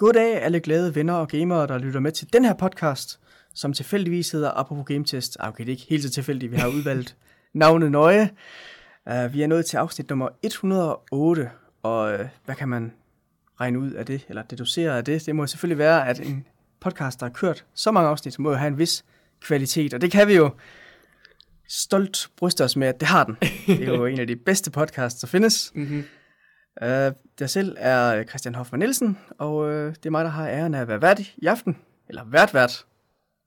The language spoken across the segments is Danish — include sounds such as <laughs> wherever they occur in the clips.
Goddag alle glade venner og gamere, der lytter med til den her podcast, som tilfældigvis hedder Apropos Game Test. Ah, Okay, det er ikke helt så tilfældigt, vi har udvalgt <laughs> navnet nøje. Uh, vi er nået til afsnit nummer 108, og uh, hvad kan man regne ud af det, eller deducere af det? Det må selvfølgelig være, at en podcast, der har kørt så mange afsnit, må jo have en vis kvalitet, og det kan vi jo stolt bryste os med, at det har den. Det er jo en af de bedste podcasts, der findes. Mm-hmm. Uh, jeg selv er Christian Hoffmann Nielsen, og uh, det er mig, der har æren af at være vært i aften. Eller vært vært.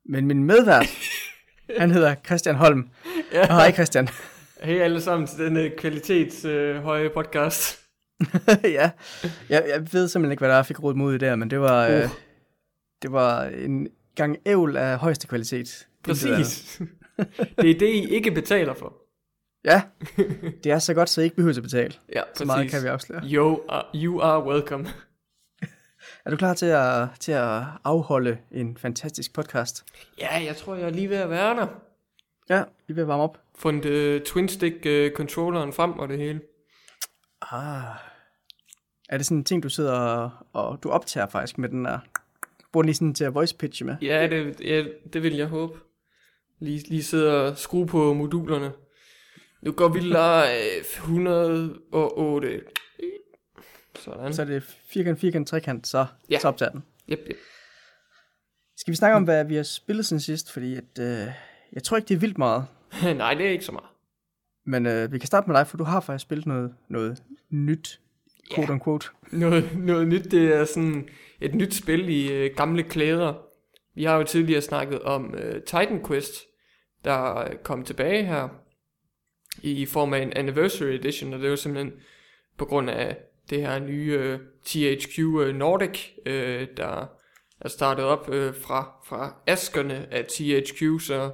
Men min medvært, <laughs> han hedder Christian Holm. Ja. Og hej Christian. Hej alle sammen til denne kvalitetshøje øh, høje podcast. <laughs> ja, jeg, jeg ved simpelthen ikke, hvad der er, fik råd mod i der, men det var, uh. Uh. det var en gang ævl af højeste kvalitet. Præcis. det er det, I ikke betaler for. Ja, <laughs> det er så godt, så I ikke behøver at betale. Ja, Så præcis. meget kan vi afsløre. You are, you are welcome. <laughs> Er du klar til at, til at afholde en fantastisk podcast? Ja, jeg tror, jeg er lige ved at være der. Ja, vi vil varme op. Fundet uh, twin stick uh, controlleren frem og det hele. Ah. Er det sådan en ting, du sidder og, og du optager faktisk med den der... Bruger lige sådan til at voice pitche med? Ja, det, ja, det vil jeg håbe. Lige, lige sidde og skrue på modulerne. Nu går vi live 108. Sådan. Så er det firkant, firkant, trekant, så, Ja. optager den. Yep, yep. Skal vi snakke om, hvad vi har spillet siden sidst? Fordi at, øh, jeg tror ikke, det er vildt meget. <laughs> Nej, det er ikke så meget. Men øh, vi kan starte med dig, for du har faktisk spillet noget, noget nyt, Ja. quote unquote. Noget, noget nyt, det er sådan et nyt spil i øh, gamle klæder. Vi har jo tidligere snakket om øh, Titan Quest, der øh, kom tilbage her i form af en Anniversary Edition, og det er jo simpelthen på grund af det her nye øh, THQ øh, Nordic, øh, der er startet op øh, fra, fra askerne af THQ, så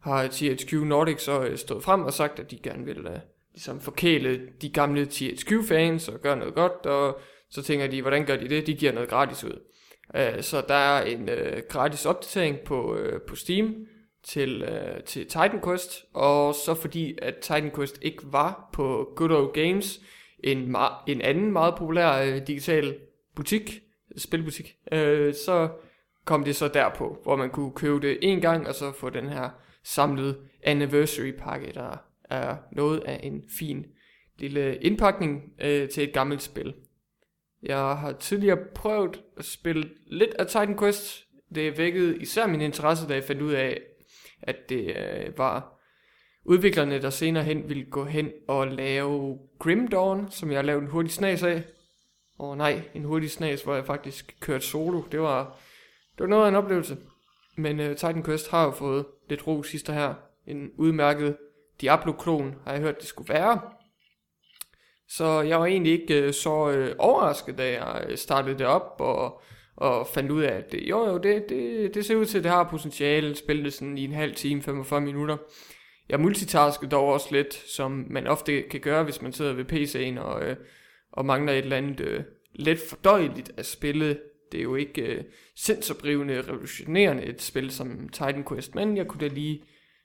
har THQ Nordic så øh, stået frem og sagt, at de gerne vil øh, ligesom forkæle de gamle THQ-fans og gøre noget godt, og så tænker de, hvordan gør de det? De giver noget gratis ud. Uh, så der er en uh, gratis opdatering på, uh, på Steam til, øh, til Titan Quest, og så fordi at Titan Quest ikke var på Good Old Games, en, ma- en anden meget populær øh, digital butik, spilbutik, øh, så kom det så derpå, hvor man kunne købe det en gang, og så få den her samlede anniversary pakke, der er noget af en fin lille indpakning øh, til et gammelt spil. Jeg har tidligere prøvet at spille lidt af Titan Quest. Det vækkede især min interesse, da jeg fandt ud af, at det øh, var udviklerne, der senere hen ville gå hen og lave Grim Dawn, som jeg lavede en hurtig snas af. Og nej, en hurtig snas, hvor jeg faktisk kørte solo. Det var, det var noget af en oplevelse. Men øh, Titan Quest har jo fået lidt ro sidste her. En udmærket Diablo-klon, har jeg hørt, det skulle være. Så jeg var egentlig ikke øh, så øh, overrasket, da jeg øh, startede det op og, og fandt ud af, at det, jo, jo, det, det, det ser ud til, at det har potentiale. Spille det sådan i en halv time, 45 minutter. Jeg multitaskede dog også lidt, som man ofte kan gøre, hvis man sidder ved PC'en og, øh, og mangler et eller andet øh, let fordøjeligt at spille. Det er jo ikke øh, sindsoprivende, revolutionerende et spil som Titan Quest, men jeg kunne da lige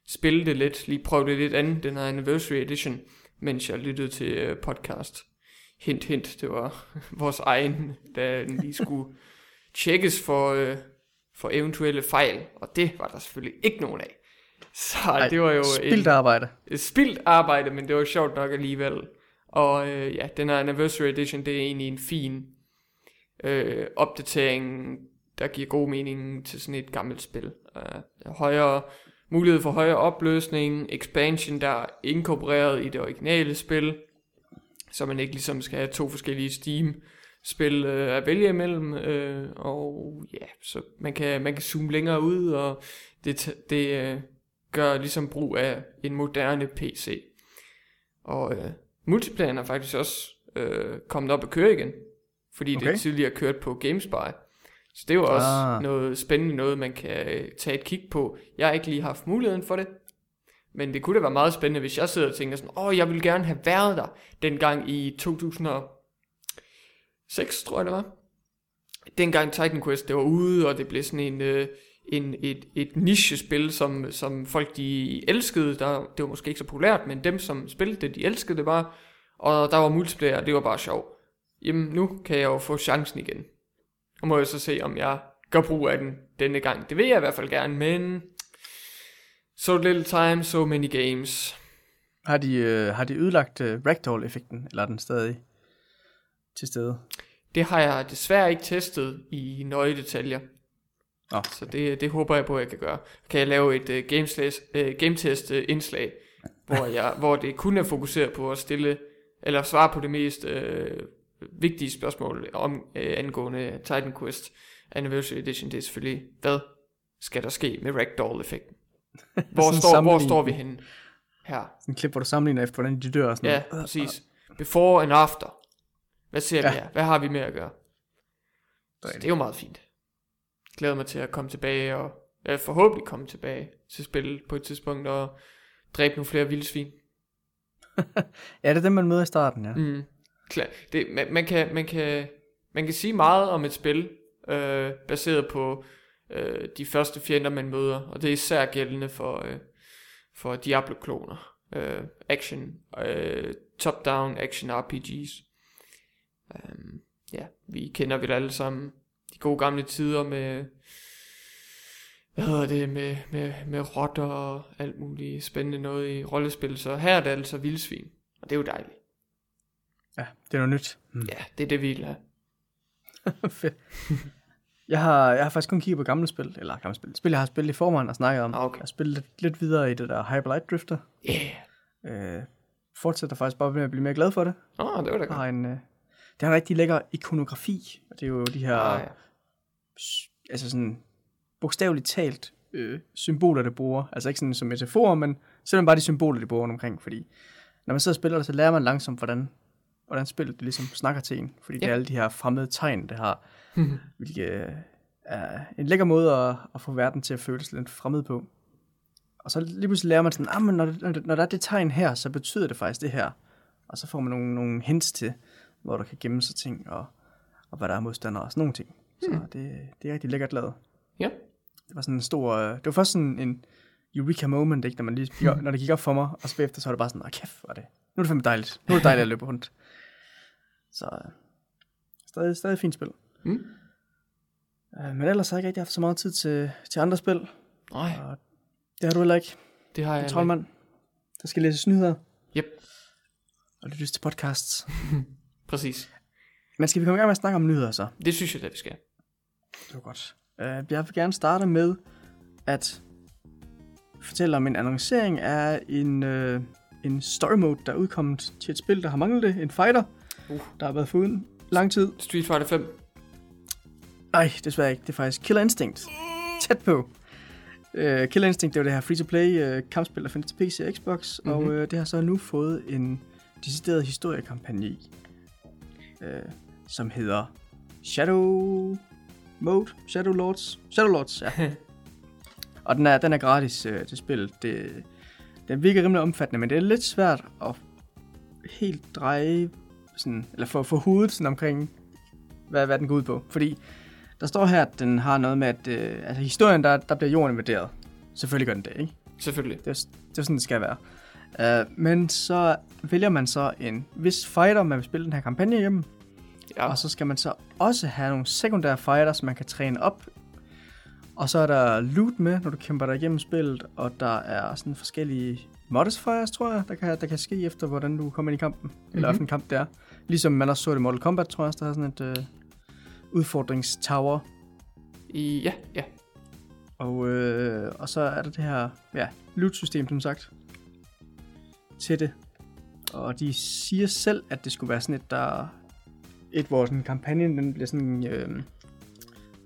spille det lidt, lige prøve det lidt andet, den her Anniversary Edition, mens jeg lyttede til øh, podcast. Hint, hint, det var <laughs> vores egen, da den lige skulle tjekkes for, øh, for eventuelle fejl, og det var der selvfølgelig ikke nogen af. Så Ej, det var jo Spildt arbejde. et spildt arbejde, men det var sjovt nok alligevel. Og øh, ja, den her Anniversary Edition, det er egentlig en fin øh, opdatering, der giver god mening til sådan et gammelt spil. Øh, højere mulighed for højere opløsning, expansion, der er inkorporeret i det originale spil, så man ikke ligesom skal have to forskellige Steam-spil øh, at vælge imellem, øh, og ja, så man kan, man kan zoome længere ud, og det, det øh, gør ligesom brug af en moderne PC. Og øh, multiplayeren er faktisk også øh, kommet op at køre igen, fordi okay. Det tidligere kørt på GameSpy. Så det er jo også Ah. noget spændende noget, man kan øh, tage et kig på. Jeg har ikke lige haft muligheden for det, men det kunne da være meget spændende, hvis jeg sidder og tænker sådan, åh, jeg ville gerne have været der dengang i 6, tror jeg det var. Dengang Titan Quest, det var ude, og det blev sådan en, øh, en, et, et nichespil, som, som folk de elskede. Der, det var måske ikke så populært, men dem som spillede det, de elskede det bare. Og der var multiplayer, og det var bare sjov. Jamen, nu kan jeg jo få chancen igen. Og må jeg så se, om jeg gør brug af den denne gang. Det vil jeg i hvert fald gerne, men... So little time, so many games. Har de, øh, har de ødelagt øh, ragdoll-effekten, eller er den stadig til stede? Det har jeg desværre ikke testet i nøje detaljer. Nå, Så det, det håber jeg på, at jeg kan gøre. Kan jeg lave et uh, gameslays, uh, gametest uh, indslag, hvor, jeg, <laughs> hvor det kun er fokuseret på at stille, eller svare på det mest uh, vigtige spørgsmål om uh, angående Titan Quest Anniversary Edition. Det er selvfølgelig, hvad skal der ske med Ragdoll-effekten? <laughs> Hvor, står, hvor står vi henne her? en klip, hvor du sammenligner efter, hvordan de dør og sådan Ja, noget. præcis. Before and after. Hvad ser vi Ja. her? Hvad har vi med at gøre? Så det er jo meget fint. Glæder mig til at komme tilbage og ja, forhåbentlig komme tilbage til spillet på et tidspunkt og dræbe nogle flere vildsvin. <laughs> Ja, det er dem, man møder i starten, ja. Mm. Klar. Det, man, man, kan, man, kan, man kan sige meget om et spil, øh, baseret på øh, de første fjender, man møder, og det er især gældende for, øh, for Diablo-kloner. Øh, action, øh, top-down action RPGs. Um, ja, vi kender vel alle sammen de gode gamle tider med, hvad hedder det, med, med, med rotter og alt muligt spændende noget i rollespil. Så her er det altså vildsvin, og det er jo dejligt. Ja, det er noget nyt. Mm. Ja, det er det, vi vil have. <laughs> Fedt. Jeg har, jeg har faktisk kun kigget på gamle spil, eller gamle spil, spil jeg har spillet i forvejen og snakket om. Ah, okay. Jeg har spillet lidt, lidt videre i det der Hyper Light Drifter. Yeah. Øh, fortsætter faktisk bare med at blive mere glad for det. Åh, oh, det var da godt. har en, øh, det har en rigtig lækker ikonografi, og det er jo de her, Ah, ja. altså sådan bogstaveligt talt øh, symboler, det bruger. Altså ikke sådan som metaforer, men simpelthen bare de symboler, de bruger rundt omkring, fordi når man sidder og spiller det, så lærer man langsomt, hvordan, hvordan spillet det ligesom snakker til en, fordi det Ja. er alle de her fremmede tegn, det har, <laughs> hvilket øh, er en lækker måde at, at få verden til at føles lidt fremmed på. Og så lige pludselig lærer man sådan, ah, men når, det- når, det- når der er det tegn her, så betyder det faktisk det her. Og så får man nogle, nogle hints til, hvor der kan gemme sig ting, og, og hvad der er modstandere og sådan nogle ting. Så Hmm. det, det er rigtig lækkert lavet. Ja. Det var sådan en stor, øh, det var først sådan en eureka moment, ikke, når, man lige, gik op- <laughs> når det gik op for mig, og så bagefter så var det bare sådan, kæft, var det, nu er det fandme dejligt. Nu er det dejligt at løbe rundt. Så øh, stadig, stadig fint spil. Mm. Øh, men ellers har jeg ikke rigtig haft så meget tid til, til andre spil, Nej, og det har du heller ikke. det har jeg Kontrolmand. Der skal læses nyheder. Yep. Og lyttes til podcasts. <laughs> Præcis. Men skal vi komme i gang med at snakke om nyheder så? Det synes jeg, da vi skal. Det var godt. Uh, jeg vil gerne starte med at fortælle om en annoncering af en, uh, en story mode, der er udkommet til et spil, der har manglet det. En fighter, Uh. der har været foruden lang tid. Street Fighter 5. Nej, desværre ikke. Det er faktisk Killer Instinct. Tæt på. Uh, Killer Instinct, det jo det her free-to-play uh, kampspil, der findes til PC og Xbox, mm-hmm. og uh, det har så nu fået en decideret historiekampagne i, uh, som hedder Shadow Mode, Shadow Lords, Shadow Lords, ja. <laughs> og den er, den er gratis uh, til spil. Det, den virker rimelig omfattende, men det er lidt svært at helt dreje, sådan, eller få, få hovedet sådan omkring, hvad, hvad den går ud på. Fordi der står her, at den har noget med, at øh, altså historien, der, der bliver jorden invaderet. Selvfølgelig gør den det, ikke? Selvfølgelig. Det er, det er sådan, det skal være. Uh, men så vælger man så en vis fighter, man vil spille den her kampagne igennem. Ja. Og så skal man så også have nogle sekundære fighters, man kan træne op. Og så er der loot med, når du kæmper dig igennem spillet. Og der er sådan forskellige modifiers, tror jeg, der kan, der kan ske efter, hvordan du kommer ind i kampen. Mm-hmm. Eller Mhm. hvilken kamp det er. Ligesom man også så det i Mortal Kombat, tror jeg også, der er sådan et øh, udfordringstower. I, ja, ja. Og, øh, og så er der det her ja, loot-system, som sagt, til det. Og de siger selv, at det skulle være sådan et, der... Et, hvor sådan kampagnen, den bliver sådan... Øh,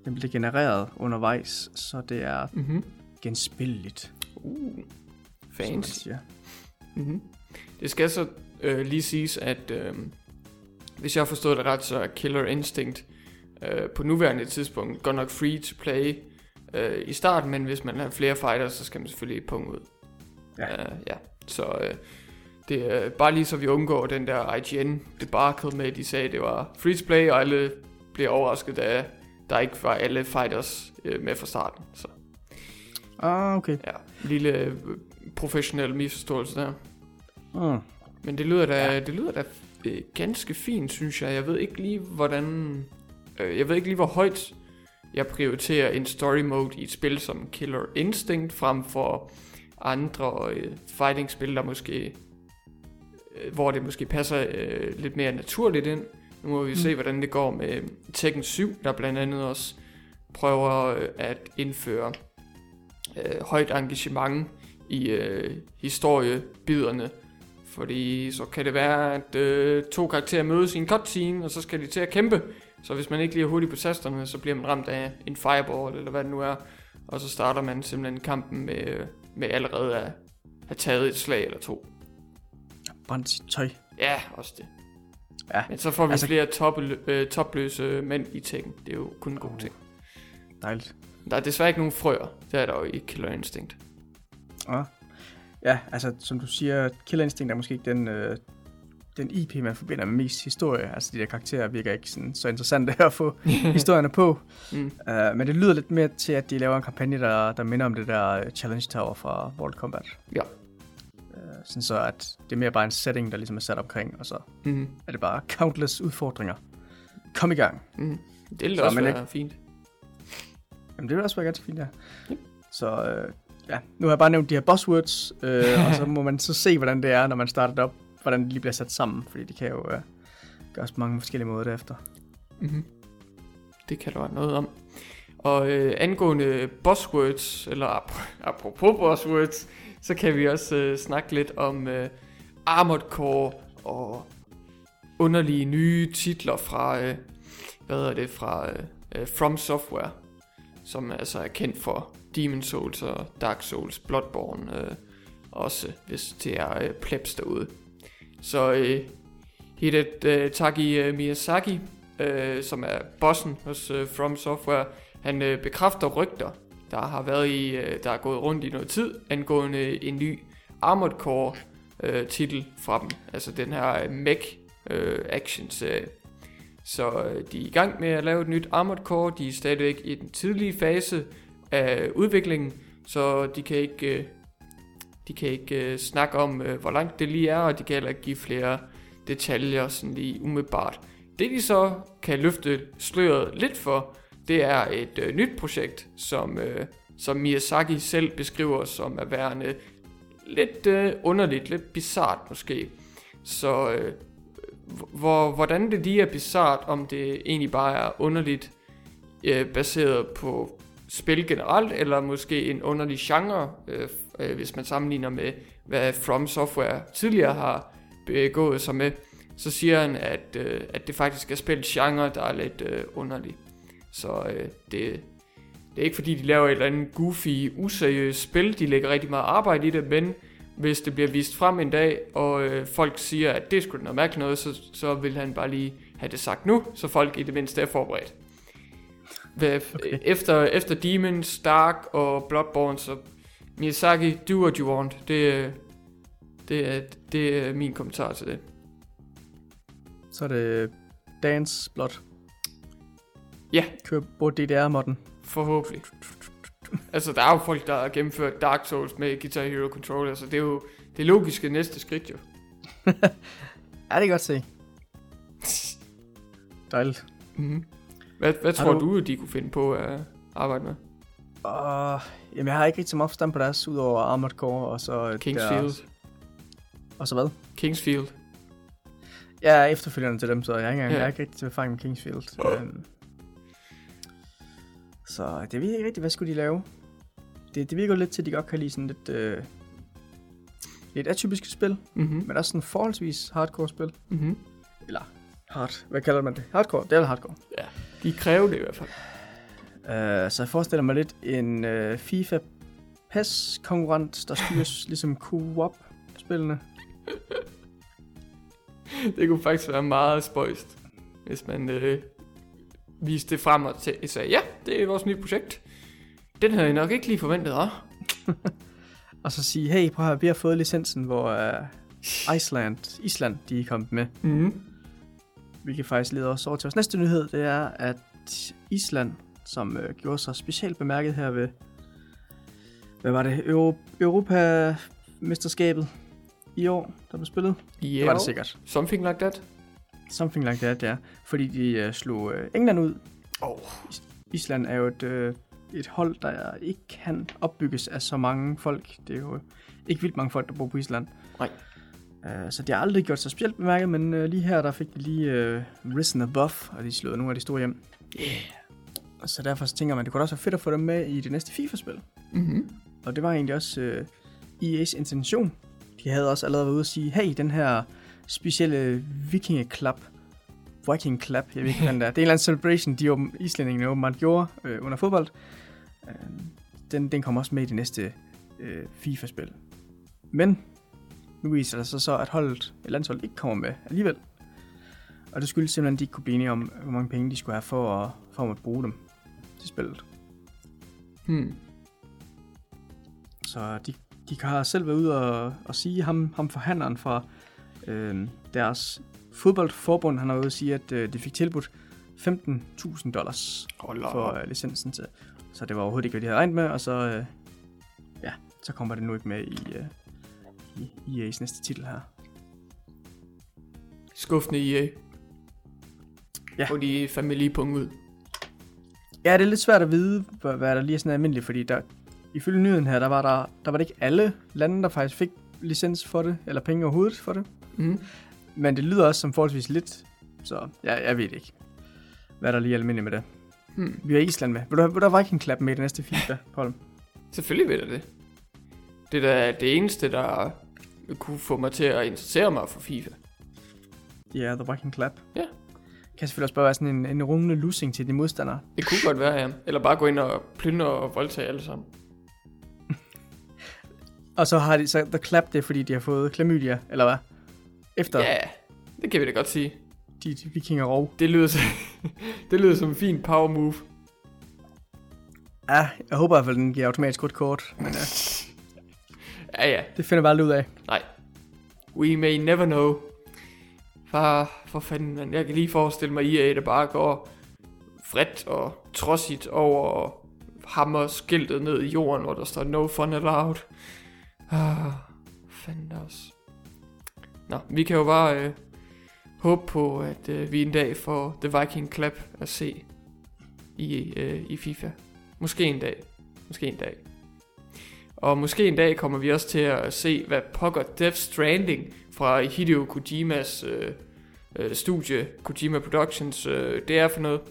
den bliver genereret undervejs, så det er Mm-hmm. genspilleligt, Uh, fancy. Mm-hmm. Det skal så øh, lige siges, at øh, hvis jeg har forstået det ret, så er Killer Instinct øh, på nuværende tidspunkt godt nok free to play øh, i starten, men hvis man har flere fighters, så skal man selvfølgelig punge ud. Ja. Øh, ja. Så øh, det er bare lige så vi undgår den der IGN debacle med, at de sagde, at det var free to play, og alle blev overrasket, da der ikke var alle fighters øh, med fra starten. Så Ah, okay. ja, lille øh, professionel misforståelse der. Mm. Men det lyder da, ja. det lyder da øh, ganske fint, synes jeg. Jeg ved ikke lige, hvordan Øh, jeg ved ikke lige, hvor højt jeg prioriterer en story mode i et spil som Killer Instinct frem for andre øh, fighting-spil, der måske, øh, hvor det måske passer øh, lidt mere naturligt ind. Nu må vi mm. se, hvordan det går med Tekken 7, der blandt andet også prøver øh, at indføre øh, højt engagement i øh, historiebiderne. Fordi så kan det være, at øh, to karakterer mødes i en cutscene, og så skal de til at kæmpe. Så hvis man ikke lige er hurtigt på tasterne, så bliver man ramt af en fireball, eller hvad det nu er. Og så starter man simpelthen kampen med, med allerede at have taget et slag eller to. Brændt sit tøj. Ja, også det. Ja. Men så får vi Altså- flere top, øh, topløse mænd i Tekken. Det er jo kun en god Oh. ting. Dejligt. Der er desværre ikke nogen frøer. Det er der jo i Killer Instinct. Ja. ja, altså som du siger, Killer Instinct er måske ikke den, øh, den IP, man forbinder med mest historie. Altså de der karakterer virker ikke sådan, så interessante at få <laughs> historierne på. Mm. Uh, men det lyder lidt mere til, at de laver en kampagne, der, der minder om det der øh, Challenge Tower fra World Combat. Ja. Sådan så, at det er mere bare en setting, der ligesom er sat omkring, og så Mm. er det bare countless udfordringer. Kom i gang. Mm. Det ville Så, også være ikke- fint. Jamen, det vil også være ganske fint, ja. Så øh, ja, nu har jeg bare nævnt de her buzzwords, øh, og så må man så se, hvordan det er, når man starter det op, hvordan det lige bliver sat sammen, fordi det kan jo øh, gøres på mange forskellige måder derefter. Mm-hmm. Det kan der være noget om. Og øh, angående buzzwords, eller ap- apropos buzzwords, så kan vi også øh, snakke lidt om øh, Armored Core og underlige nye titler fra, øh, hvad er det, fra øh, øh, From Software, som altså er kendt for Demon Souls og Dark Souls, Bloodborne, øh, også hvis det er øh, plebs derude. Så øh, Hidetaki øh, øh, Miyazaki, øh, som er bossen hos øh, From Software, han øh, bekræfter rygter, der har været i, øh, der er gået rundt i noget tid, angående øh, en ny Armored Core øh, titel fra dem, altså den her øh, mech øh, action serie. Så øh, de er i gang med at lave et nyt Armored Core, de er stadigvæk i den tidlige fase af udviklingen, så de kan ikke, øh, de kan ikke øh, snakke om, øh, hvor langt det lige er, og de kan heller ikke give flere detaljer sådan lige umiddelbart. Det de så kan løfte sløret lidt for, det er et øh, nyt projekt, som, øh, som Miyazaki selv beskriver som at værende øh, lidt øh, underligt, lidt bizart måske. Så øh, hvor, hvordan det lige er bizart, om det egentlig bare er underligt øh, baseret på spil generelt, eller måske en underlig genre, øh, øh, hvis man sammenligner med, hvad From Software tidligere har begået sig med, så siger han, at, øh, at det faktisk er spilgenre, der er lidt øh, underlig. Så øh, det, det er ikke fordi, de laver et eller andet goofy, useriøst spil, de lægger rigtig meget arbejde i det, men hvis det bliver vist frem en dag, og øh, folk siger, at det skulle noget mærkeligt noget, så, så vil han bare lige have det sagt nu, så folk i det mindste er forberedt. Hvad, Okay. efter, efter Demons, Dark og Bloodborne, så Miyazaki, do what you want. Det, er- det, er, det er min kommentar til det. Så er det Dance Blood. Ja. Kører bort DDR-modden. Forhåbentlig. altså, der er jo folk, der har gennemført Dark Souls med Guitar Hero Controller, så det er jo det logiske næste skridt jo. <laughs> Ja, det kan jeg godt se. <laughs> Dejligt. Mm-hmm. Hvad, hvad tror du- du... de kunne finde på at arbejde med? Og, jamen, jeg har ikke rigtig så meget forstand på deres, udover Armored Core, og så... øh, Kingsfield. Deres, og så hvad? Kingsfield. Jeg er efterfølgende til dem, så jeg er ikke, engang, Ja. jeg er ikke rigtig erfaring med Kingsfield. <clears throat> Øhm, så det ved jeg ikke rigtig, hvad skulle de lave. Det, det virker lidt til, at de godt kan lide sådan lidt, øh, lidt atypiske spil, Mm-hmm. men også sådan forholdsvis hardcore spil. Mm-hmm. Eller hard, hvad kalder man det? Hardcore, det er hardcore. De kræver det i hvert fald. Uh, så jeg forestiller mig lidt en uh, FIFA PES konkurrent, der styres <laughs> ligesom co-op-spillene. Det kunne faktisk være meget spøjst, hvis man øh, viste det frem og t- sagde, ja, det er vores nye projekt. Den havde jeg nok ikke lige forventet, hva'? <laughs> Og så sige, hey, prøv at vi har fået licensen, hvor uh, Iceland, Island, de er kommet med. Vi kan faktisk lede os over til vores næste nyhed, det er, at Island, som øh, gjorde sig specielt bemærket her ved, hvad var det, Euro, Europa-mesterskabet i år, der blev spillet. Yeah, Det var det sikkert. something like that. Something like that, ja. Fordi de uh, slog uh, England ud. Oh. Island er jo et, uh, et hold, der ikke kan opbygges af så mange folk. Det er jo ikke vildt mange folk, der bor på Island. Nej. Uh, så de har aldrig gjort sig specielt bemærket, men uh, lige her, der fik de lige uh, risen above, og de slog nogle af de store hjem. Yeah. Så derfor så tænker man, det kunne også være fedt at få dem med i det næste FIFA-spil. Mm-hmm. Og det var egentlig også uh, EA's intention. De havde også allerede været ude at sige, hey, den her specielle viking club, Viking Club, jeg ved ikke, hvad den der. Det er en eller anden celebration, de islændingene åbenbart gjorde øh, under fodbold. Øh, den, den kommer også med i det næste øh, FIFA-spil. Men nu viser det sig så, at holdet, et landshold ikke kommer med alligevel. Og det skyldes simpelthen, at de ikke kunne blive enige om, hvor mange penge de skulle have for at, for at bruge dem til spillet. Hmm. Så de, de har selv været ude og, og sige, ham, ham forhandleren fra øh, deres fodboldforbund, han har ude at sige, at øh, de fik tilbudt 15.000 dollars Hold for øh, licensen til. Så det var overhovedet ikke, hvad de havde regnet med, og så, øh, ja, så kommer det nu ikke med i, øh, i EA's næste titel her. Skuffende EA. Ja. Og de fandme lige punkt ud. Ja, det er lidt svært at vide, hvad, hvad der lige er sådan almindeligt, fordi der, ifølge nyheden her, der var, der, der var det ikke alle lande, der faktisk fik licens for det, eller penge overhovedet for det. Mm. Men det lyder også som forholdsvis lidt, så ja, jeg ved ikke, hvad der lige er almindeligt med det. Hmm. Vi har Island med. Vil du, vil der Viking Club med i det næste FIFA, <laughs> Holm? Selvfølgelig ved jeg det. Det er da det eneste, der kunne få mig til at interessere mig for FIFA. Ja, yeah, The Viking Club. Ja. Kan selvfølgelig også bare være sådan en, en rungende losing til de modstandere. Det kunne godt være, ja. Eller bare gå ind og plyndre og voldtage alle sammen. <laughs> Og så har de så The Club, det er fordi, de har fået klamydia, eller hvad? Efter Ja, det kan vi da godt sige. de, de vikinger rov. Det lyder, så, <laughs> det lyder som en fin power move. Ja, jeg håber i hvert fald, den giver automatisk rødt kort. Men ja, Ja, ja. det finder vi aldrig ud af. Nej. We may never know. For, for fanden, man. Jeg kan lige forestille mig EA, der bare går vredt og trodsigt over og hammer skiltet ned i jorden, hvor der står no fun allowed. Ah, fanden også. Nå, vi kan jo bare øh, håbe på, at øh, vi en dag får The Viking Club at se i, øh, i FIFA. Måske en dag. Måske en dag. Og måske en dag kommer vi også til at se, hvad pokker Death Stranding fra Hideo Kojimas øh, øh, studie, Kojima Productions, øh, det er for noget.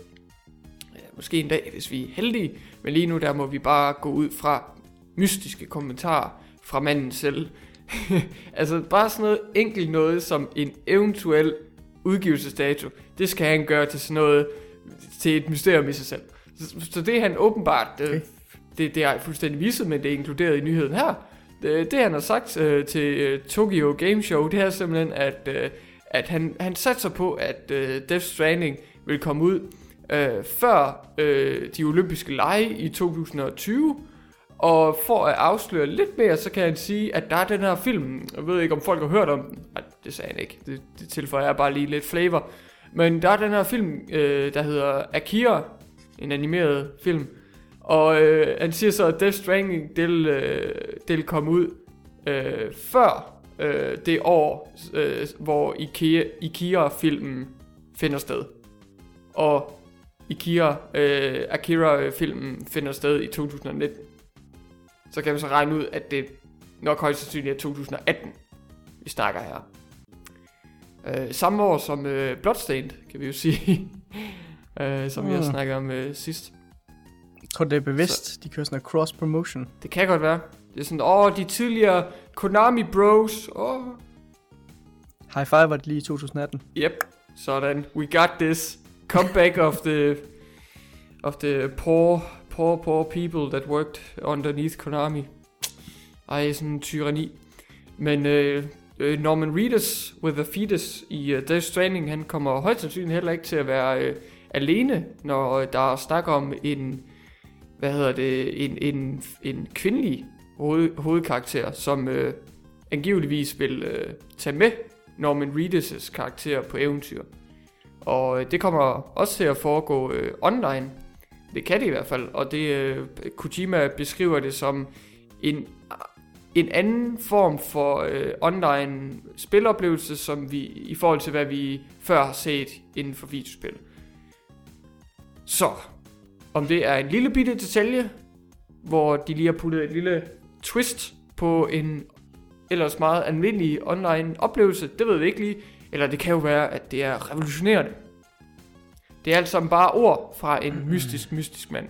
Måske en dag, hvis vi er heldige. Men lige nu, der må vi bare gå ud fra mystiske kommentarer fra manden selv. <laughs> altså bare sådan noget enkelt noget som en eventuel udgivelsesdato. Det skal han gøre til sådan noget, til et mysterium i sig selv. Så, så det er han åbenbart, øh, Okay. det, det er fuldstændig misset, men det er inkluderet i nyheden her. Det, det han har sagt øh, til øh, Tokyo Game Show, det er simpelthen, at, øh, at han, han satser på, at øh, Death Stranding vil komme ud øh, før øh, de olympiske lege i 2020. Og for at afsløre lidt mere, så kan han sige, at der er den her film, jeg ved ikke om folk har hørt om den, Nej, det sagde han ikke, det, det tilføjer jeg bare lige lidt flavor. Men der er den her film, øh, der hedder Akira, en animeret film, og øh, han siger så, at Death Stranding, det vil, øh, komme ud øh, før øh, det år, øh, hvor Ikea, Ikea-filmen finder sted. Og Ikea, øh, Akira-filmen finder sted i 2019. Så kan vi så regne ud, at det nok højst sandsynligt er 2018, vi snakker her. Øh, samme år som øh, Bloodstained, kan vi jo sige. <laughs> øh, som vi har Mm. snakket om øh, sidst. Jeg tror, det er bevidst. Så... De kører sådan noget cross-promotion. Det kan godt være. Det er sådan, åh, de tidligere Konami Bros. Åh, High Five var det lige i 2018. yep, sådan. We got this. Comeback of the of the poor, poor, poor people that worked underneath Konami. Ej, sådan en tyranni. Men øh, øh Norman Reedus with a fetus i uh, Death Stranding, han kommer højst sandsynligt heller ikke til at være øh, alene, når øh, der er snak om en, hvad hedder det, en, en, en kvindelig hoved, hovedkarakter, som øh, angiveligvis vil øh, tage med Norman Reedus' karakter på eventyr. Og øh, det kommer også til at foregå øh, online. Det kan det i hvert fald, og det øh, Kojima beskriver det som en en anden form for øh, online spiloplevelse, som vi i forhold til hvad vi før har set inden for videospil. Så, om det er en lille bitte detalje, hvor de lige har puttet et lille twist på en ellers meget almindelig online oplevelse, det ved vi ikke lige. Eller det kan jo være, at det er revolutionerende. Det er alt sammen bare ord fra en mystisk, mystisk mand.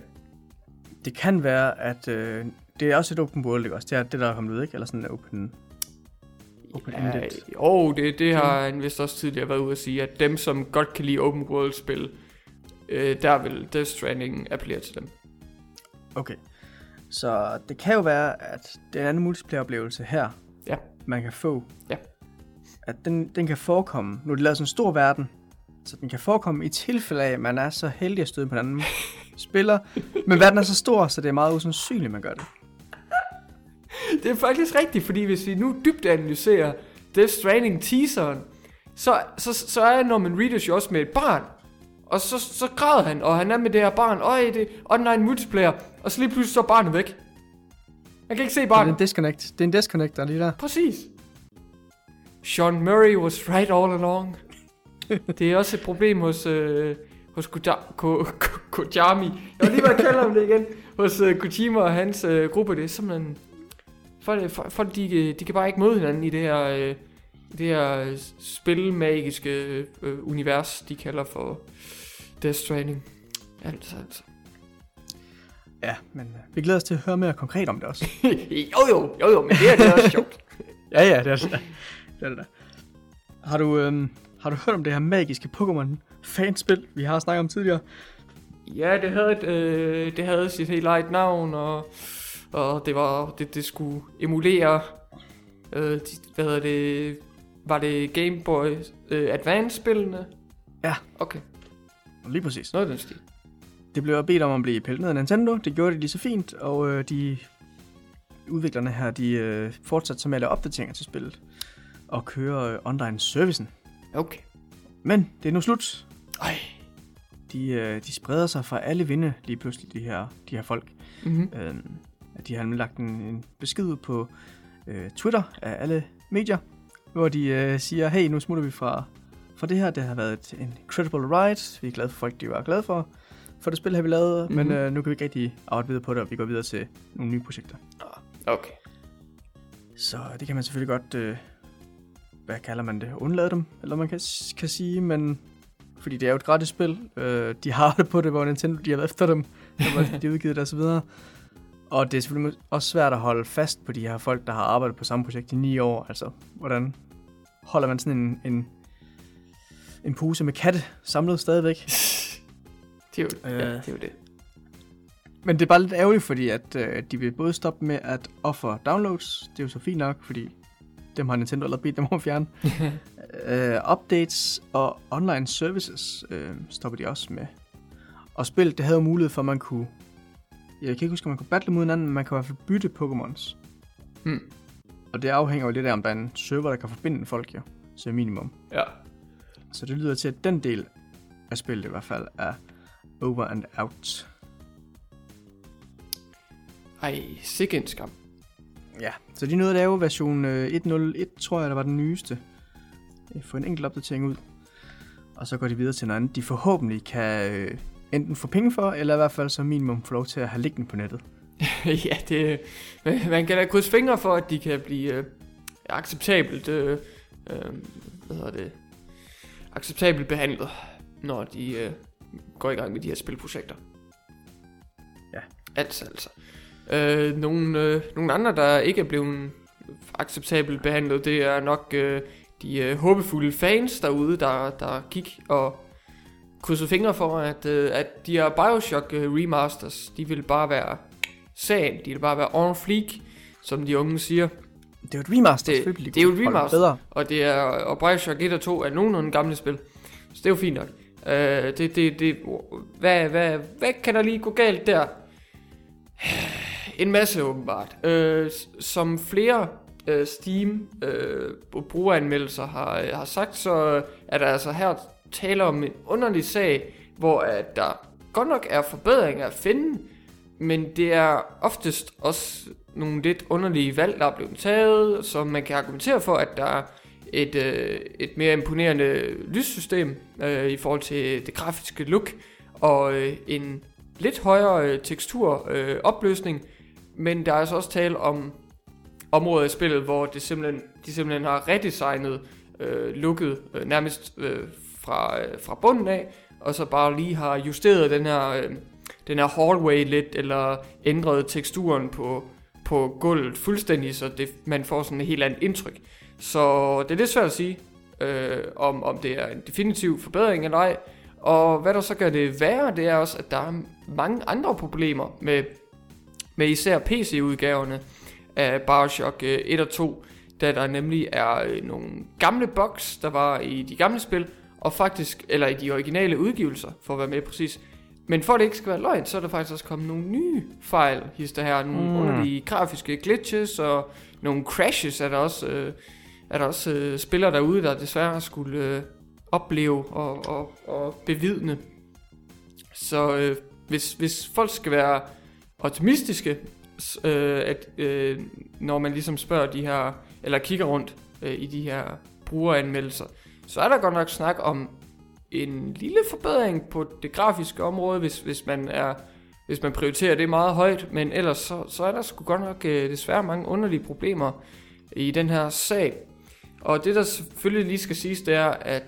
Det kan være, at øh, det er også et open world, ikke også? Det er det, der er kommet ud, ikke? Eller sådan en open... open Ja, jo, det, det har han vist også tidligere været ude at sige, at dem, som godt kan lide open world spil, øh, der vil Death Stranding appellere til dem. Okay. Så det kan jo være, at det er en anden multiplayer-oplevelse her, Ja. man kan få. Ja. At den, den kan forekomme. Nu er det lavet sådan en stor verden, så den kan forekomme i tilfælde af, at man er så heldig at støde på en anden <laughs> spiller. Men verden er så stor, så det er meget usandsynligt, at man gør det. Det er faktisk rigtigt, fordi hvis vi nu dybt analyserer Death Stranding teaseren, så, så, så er Norman Reedus jo også med et barn. Og så, så græder han, og han er med det her barn. Øj, det online multiplayer. Og så lige pludselig så er barnet væk. Man kan ikke se Så det er barnet. en disconnect. Det er en disconnect, der er lige der. Præcis. Sean Murray was right all along. <laughs> det er også et problem hos, øh, hos Koja- Ko- Ko- Kojami. Jeg var lige ved at kalde ham det igen. Hos øh, Kojima og hans øh, gruppe. Det er simpelthen... Folk, folk, folk de, øh, de kan bare ikke møde hinanden i det her, øh, det her øh, spilmagiske øh, univers, de kalder for Death Stranding. Altså, altså. Ja, men øh, vi glæder os til at høre mere konkret om det også. <laughs> jo, jo, jo, jo, men det er, det er også sjovt. <laughs> ja, ja, det er det. det, er det. Har du, øhm, har du hørt om det her magiske Pokémon fanspil, vi har snakket om tidligere? Ja, det havde, øh, det havde sit helt eget navn, og, og det var det, det skulle emulere, øh, hvad hedder det, var det Game Boy øh, Advance-spillene? Ja. Okay, Lige præcis. noget den stil. Det blev bedt om at blive pillet ned af Nintendo. Det gjorde de lige så fint, og øh, de udviklerne her, de øh, fortsatte så med at lave opdateringer til spillet og køre øh, online servicen. Okay. Men det er nu slut. Ej. De, øh, de spreder sig fra alle vinde lige pludselig, de her, de her folk. Mm-hmm. Øhm, de har lagt en, en besked ud på øh, Twitter af alle medier, hvor de øh, siger, hey, nu smutter vi fra, fra det her. Det har været et incredible ride. Vi er glade for folk, de var glade for, for det spil, her vi lavede. Mm-hmm. Men øh, nu kan vi ikke rigtig arbejde videre på det, og vi går videre til nogle nye projekter. Okay. Så det kan man selvfølgelig godt, øh, hvad kalder man det, undlade dem, eller man kan, kan sige, men fordi det er jo et gratis spil, øh, de har det på det, hvor Nintendo de har været efter dem, <laughs> hvor de udgivet det og så videre. Og det er selvfølgelig også svært at holde fast på de her folk, der har arbejdet på samme projekt i ni år. Altså, hvordan holder man sådan en, en, en pose med katte samlet stadigvæk? <laughs> Det er jo, Øh. ja, det, er jo det. Men det er bare lidt ærgerligt, fordi at øh, de vil både stoppe med at offer downloads, det er jo så fint nok, fordi dem har Nintendo allerede bedt dem om at fjerne. <laughs> øh, updates og online services øh, stopper de også med. Og spillet, det havde jo mulighed for, at man kunne... Jeg kan ikke huske, om man kunne battle mod hinanden, men man kan i hvert fald bytte Pokémons. Hmm. Og det afhænger jo lidt af, om der er en server, der kan forbinde folk jo, som minimum. Ja. Så det lyder til, at den del af spillet i hvert fald er over and out. Ej, sikke en skam. Ja, så de nåede at lave version øh, 1.01, tror jeg, der var den nyeste. Øh, Få en enkelt opdatering ud. Og så går de videre til noget andet, de forhåbentlig kan øh, enten få penge for, eller i hvert fald som minimum få lov til at have liggende på nettet. <laughs> ja, det, man kan da krydse fingre for, at de kan blive øh, acceptabelt, øh, øh, hvad hedder det, acceptabelt behandlet, når de øh, går i gang med de her spilprojekter. Ja. Altså, altså. Øh, nogle, øh, nogle andre, der ikke er blevet acceptabelt behandlet, det er nok øh, de øh, håbefulde fans derude, der, der gik og krydsede fingre for, at, øh, at de her Bioshock øh, remasters, de vil bare være sagen, de vil bare være on fleek, som de unge siger. Det er jo et remaster, Det- selvfølgelig. det er jo et remaster. Bedre. Og det er og Bioshock 1 og 2 er nogenlunde gamle spil. Så det er jo fint nok. Uh, det, det, det, hvad, hvad, hvad kan der lige gå galt der? En masse åbenbart. Øh, som flere øh, Steam øh, brugeranmeldelser har, øh, har sagt, så er der altså her tale om en underlig sag, hvor at der godt nok er forbedringer at finde, men det er oftest også nogle lidt underlige valg, der er blevet taget, som man kan argumentere for, at der er et, øh, et mere imponerende lyssystem øh, i forhold til det grafiske look, og øh, en lidt højere øh, tekstur øh, opløsning, men der er altså også tale om områder i spillet, hvor det simpelthen, de simpelthen har redesignet øh, looket øh, nærmest øh, fra, øh, fra bunden af, og så bare lige har justeret den her, øh, den her hallway lidt, eller ændret teksturen på, på gulvet fuldstændig, så det, man får sådan et helt andet indtryk. Så det er lidt svært at sige, øh, om, om det er en definitiv forbedring eller ej. Og hvad der så gør det værre, det er også, at der er mange andre problemer med, med især PC-udgaverne af Bioshock 1 øh, og 2, da der nemlig er øh, nogle gamle bugs, der var i de gamle spil, og faktisk, eller i de originale udgivelser, for at være med præcis. Men for at det ikke skal være løgn, så er der faktisk også kommet nogle nye fejl, hister her, nogle mm. underlige grafiske glitches, og nogle crashes er der også, øh, er der også øh, spillere derude, der desværre skulle øh, opleve og, og, og bevidne. Så øh, hvis, hvis folk skal være optimistiske, øh, at øh, når man ligesom spørger de her, eller kigger rundt øh, i de her brugeranmeldelser, så er der godt nok snak om en lille forbedring på det grafiske område, hvis, hvis man er hvis man prioriterer det meget højt, men ellers så, så er der sgu godt nok øh, desværre mange underlige problemer i den her sag. Og det der selvfølgelig lige skal siges, det er, at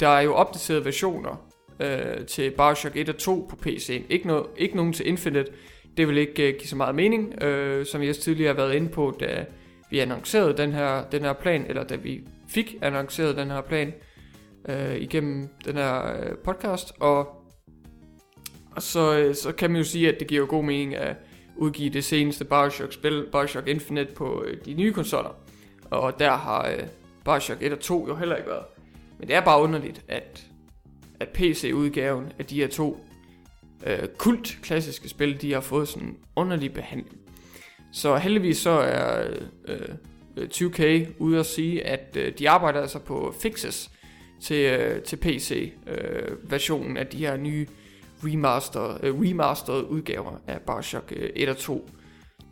der er jo opdaterede versioner øh, til Bioshock 1 og 2 på PC'en. Ikke, no, ikke nogen til Infinite. Det vil ikke øh, give så meget mening, øh, som jeg tidligere har været inde på, da vi annoncerede den her, den her plan, eller da vi fik annonceret den her plan øh, igennem den her øh, podcast. Og, og så, øh, så kan man jo sige, at det giver jo god mening at udgive det seneste Bioshock-spil, Bioshock Infinite, på øh, de nye konsoller. Og der har øh, Bioshock 1 og 2 jo heller ikke været. Men det er bare underligt, at, at PC-udgaven af de her to øh, kult klassiske spil, de har fået sådan en underlig behandling. Så heldigvis så er øh, øh 2K ude at sige, at øh, de arbejder altså på fixes til, øh, til PC-versionen øh, af de her nye remaster, øh, remastered udgaver af Bioshock øh, 1 og 2.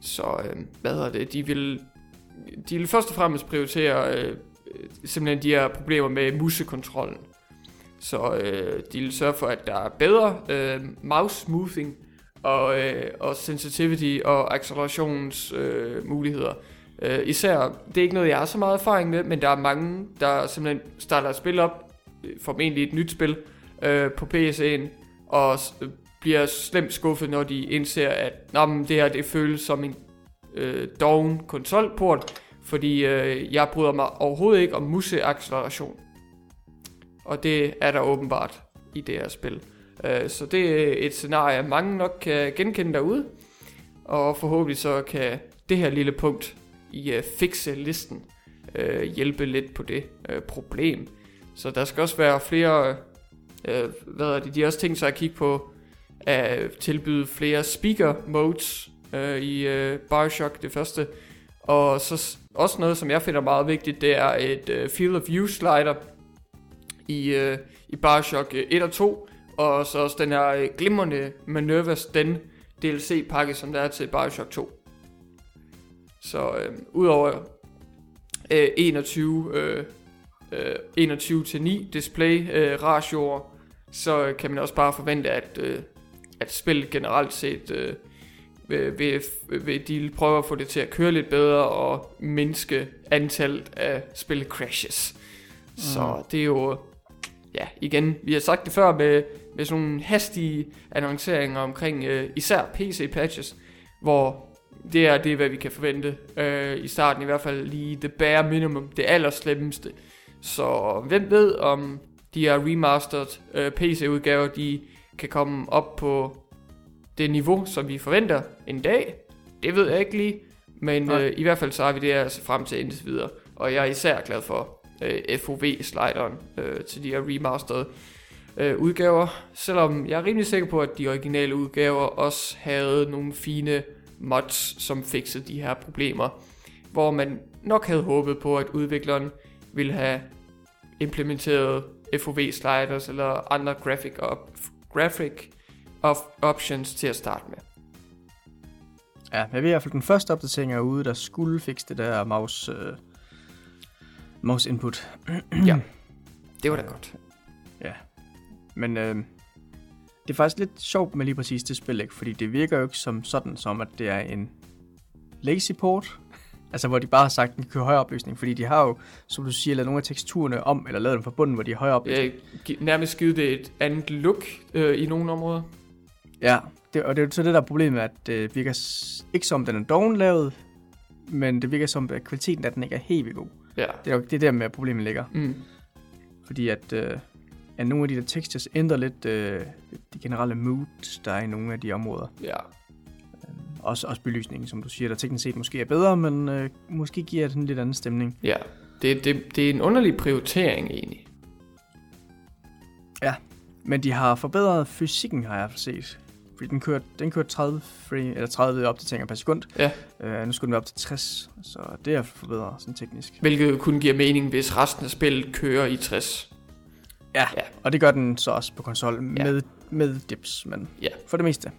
Så øh, hvad hedder det? De vil, de vil først og fremmest prioritere øh, øh simpelthen de her problemer med musekontrollen. Så øh, de vil sørge for, at der er bedre øh, mouse smoothing og, øh, og sensitivity og accelerationsmuligheder. Øh, muligheder. øh, især, det er ikke noget, jeg har så meget erfaring med, men der er mange, der simpelthen starter et spil op, øh, formentlig et nyt spil, øh, på PSN, og øh, bliver slemt skuffet, når de indser, at men, det her det føles som en øh, doven konsolport, fordi øh, jeg bryder mig overhovedet ikke om museacceleration. Og det er der åbenbart i det her spil. Øh, så det er et scenarie, mange nok kan genkende derude. Og forhåbentlig så kan det her lille punkt i øh, fikse fixe-listen øh, hjælpe lidt på det problem. Så der skal også være flere, hvad er det, de har også tænkt sig at kigge på, at tilbyde flere speaker modes i Bioshock det første. Og så også noget, som jeg finder meget vigtigt, det er et field of view slider i, uh, i Bioshock 1 og 2, og så også den her uh, glimrende Minerva's Den DLC-pakke, som der er til Bioshock 2. Så uh, udover uh, 21, uh, uh, 21 til 9 display uh, ratioer, så kan man også bare forvente, at, uh, at spillet generelt set uh, vil, vil, vil de prøve at få det til at køre lidt bedre og mindske antallet af spil crashes. Mm. Så det er jo, ja igen, vi har sagt det før med, med sådan nogle hastige annonceringer omkring uh, især PC patches, hvor det er det, hvad vi kan forvente. Uh, I starten i hvert fald lige the bare minimum, det allerslemmeste. Så hvem ved om de her remastered uh, PC-udgaver, de kan komme op på det niveau, som vi forventer en dag. Det ved jeg ikke lige, men øh, i hvert fald så har vi det altså frem til indtil videre. Og jeg er især glad for øh, FOV-slideren øh, til de her remastered øh, udgaver. Selvom jeg er rimelig sikker på, at de originale udgaver også havde nogle fine mods, som fikset de her problemer. Hvor man nok havde håbet på, at udvikleren ville have implementeret FOV-sliders eller andre graphic, op, graphic of options til at starte med. Ja, jeg ved i hvert fald, den første opdatering er ude, der skulle fikse det der mouse, øh, mouse input. Ja. <clears throat> Det var da godt. Men øh, det er faktisk lidt sjovt med lige præcis det spil, ikke? fordi det virker jo ikke som sådan, som at det er en lazy port. <laughs> Altså, hvor de bare har sagt, at de kører højere opløsning, fordi de har jo, som du siger, lavet nogle af teksturerne om, eller lavet dem forbundet, hvor de er højere opløsning. Gi- nærmest givet det et andet look øh, i nogle områder. Ja, det, og det er jo så det, der er problemet, at det virker ikke som, den er doven lavet, men det virker som, at kvaliteten af den ikke er helt vildt god. Ja. Det er jo det er der med, problemet ligger. Mm. Fordi at, øh, at nogle af de der textures ændrer lidt øh, de generelle mood, der er i nogle af de områder. Ja. Også, også belysningen, som du siger, der teknisk set måske er bedre, men øh, måske giver det en lidt anden stemning. Ja. Det, det, det er en underlig prioritering egentlig. Men de har forbedret fysikken, har jeg set. Fordi den kørte, den kørte 30, frame, eller 30 opdateringer per sekund. Ja. Øh, nu skulle den være op til 60, så det er forbedret sådan teknisk. Hvilket kun giver mening, hvis resten af spillet kører i 60. Ja, Ja. og det gør den så også på konsol Ja. med, med dips, men Ja. for det meste.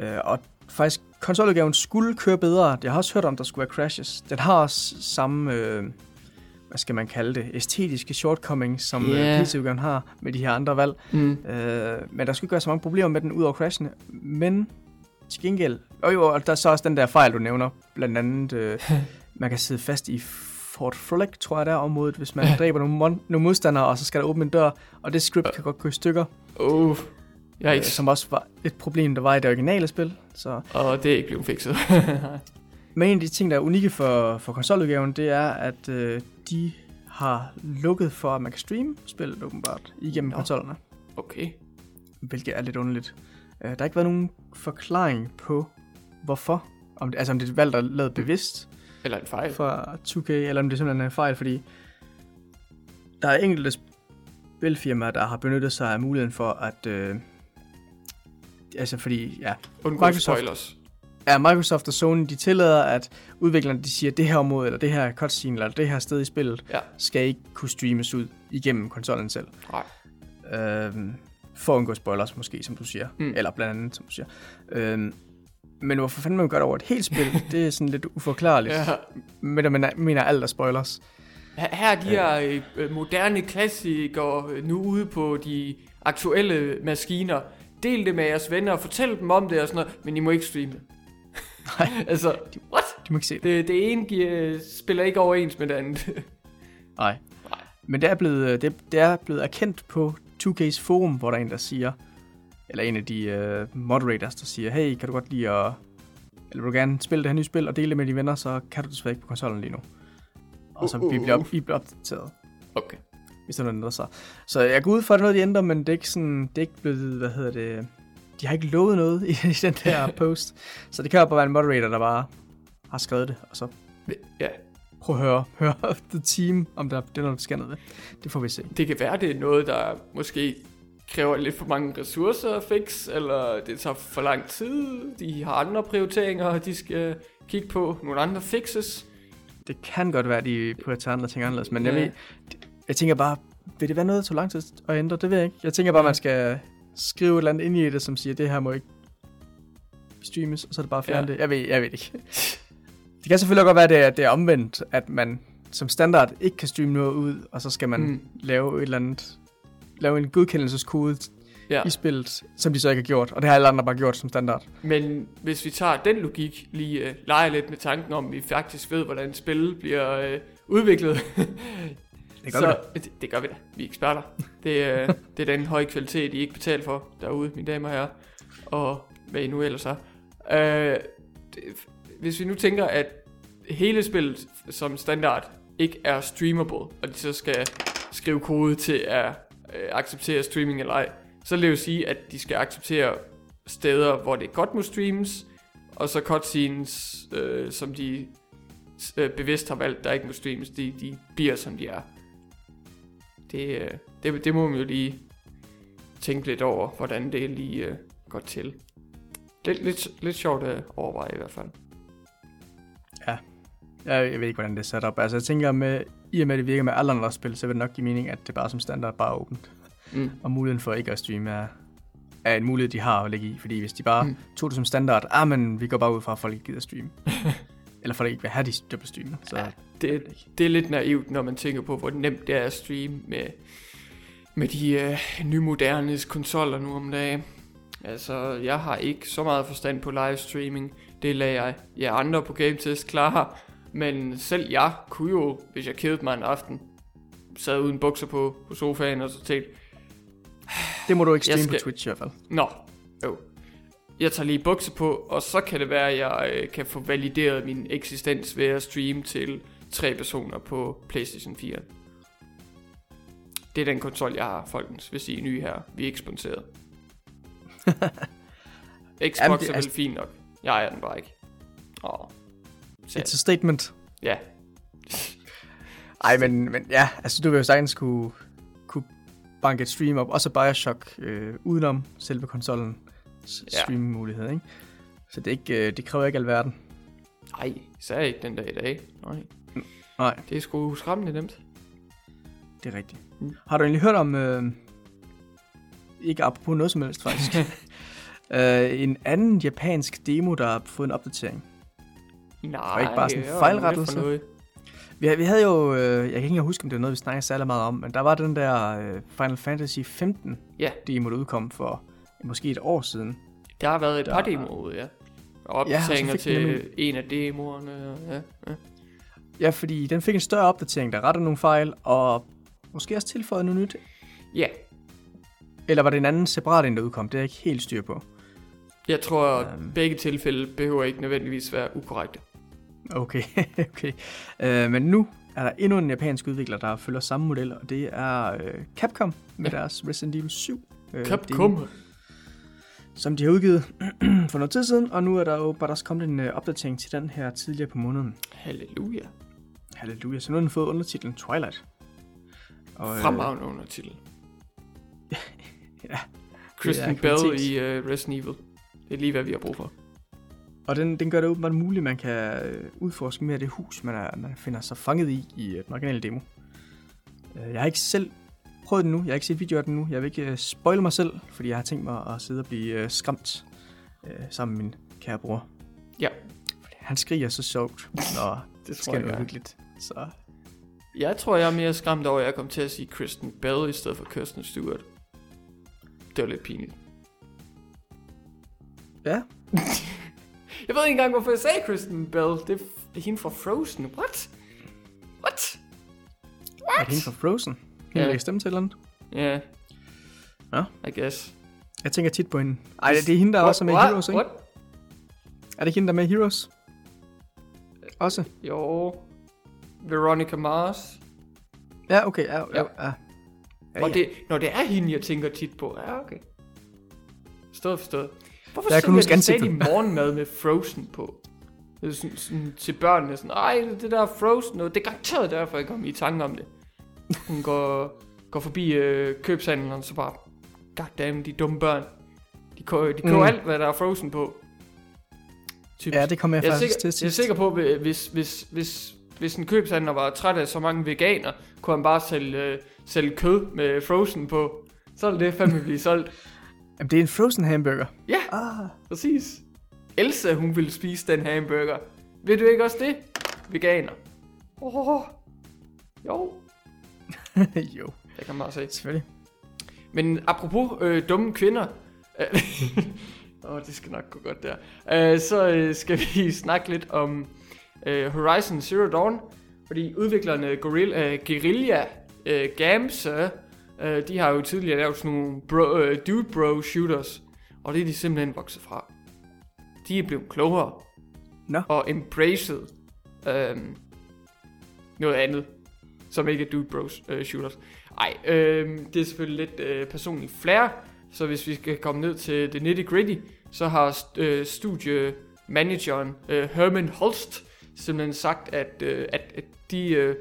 Øh, og faktisk, konsoludgaven skulle køre bedre. Jeg har også hørt om, der skulle være crashes. Den har også samme, øh, hvad skal man kalde det, æstetiske shortcomings, som Ja. yeah. PC-udgaven har med de her andre valg. Mm. Øh, men der skulle ikke være så mange problemer med den, ud over crashene. Men til gengæld, og jo, og der er så også den der fejl, du nævner, blandt andet, øh, <laughs> man kan sidde fast i Fort Frolic, tror jeg, der er området, hvis man dræber nogle, mon- nogle modstandere, og så skal der åbne en dør, og det script kan godt gå i stykker. Jeg er øh, som også var et problem, der var i det originale spil. Så. og det er ikke blevet fikset. <laughs> Men en af de ting, der er unikke for, for konsoludgaven, det er, at øh, de har lukket for, at man kan streame spillet åbenbart igennem Nå. konsollerne. okay. hvilket er lidt underligt. Uh, der har ikke været nogen forklaring på, hvorfor. Om det, altså om det er et valg, der er lavet bevidst Eller en fejl. fra 2K, eller om det simpelthen er en fejl, fordi der er enkelte spilfirmaer, der har benyttet sig af muligheden for at... Uh, altså fordi, ja, Undgå Microsoft. spoilers. Er Microsoft og Sony, de tillader, at udviklerne de siger, at det her område, eller det her cutscene, eller det her sted i spillet, Ja. skal ikke kunne streames ud igennem konsollen selv. Nej. Øhm, for at undgå spoilers måske, som du siger. Mm. Eller blandt andet, som du siger. Øhm, men hvorfor fanden man gør det over et helt spil, det er sådan lidt uforklarligt. <laughs> Ja. Men man mener alt er spoilers. Her er de her øh, moderne klassikere øh, nu ude på de aktuelle maskiner. Del det med jeres venner og fortæl dem om det og sådan noget, men I må ikke streame det. Nej. <laughs> altså, what? Du må ikke se det. Det, det ene giver, spiller ikke overens med det andet. Nej. <laughs> Nej. Men det er, blevet, det, det er blevet erkendt på 2K's forum, hvor der er en, der siger, eller en af de uh, moderators, der siger, hey, kan du godt lide at, eller vil du gerne spille det her nye spil og dele det med dine venner, så kan du desværre ikke på konsollen lige nu. Og så Uh, uh, vi bliver, uh. I bliver opdateret. Okay. hvis der er noget, der ændrer sig. Så jeg går ud fra, at det er noget, de ændrer, men det er ikke sådan, det er ikke blevet, hvad hedder det, de har ikke lovet noget i, i den der <laughs> post. Så det kan jo bare være en moderator, der bare har skrevet det, og så Ja, prøv at høre, høre the team, om der, det er noget, der sker noget ved. Det får vi se. det kan være, det er noget, der måske kræver lidt for mange ressourcer at fix, eller det tager for lang tid, de har andre prioriteringer, de skal kigge på, nogle andre fixes. Det kan godt være, at de prioriterer andre ting anderledes, men jeg, Ja. ved, jeg tænker bare, vil det være noget, der tog lang tid at ændre? Det ved jeg ikke. Jeg tænker bare, man skal skrive et eller andet ind i det, som siger, det her må ikke streames, og så er det bare fjerne Ja. det. Jeg ved, jeg ved ikke. Det kan selvfølgelig godt være, at det er, det er omvendt, at man som standard ikke kan streame noget ud, og så skal man Mm. lave et eller andet, lave en godkendelseskode Ja. ja. i spillet, som de så ikke har gjort, og det har alle andre bare gjort som standard. Men hvis vi tager den logik, lige øh, leger lidt med tanken om, at vi faktisk ved, hvordan spil bliver øh, udviklet. Det gør så, vi det, det gør vi da. Vi er eksperter. Det, øh, <laughs> det er den høje kvalitet, I ikke betaler for derude, mine damer og herrer. Og hvad I nu ellers er. Øh, det, hvis vi nu tænker, at hele spillet som standard ikke er streamable, og de så skal skrive kode til at øh, acceptere streaming eller ej, så vil det jo sige, at de skal acceptere steder, hvor det godt må streames, og så cutscenes, øh, som de øh, bevidst har valgt, der ikke må streames, de, de bliver som de er. Det, øh, det, det må man jo lige tænke lidt over, hvordan det lige øh, går til. Lidt, lidt, lidt sjovt at overveje i hvert fald. Jeg, jeg ved ikke, hvordan det er sat op. Altså, jeg tænker, med, i og med, at det virker med alle andre spil, så vil det nok give mening, at det bare som standard bare er åbent. Mm. Og muligheden for ikke at streame er, er en mulighed, de har at lægge i. Fordi hvis de bare mm. tog det som standard, ah, men vi går bare ud fra, at folk ikke gider streame. <laughs> Eller folk ikke vil have de dobbeltstreamer. Så Ja, det, det er lidt naivt, når man tænker på, hvor nemt det er at streame med, med de øh, nymoderne konsoller nu om dagen. Altså, jeg har ikke så meget forstand på livestreaming. Det lader jeg jer andre på Game Test klare. Men selv jeg kunne jo, hvis jeg kedede mig en aften, sad uden bukser på, på sofaen og så tænkte, det må du ikke streame skal- på Twitch i hvert fald. Nå, jo. Jeg tager lige bukser på, og så kan det være, at jeg øh, kan få valideret min eksistens ved at streame til tre personer på PlayStation 4. Det er den konsol, jeg har, folkens, hvis I er nye her. Vi er ikke sponsoreret. <laughs> Xbox Jamen, det- er vel altså- fint nok. Jeg er den bare ikke. Åh. Så, It's a statement. ja, <laughs> Ej, men, men ja, altså du vil jo sagtens kunne, kunne banke et stream op, også Bioshock, øh, udenom selve konsollen Ja. streaming-mulighed, ikke? Så det, er ikke, øh, det kræver ikke alverden. nej, især ikke den dag i dag. Nej, Nej, det er sgu skræmmende nemt. det er rigtigt. Mm. Har du egentlig hørt om, øh, ikke apropos noget som helst faktisk, <laughs> øh, en anden japansk demo, der har fået en opdatering? Nej, ikke bare sådan en fejlrettelse? Vi, vi havde jo, øh, jeg kan ikke huske, om det var noget, vi snakkede særlig meget om, men der var den der øh, Final Fantasy 15 Ja. demo, der udkom for måske et år siden. Der har været et Der- par demoer, ja. Og Ja, opdateringer fik til nemlig- en af demoerne. og Ja, ja. Ja, fordi den fik en større opdatering, der rettede nogle fejl, og måske også tilføjet noget nyt. ja, Eller var det en anden separat en, der udkom? Det er jeg ikke helt styr på. jeg tror, at Øhm. begge tilfælde behøver ikke nødvendigvis være ukorrekte. Okay, <laughs> okay. Øh, men nu er der endnu en japansk udvikler, der følger samme model, og det er øh, Capcom med Ja. deres Resident Evil 7. Øh, demo, Capcom. Som de har udgivet <clears throat> for noget tid siden, og nu er der jo bare også kommet en øh, opdatering til den her tidligere på måneden. Halleluja. Halleluja. Så nu har den fået undertitlen Twilight. Og, øh, Fremragende undertitel. <laughs> Ja, Kristen Bell i uh, Resident Evil. Det er lige, hvad vi har brug for. Og den, den gør det åbenbart muligt, at man kan øh, udforske mere af det hus, man, er, man finder sig fanget i i øh, den originale demo. Øh, Jeg har ikke selv prøvet den nu. Jeg har ikke set video af den nu. Jeg vil ikke øh, spoile mig selv, fordi jeg har tænkt mig at sidde og blive øh, skræmt øh, sammen med min kære bror. Ja. Fordi han skriger så sjovt, når <laughs> Det tror sker jeg, hyggeligt. Så jeg tror, jeg er mere skræmt over, at jeg kom til at sige Kristen Bell i stedet for Kirsten Stewart. Det var lidt pinligt. ja, <laughs> Jeg ved ikke engang, hvorfor jeg sagde Kristen Bell. Det er, hende fra Frozen. What? What? er det hende fra Frozen? Ja. kan stemme til eller andet? Ja. Ja. I guess. Jeg tænker tit på hende. Ej, det er hende, der også er med i What? Heroes, ikke? What? Er det hende, der er med i Heroes? Også? Jo. Veronica Mars. Ja, okay. Ja, ja, Ja. ja. ja, Og det, når det er hende, jeg tænker tit på. Ja, okay. Forstået, forstået. Hvorfor Jeg huske de stadig morgenmad med Frozen på? Er sådan, sådan, til børnene sådan, ej, det der Frozen, noget. det er garanteret derfor, jeg kom i tanke om det. Hun går, går forbi øh, købshandlen, og så bare, goddamn, de dumme børn. De, køber, de køber Mm. alt, hvad der er Frozen på. Typisk. ja, det kommer jeg, jeg, faktisk sikker, til jeg er sidst. sikker på, hvis, hvis, hvis, hvis en købshandler var træt af så mange veganer, kunne han bare sælge, øh, sælge kød med Frozen på. Så ville det fandme blive solgt. <laughs> Jamen, det er en frozen hamburger. Ja, Ah. præcis. Elsa, hun ville spise den hamburger. Ved du ikke også det? Veganer. Oh, jo, <laughs> jo, det kan man også se. selvfølgelig. Men apropos øh, dumme kvinder. <laughs> Åh, oh, det skal nok gå godt der. Øh, så øh, skal vi <laughs> snakke lidt om øh, Horizon Zero Dawn. Fordi udviklerne Gorilla, øh, Guerrilla øh, Games, øh, øh, de har jo tidligere lavet sådan nogle bro, øh, dude bro shooters. Og det er de simpelthen vokset fra. De er blevet klogere. Nå. Og embraced øh, noget andet. Som ikke er dude bros øh, shooters. Ej, øh, det er selvfølgelig lidt øh, personligt flair, så hvis vi skal komme ned til det nitty gritty, så har øh, studiemanageren øh, Herman Holst simpelthen sagt, at, øh, at, at de øh,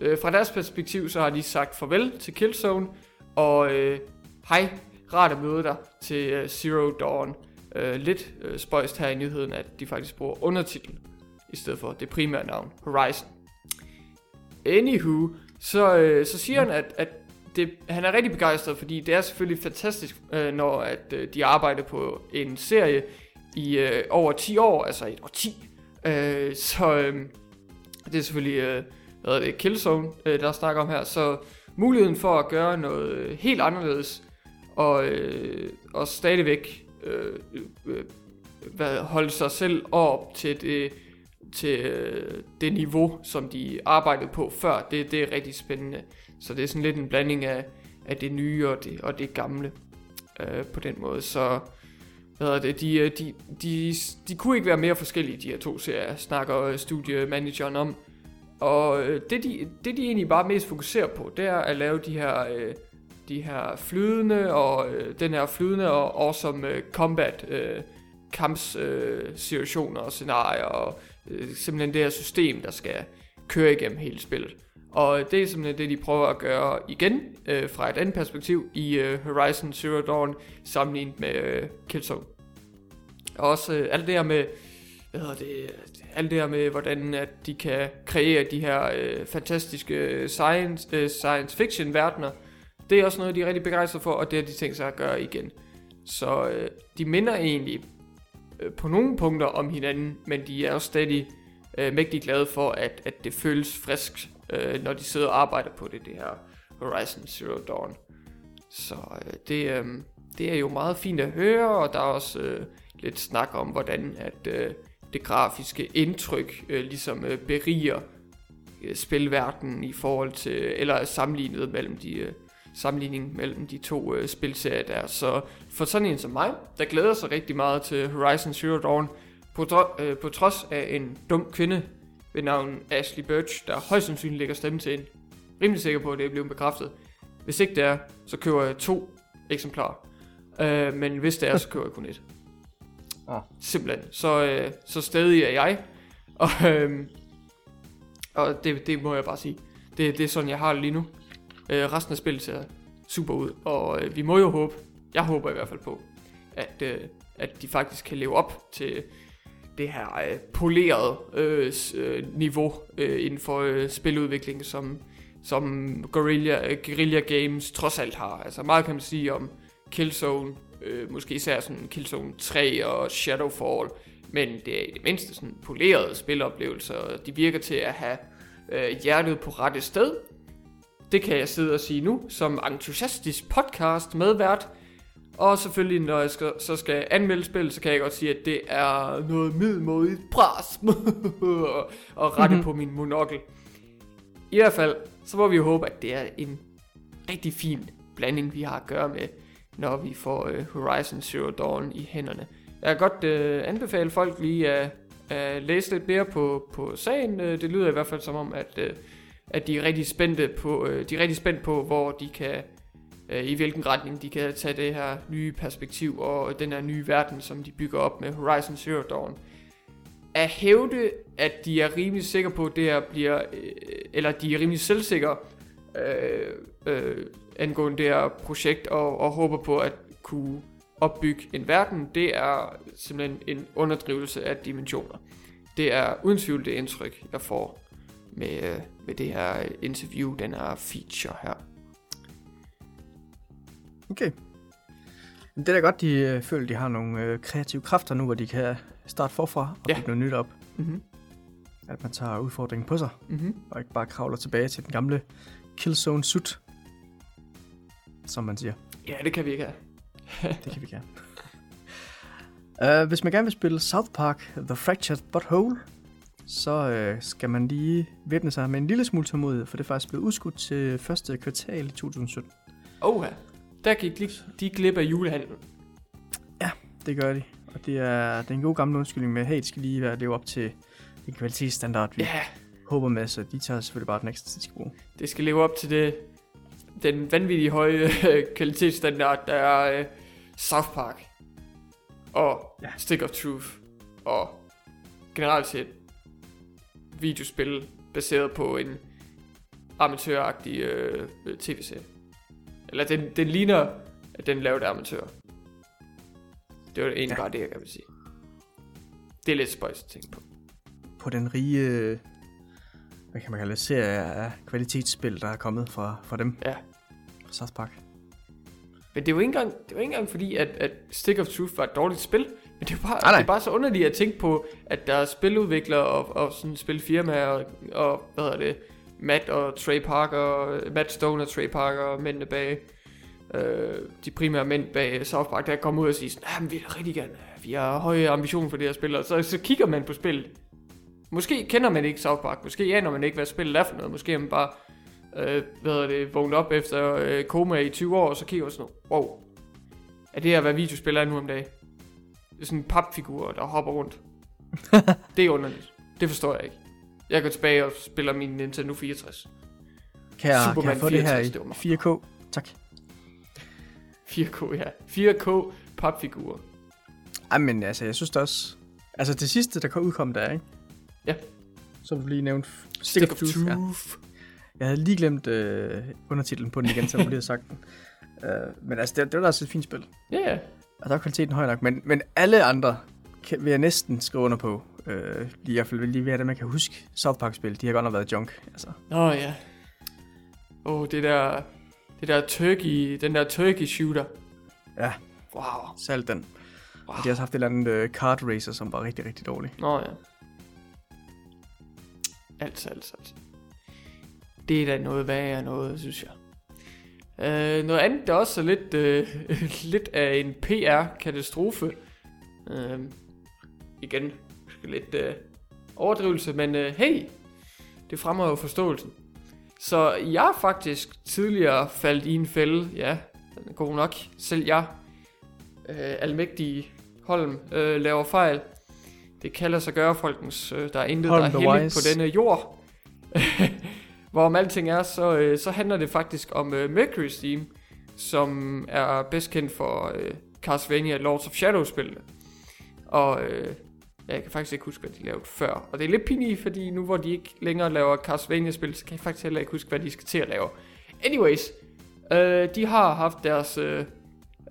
øh, fra deres perspektiv, så har de sagt farvel til Killzone, og øh, hej, rart at møde dig til øh, Zero Dawn. Øh, lidt øh, spøjst her i nyheden, at de faktisk bruger undertitlen, i stedet for det primære navn, Horizon. Anywho, så, øh, så siger han, at, at det, han er rigtig begejstret, fordi det er selvfølgelig fantastisk, øh, når at øh, de arbejder på en serie i øh, over 10 år, altså et år 10. Øh, så øh, det er selvfølgelig øh, hvad er det, Killzone, øh, der snakker om her. Så muligheden for at gøre noget helt anderledes, og, øh, og stadigvæk øh, øh, øh hvad, holde sig selv op til det, til øh, det niveau, som de arbejdede på før, det, det er rigtig spændende. Så det er sådan lidt en blanding af, af det nye og det, og det gamle øh, på den måde. Så hvad er det, de, øh, de, de, de kunne ikke være mere forskellige, de her to serier, snakker øh, studiemanageren om. Og det, de, det de egentlig bare mest fokuserer på, det er at lave de her, øh, de her flydende og øh, den her flydende og awesome øh, combat øh, kampssituationer øh, og scenarier og øh, simpelthen det her system, der skal køre igennem hele spillet. Og det er simpelthen det, de prøver at gøre igen øh, fra et andet perspektiv i øh, Horizon Zero Dawn sammenlignet med øh, Killzone. Og også øh, alt det her med, hvad hedder det, øh, alt det her med, hvordan at de kan kreere de her øh, fantastiske science, øh, science fiction verdener, det er også noget, de er rigtig begejstrede for, og det har de tænkt sig at gøre igen. Så øh, de minder egentlig øh, på nogle punkter om hinanden, men de er også stadig øh, mægtig glade for, at, at det føles frisk, øh, når de sidder og arbejder på det, det her Horizon Zero Dawn. Så øh, det, øh, det er jo meget fint at høre, og der er også øh, lidt snak om, hvordan at øh, det grafiske indtryk øh, ligesom øh, beriger øh, spilverdenen i forhold til, eller sammenlignet mellem de, øh, sammenligning mellem de to øh, spilserier der. Så for sådan en som mig, der glæder sig rigtig meget til Horizon Zero Dawn, på, tro, øh, på trods af en dum kvinde ved navn Ashley Birch, der højst sandsynligt lægger stemme til en. Rimelig sikker på, at det er blevet bekræftet. Hvis ikke det er, så køber jeg to eksemplarer. Øh, men hvis det er, så køber jeg kun et. <laughs> Ah. Simpelthen. Så, øh, så stadig er jeg. Og, øh, og det, det må jeg bare sige. Det, det er sådan, jeg har det lige nu. Øh, resten af spillet ser super ud. Og øh, vi må jo håbe, jeg håber i hvert fald på, at, øh, at de faktisk kan leve op til det her øh, polerede øh, øh niveau øh, inden for øh, spiludvikling, som, som Guerrilla, øh, Guerrilla Games trods alt har. Altså meget kan man sige om Killzone, øh, måske især sådan Killzone 3 og Shadowfall, men det er i det mindste sådan polerede spiloplevelser, de virker til at have øh, hjertet på rette sted. Det kan jeg sidde og sige nu, som entusiastisk podcast medvært, og selvfølgelig, når jeg skal, så skal anmelde spil, så kan jeg godt sige, at det er noget middelmodigt bras <laughs> og, rette mm-hmm. på min monokkel. I hvert fald, så må vi jo håbe, at det er en rigtig fin blanding, vi har at gøre med, når vi får uh, Horizon Zero Dawn i hænderne. Jeg kan godt uh, anbefale folk lige at uh, læse lidt mere på, på sagen. Uh, det lyder i hvert fald som om, at, uh, at de er rigtig spændte på, øh, de er rigtig spændt på, hvor de kan øh, i hvilken retning de kan tage det her nye perspektiv og den her nye verden, som de bygger op med Horizon Zero Dawn. At hævde, at de er rimelig sikre på, at det her bliver, øh, eller de er rimelig selvsikre øh, øh, angående det her projekt, og, og håber på at kunne opbygge en verden, det er simpelthen en underdrivelse af dimensioner. Det er uden tvivl det indtryk, jeg får med, øh, med det her interview, den her feature her. Okay. Det er da godt, de øh, føler, de har nogle øh, kreative kræfter nu, hvor de kan starte forfra og ja. bygge noget nyt op. Mm-hmm. At man tager udfordringen på sig, mm-hmm. og ikke bare kravler tilbage til den gamle Killzone Suit, som man siger. Ja, det kan vi ikke have. <laughs> det kan vi gerne. Uh, hvis man gerne vil spille South Park The Fractured Butthole, så uh, skal man lige væbne sig med en lille smule tålmodighed, for det er faktisk blevet udskudt til første kvartal i 2017. Oha. Der gik de, de glip af julehandlen. Ja, det gør de. Og det er, det er en god gammel undskyldning med, hey, det skal lige være leve op til en kvalitetsstandard, vi ja. håber med, så de tager selvfølgelig bare den ekstra, de skal bruge. Det skal leve op til det, den vanvittige høje kvalitetsstandard, der er uh, South Park og ja. Stick of Truth og generelt set videospil baseret på en amatøragtig uh, tv-serie. Eller den, den ligner, at den lavede amatør. Det var egentlig ja. bare det, jeg kan sige. Det er lidt spøjs at tænke på. På den rige, hvad kan man kalde det, serie af kvalitetsspil, der er kommet fra, fra dem. Ja. South Park. Men det var ikke engang, det var ikke engang fordi, at, at Stick of Truth var et dårligt spil. Men det er, bare, Nej, nej. det er bare så underligt at tænke på, at der er spiludviklere og, og sådan spilfirmaer og, og, hvad hedder det, Matt og Trey Parker, Matt Stone og Trey Parker, mændene bag, øh, de primære mænd bag South Park, der kommer ud og siger sådan, "Ah, men vi vil rigtig gerne, vi har høje ambitioner for det her spil, og så, så kigger man på spillet. Måske kender man ikke South Park, måske aner man ikke, hvad spillet er for noget, måske er man bare, øh, hvad hedder det, vågnet op efter øh, koma i 20 år, og så kigger man sådan, wow, er det her, hvad videospil er nu om dagen? Det er sådan en papfigur, der hopper rundt. <laughs> det er underligt. Det forstår jeg ikke. Jeg går tilbage og spiller min Nintendo 64. Kan jeg, kan Superman jeg få det her 64, i det var meget 4K? Tak. 4K, ja. 4K papfigurer. Ej, men altså, jeg synes det også... Altså, det sidste, der kom udkom der, ikke? Ja. Som du lige nævnte. Stick, of Truth. Ja. Jeg havde lige glemt øh, undertitlen på den igen, så jeg lige havde sagt den. Uh, <laughs> men altså, det, det var da også et fint spil. Ja, ja. Og der er kvaliteten høj nok. Men, men alle andre kan, vil jeg næsten skrive under på. Uh, lige i hvert fald lige ved at man kan huske South Park-spil. De har godt nok været junk. Altså. Nå ja. Åh, oh, det der... Det der turkey... Den der turkey shooter. Ja. Wow. Selv den. wow. Og de har også haft et eller andet uh, kart racer, som var rigtig, rigtig dårlig. Nå ja. Altså, altså, altså. Det er da noget værre noget, synes jeg. Uh, noget andet, der også er lidt, uh, <laughs> lidt af en PR-katastrofe. Uh, igen, måske lidt uh, overdrivelse, men uh, hey, det fremmer jo forståelsen. Så jeg er faktisk tidligere faldt i en fælde, ja, den er god nok, selv jeg, uh, almægtige Holm, uh, laver fejl. Det kalder sig gøre, folkens. Øh, Der er intet, Holm der er heldigt på denne jord. <laughs> Hvorom alting er, så, øh, så handler det faktisk om øh, Mercury Steam, som er bedst kendt for øh, Castlevania Lords of Shadow-spillene. Og øh, jeg kan faktisk ikke huske, hvad de lavede før. Og det er lidt pinligt, fordi nu hvor de ikke længere laver Castlevania-spil, så kan jeg faktisk heller ikke huske, hvad de skal til at lave. Anyways, øh, de har haft deres øh,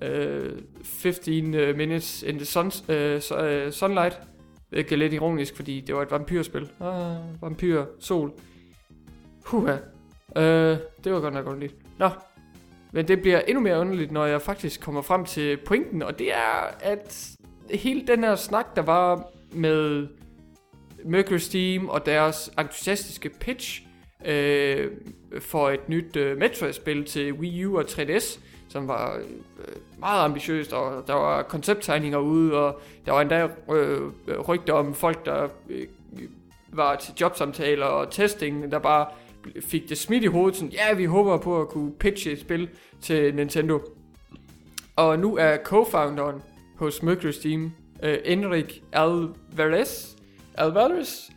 øh, 15 øh, minutes in the sun, øh, øh, sunlight, hvilket er lidt ironisk, fordi det var et vampyrspil. Ah, vampyr, sol. Huha. Øh, det var godt nok underligt. Nå. Men det bliver endnu mere underligt, når jeg faktisk kommer frem til pointen, og det er, at hele den her snak, der var med Mercury Steam og deres entusiastiske pitch øh, for et nyt øh, Metroid-spil til Wii U og 3DS, som var øh, meget ambitiøst, og der var koncepttegninger ude, og der var endda øh, rygter om folk, der øh, var til jobsamtaler og testing, der bare fik det smidt i hovedet, sådan, ja, vi håber på at kunne pitche et spil til Nintendo. Og nu er co-founderen hos Mercury Steam, øh, Enric Alvarez, Alvarez,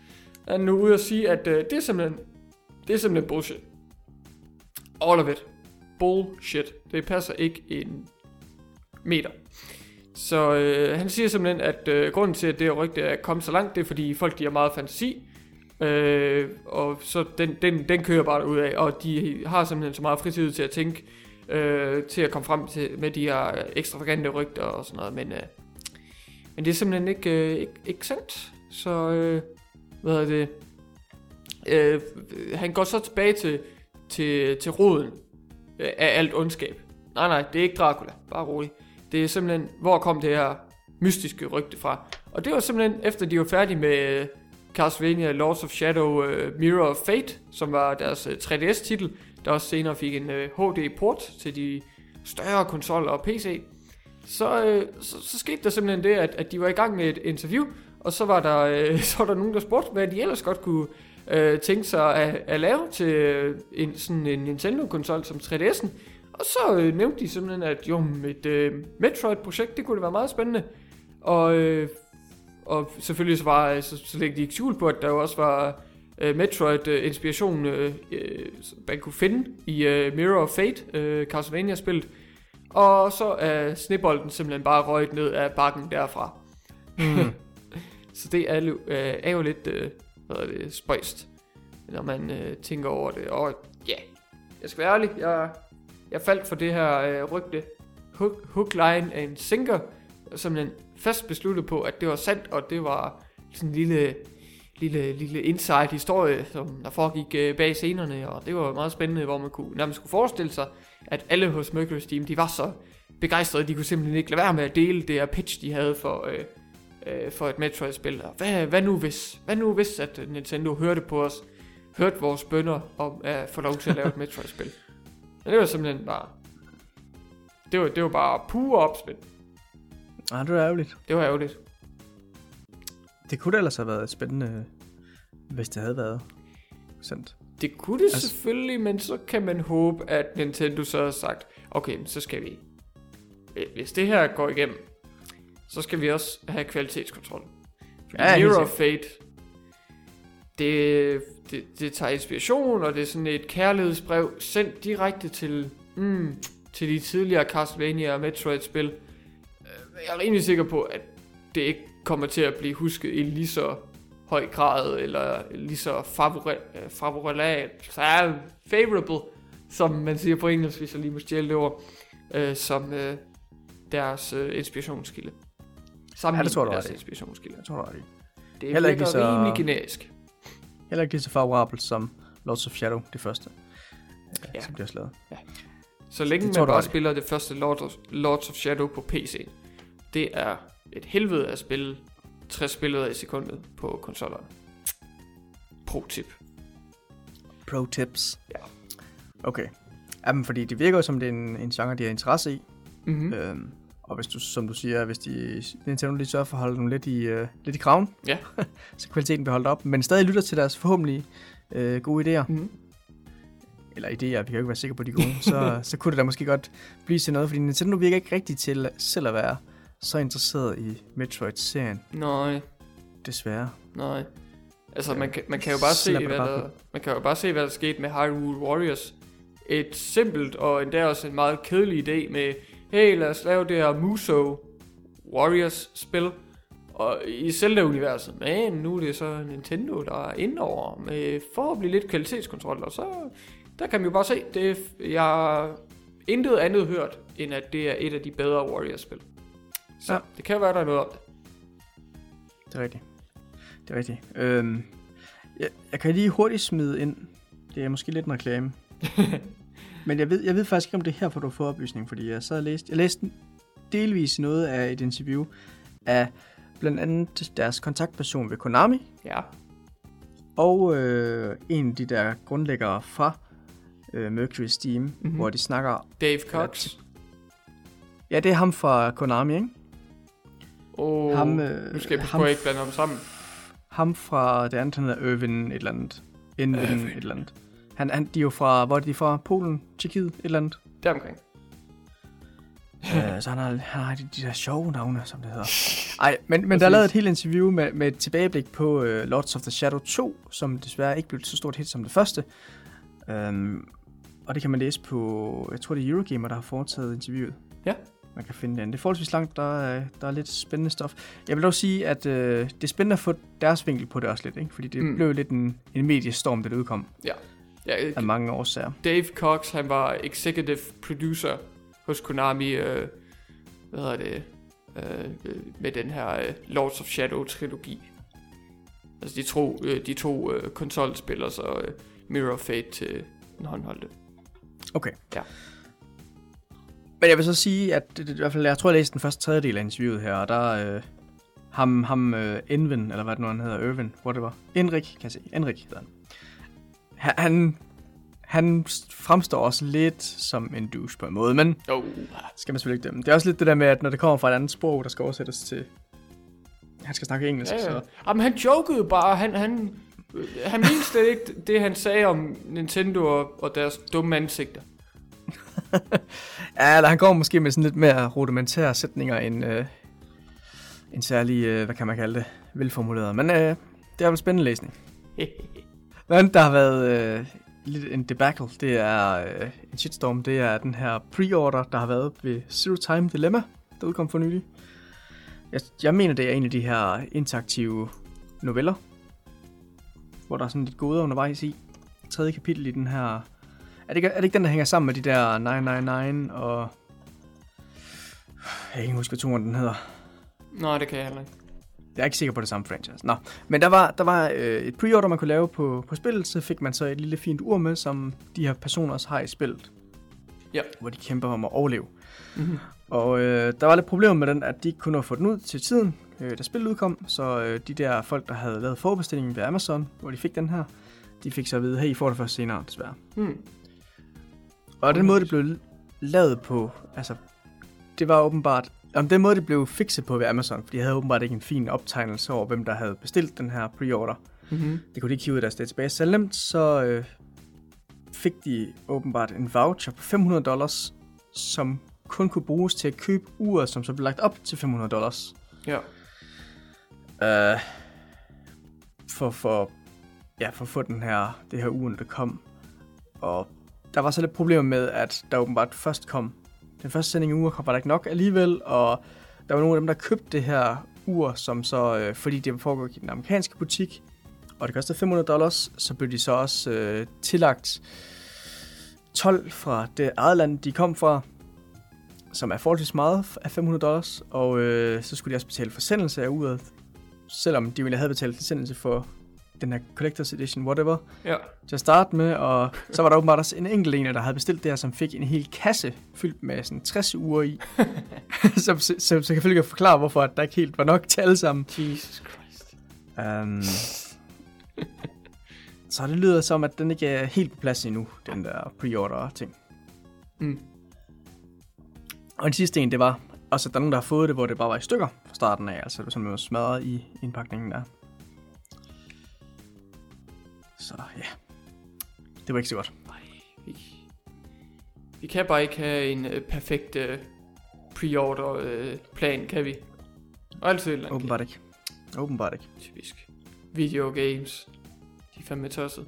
er nu ude at sige, at øh, det er simpelthen, det er simpelthen bullshit. All of it. Bullshit. Det passer ikke en meter. Så øh, han siger simpelthen, at øh, grunden til, at det rygte er kommet så langt, det er fordi folk de har meget fantasi. Øh, og så den, den, den kører bare ud af, og de har simpelthen så meget fritid til at tænke, øh, til at komme frem til med de her ekstravagante rygter og sådan noget, men, øh, men det er simpelthen ikke, øh, ikke, ikke sandt. Så, øh, hvad hedder det, øh, han går så tilbage til, til, til roden af alt ondskab. Nej, nej, det er ikke Dracula, bare rolig. Det er simpelthen, hvor kom det her mystiske rygte fra? Og det var simpelthen, efter de var færdige med øh, Castlevania Lords of Shadow uh, Mirror of Fate, som var deres øh, uh, 3DS-titel, der også senere fik en øh, uh, HD-port til de større konsoller og PC. Så, uh, så, så skete der simpelthen det, at, at de var i gang med et interview, og så var der, uh, <laughs> så var der nogen, der spurgte, hvad de ellers godt kunne uh, tænke sig at, at lave til uh, en, sådan en Nintendo-konsol som 3DS'en. Og så øh, nævnte de simpelthen, at jo, et øh, Metroid-projekt, det kunne da være meget spændende. Og, øh, og selvfølgelig så, var, øh, så, så lægge de ikke skjul på, at der jo også var øh, Metroid-inspiration, øh, øh, som man kunne finde i øh, Mirror of Fate, øh, Castlevania-spillet. Og så er snebolden simpelthen bare røget ned af bakken derfra. Mm. <laughs> Så det er, jo- øh, er jo lidt øh, hvad er det, spøjst, når man øh, tænker over det. Og ja, jeg skal være ærlig, jeg, jeg faldt for det her øh, rygte. Hook, hook, line and sinker. Simpelthen fast besluttet på, at det var sandt, og det var sådan en lille, lille, lille inside historie, som der foregik øh, bag scenerne, og det var meget spændende, hvor man kunne nærmest kunne forestille sig, at alle hos Mercury Steam, de var så begejstrede, de kunne simpelthen ikke lade være med at dele det her pitch, de havde for, øh, øh, for et Metroid-spil. Hvad, hvad nu hvis? Hvad nu hvis, at Nintendo hørte på os, hørte vores bønder om at få lov til at lave et <laughs> Metroid-spil? Men det var simpelthen bare... Det var, det var bare pure opspil. Ah, det var ærgerligt. Det var ærgerligt. Det kunne da ellers have været spændende, hvis det havde været sendt. Det kunne det altså, selvfølgelig, men så kan man håbe, at Nintendo så har sagt, okay, så skal vi, hvis det her går igennem, så skal vi også have kvalitetskontrol. Fordi Ja, sikkert. Fate, det, det, det tager inspiration, og det er sådan et kærlighedsbrev sendt direkte til, mm, til de tidligere Castlevania og Metroid-spil. Øh, Jeg er rimelig sikker på, at det ikke kommer til at blive husket i lige så høj grad, eller lige så øh, favorat, favorable, som man siger på engelsk, hvis jeg lige må stjæle det ord, øh, som øh, deres øh, inspirationskilde. Sammenlignet Ja, det tror du deres inspirationskilde. Jeg tror, du. Det Heller ikke så- rimelig generisk. Heller ikke lige så favorabelt som Lords of Shadow, det første, Ja. ja. som bliver slået. Så længe Det man bare spiller det første Lord of, Lords of Shadow på PC, det er et helvede at spille 60 billeder i sekundet på konsollerne. Pro tip. Pro tips. Ja. Okay. Jamen, fordi det virker som, det er en, en genre, de har interesse i. Mm-hmm. Mm. Øhm, og hvis du, som du siger, hvis de, Nintendo lige sørger for at holde dem lidt i, øh, lidt i kraven, Ja. <laughs> så kvaliteten bliver holdt op, men stadig lytter til deres forhåbentlig øh, gode idéer, Mm-hmm. eller idéer, vi kan jo ikke være sikre på de gode, så, <laughs> så kunne det da måske godt blive til noget, fordi Nintendo virker ikke rigtig til selv at være så interesseret i Metroid-serien, Nej, desværre. nej. Altså, man kan, man kan jo bare se, hvad der, man kan jo bare se, hvad der skete med Hyrule Warriors. Et simpelt og endda også en meget kedelig idé med, hey, lad os lave det her Muso Warriors spil, og i Zelda-universet. Men nu er det så Nintendo, der er inde over med forhåbentlig lidt kvalitetskontrol, og så der kan man jo bare se, det jeg har intet andet hørt, end at det er et af de bedre Warriors-spil. Så ja. Det kan være, der er noget om det. Det er rigtigt. Det er rigtigt. Øhm, jeg, jeg kan lige hurtigt smide ind. Det er måske lidt en reklame. <laughs> Men jeg ved, jeg ved faktisk ikke, om det er her, hvor du får oplysning, fordi jeg sad og læste, jeg læste delvis noget af et interview af blandt andet deres kontaktperson ved Konami, Ja, og øh, en af de der grundlæggere fra øh, Mercury Steam, Mhm. mm-hmm. hvor de snakker... Dave Cox. Ja, det er ham fra Konami, ikke? Og Ham, øh, nu skal jeg passe på, at ikke blande ham sammen. Ham fra det andet, han hedder Irvin et eller andet. Irvin et eller andet. Han, han, de er jo fra, hvor er de fra? Polen, Tjekkiet, et eller andet. Deromkring. uh, <laughs> så han har, han har de, de der sjove navne, som det hedder. <laughs> Ej, men, men der er lavet et helt interview med, med et tilbageblik på uh, Lords of the Shadow 2, som desværre ikke blev så stort hit som det første. Um, og det kan man læse på, jeg tror det er Eurogamer, der har foretaget interviewet. Ja. Man kan finde den. Det er forholdsvis langt, der er, der er lidt spændende stof. Jeg vil dog sige, at øh, det er spændende at få deres vinkel på det også lidt, ikke? Fordi det Mm. blev lidt en, en mediestorm, da det udkom, Ja, af mange årsager. Dave Cox, han var executive producer hos Konami, øh, hvad hedder det, øh, øh, med den her øh, Lords of Shadow-trilogi. Altså de to, øh, de to øh, konsolspil, og så øh, Mirror of Fate til den håndholdte. Okay. Ja. Men jeg vil så sige, at det, det, i hvert fald, jeg tror, jeg læste den første tredjedel af interviewet her, og der øh, ham, ham øh, Envin, eller hvad det nu han hedder, Irvin, whatever. Enrik, kan jeg se. Enrik hedder han. Han, han, fremstår også lidt som en douche på en måde, men Oh. skal man selvfølgelig ikke dømme. Det er også lidt det der med, at når det kommer fra et andet sprog, der skal oversættes til... Han skal snakke engelsk, Ja, ja. så... Jamen, han jokede bare. Han, han, øh, han mente slet ikke det, han sagde om Nintendo og, og deres dumme ansigter. <laughs> Ja, eller han går måske med sådan lidt mere rudimentære sætninger end øh, en særlig, øh, hvad kan man kalde det, velformuleret. Men øh, det er vel spændende læsning. <laughs> Men der har været øh, lidt en debacle. Det er øh, en shitstorm. Det er den her pre-order, der har været ved Zero Time Dilemma, der udkom for nylig. Jeg, jeg mener, det er en af de her interaktive noveller, hvor der er sådan lidt goder undervejs i. Tredje kapitel i den her... Er det, ikke, er det ikke den, der hænger sammen med de der 999 og... Jeg kan ikke huske, hvad turen den hedder. Nej, det kan jeg heller ikke. Jeg er ikke sikker på det samme franchise. Nå, men der var, der var øh, et pre-order, man kunne lave på, på spillet, så fik man så et lille fint ur med, som de her personer også har i spillet. Ja. Hvor de kæmper om at overleve. Mm-hmm. Og øh, der var lidt problemer med den, at de ikke kunne nå at få den ud til tiden, øh, da spillet udkom. Så øh, de der folk, der havde lavet forbestillingen ved Amazon, hvor de fik den her, de fik så at vide, hey, I får det først senere, desværre. Mm. Og den måde, det blev lavet på, altså, det var åbenbart, om den måde, det blev fikset på ved Amazon, for de havde åbenbart ikke en fin optegnelse over, hvem der havde bestilt den her pre-order. Mm-hmm. Det kunne de ikke hive ud af deres database. Så nemt, så øh, fik de åbenbart en voucher på 500 dollars, som kun kunne bruges til at købe uret, som så blev lagt op til 500 dollars. Ja. Øh, for, for, ja, for at få den her, det her ur, det kom. Og der var så lidt problemer med, at der åbenbart først kom, den første sending i uger, kom, var der ikke nok alligevel, og der var nogle af dem, der købte det her ur, som så, øh, fordi det foregik i den amerikanske butik, og det kostede 500 dollars, så blev de så også øh, tillagt 12 fra det eget land, de kom fra, som er forholdsvis meget af 500 dollars, og øh, så skulle de også betale forsendelse af uret, selvom de ville have betalt forsendelse for den her Collector's Edition, whatever, Ja. til at starte med, og så var der åbenbart også en enkelt en, der havde bestilt det her, som fik en hel kasse fyldt med sådan 60 uger i, <laughs> som, som, som selvfølgelig kan forklare, hvorfor at der ikke helt var nok til alle sammen. Jesus Christ. Um, så det lyder som, at den ikke er helt på plads endnu, den der pre-order ting. Mm. Og den sidste en, det var også, at der er nogen, der har fået det, hvor det bare var i stykker fra starten af. Altså, det var sådan, var smadret i indpakningen der. Så ja, det var ikke så godt. Nej, vi, vi kan bare ikke have en øh, perfekt øh, pre-order øh, plan, kan vi? Og altid et Åbenbart ikke. Åbenbart ikke. Typisk. Video games. De er fandme tosset.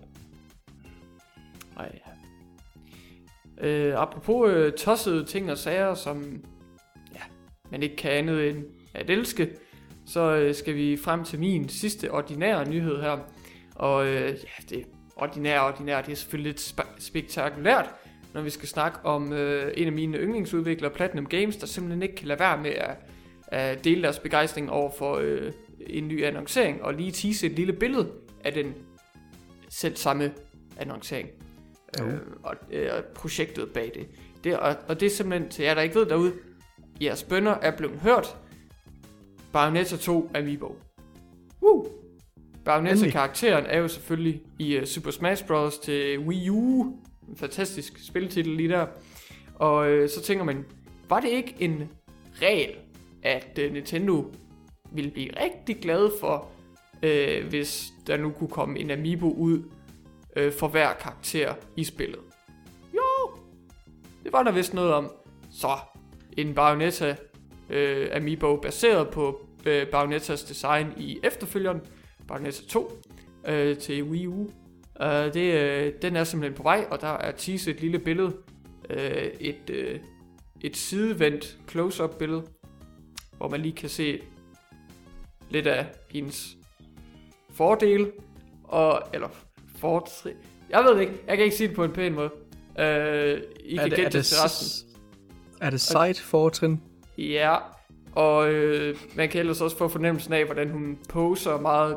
Ej, ja. Øh, apropos øh, tossede ting og sager, som ja, man ikke kan andet end at elske, så øh, skal vi frem til min sidste ordinære nyhed her. Og øh, ja, det ordinære ordinære, det er selvfølgelig lidt spe- spektakulært, når vi skal snakke om øh, en af mine yndlingsudviklere, Platinum Games, der simpelthen ikke kan lade være med at, at dele deres begejstring over for øh, en ny annoncering, og lige tease et lille billede af den selv samme annoncering. Jo. Øh, og øh, projektet bag det. det og, og det er simpelthen til jer, der ikke ved derude, jeres bønder er blevet hørt. Bayonetta 2 Amiibo. Woo! Bayonetta Endelig. karakteren er jo selvfølgelig i uh, Super Smash Bros. til Wii U. En fantastisk spiltitel lige der. Og øh, så tænker man, var det ikke en regel, at øh, Nintendo ville blive rigtig glad for, øh, hvis der nu kunne komme en Amiibo ud øh, for hver karakter i spillet? Jo, det var der vist noget om. Så, en Bayonetta øh, Amiibo baseret på øh, Bayonettas design i efterfølgeren, Bayonetta 2, øh, til Wii U. Uh, det, øh, den er simpelthen på vej, og der er teaset et lille billede. Øh, et, øh, et sidevendt close-up billede, hvor man lige kan se lidt af hendes fordele, og, eller fortrin. Jeg ved det ikke, jeg kan ikke sige det på en pæn måde. Uh, I er kan det, gætte det til resten. er det side fortrin? Ja, og øh, man kan ellers også få fornemmelsen af, hvordan hun poser meget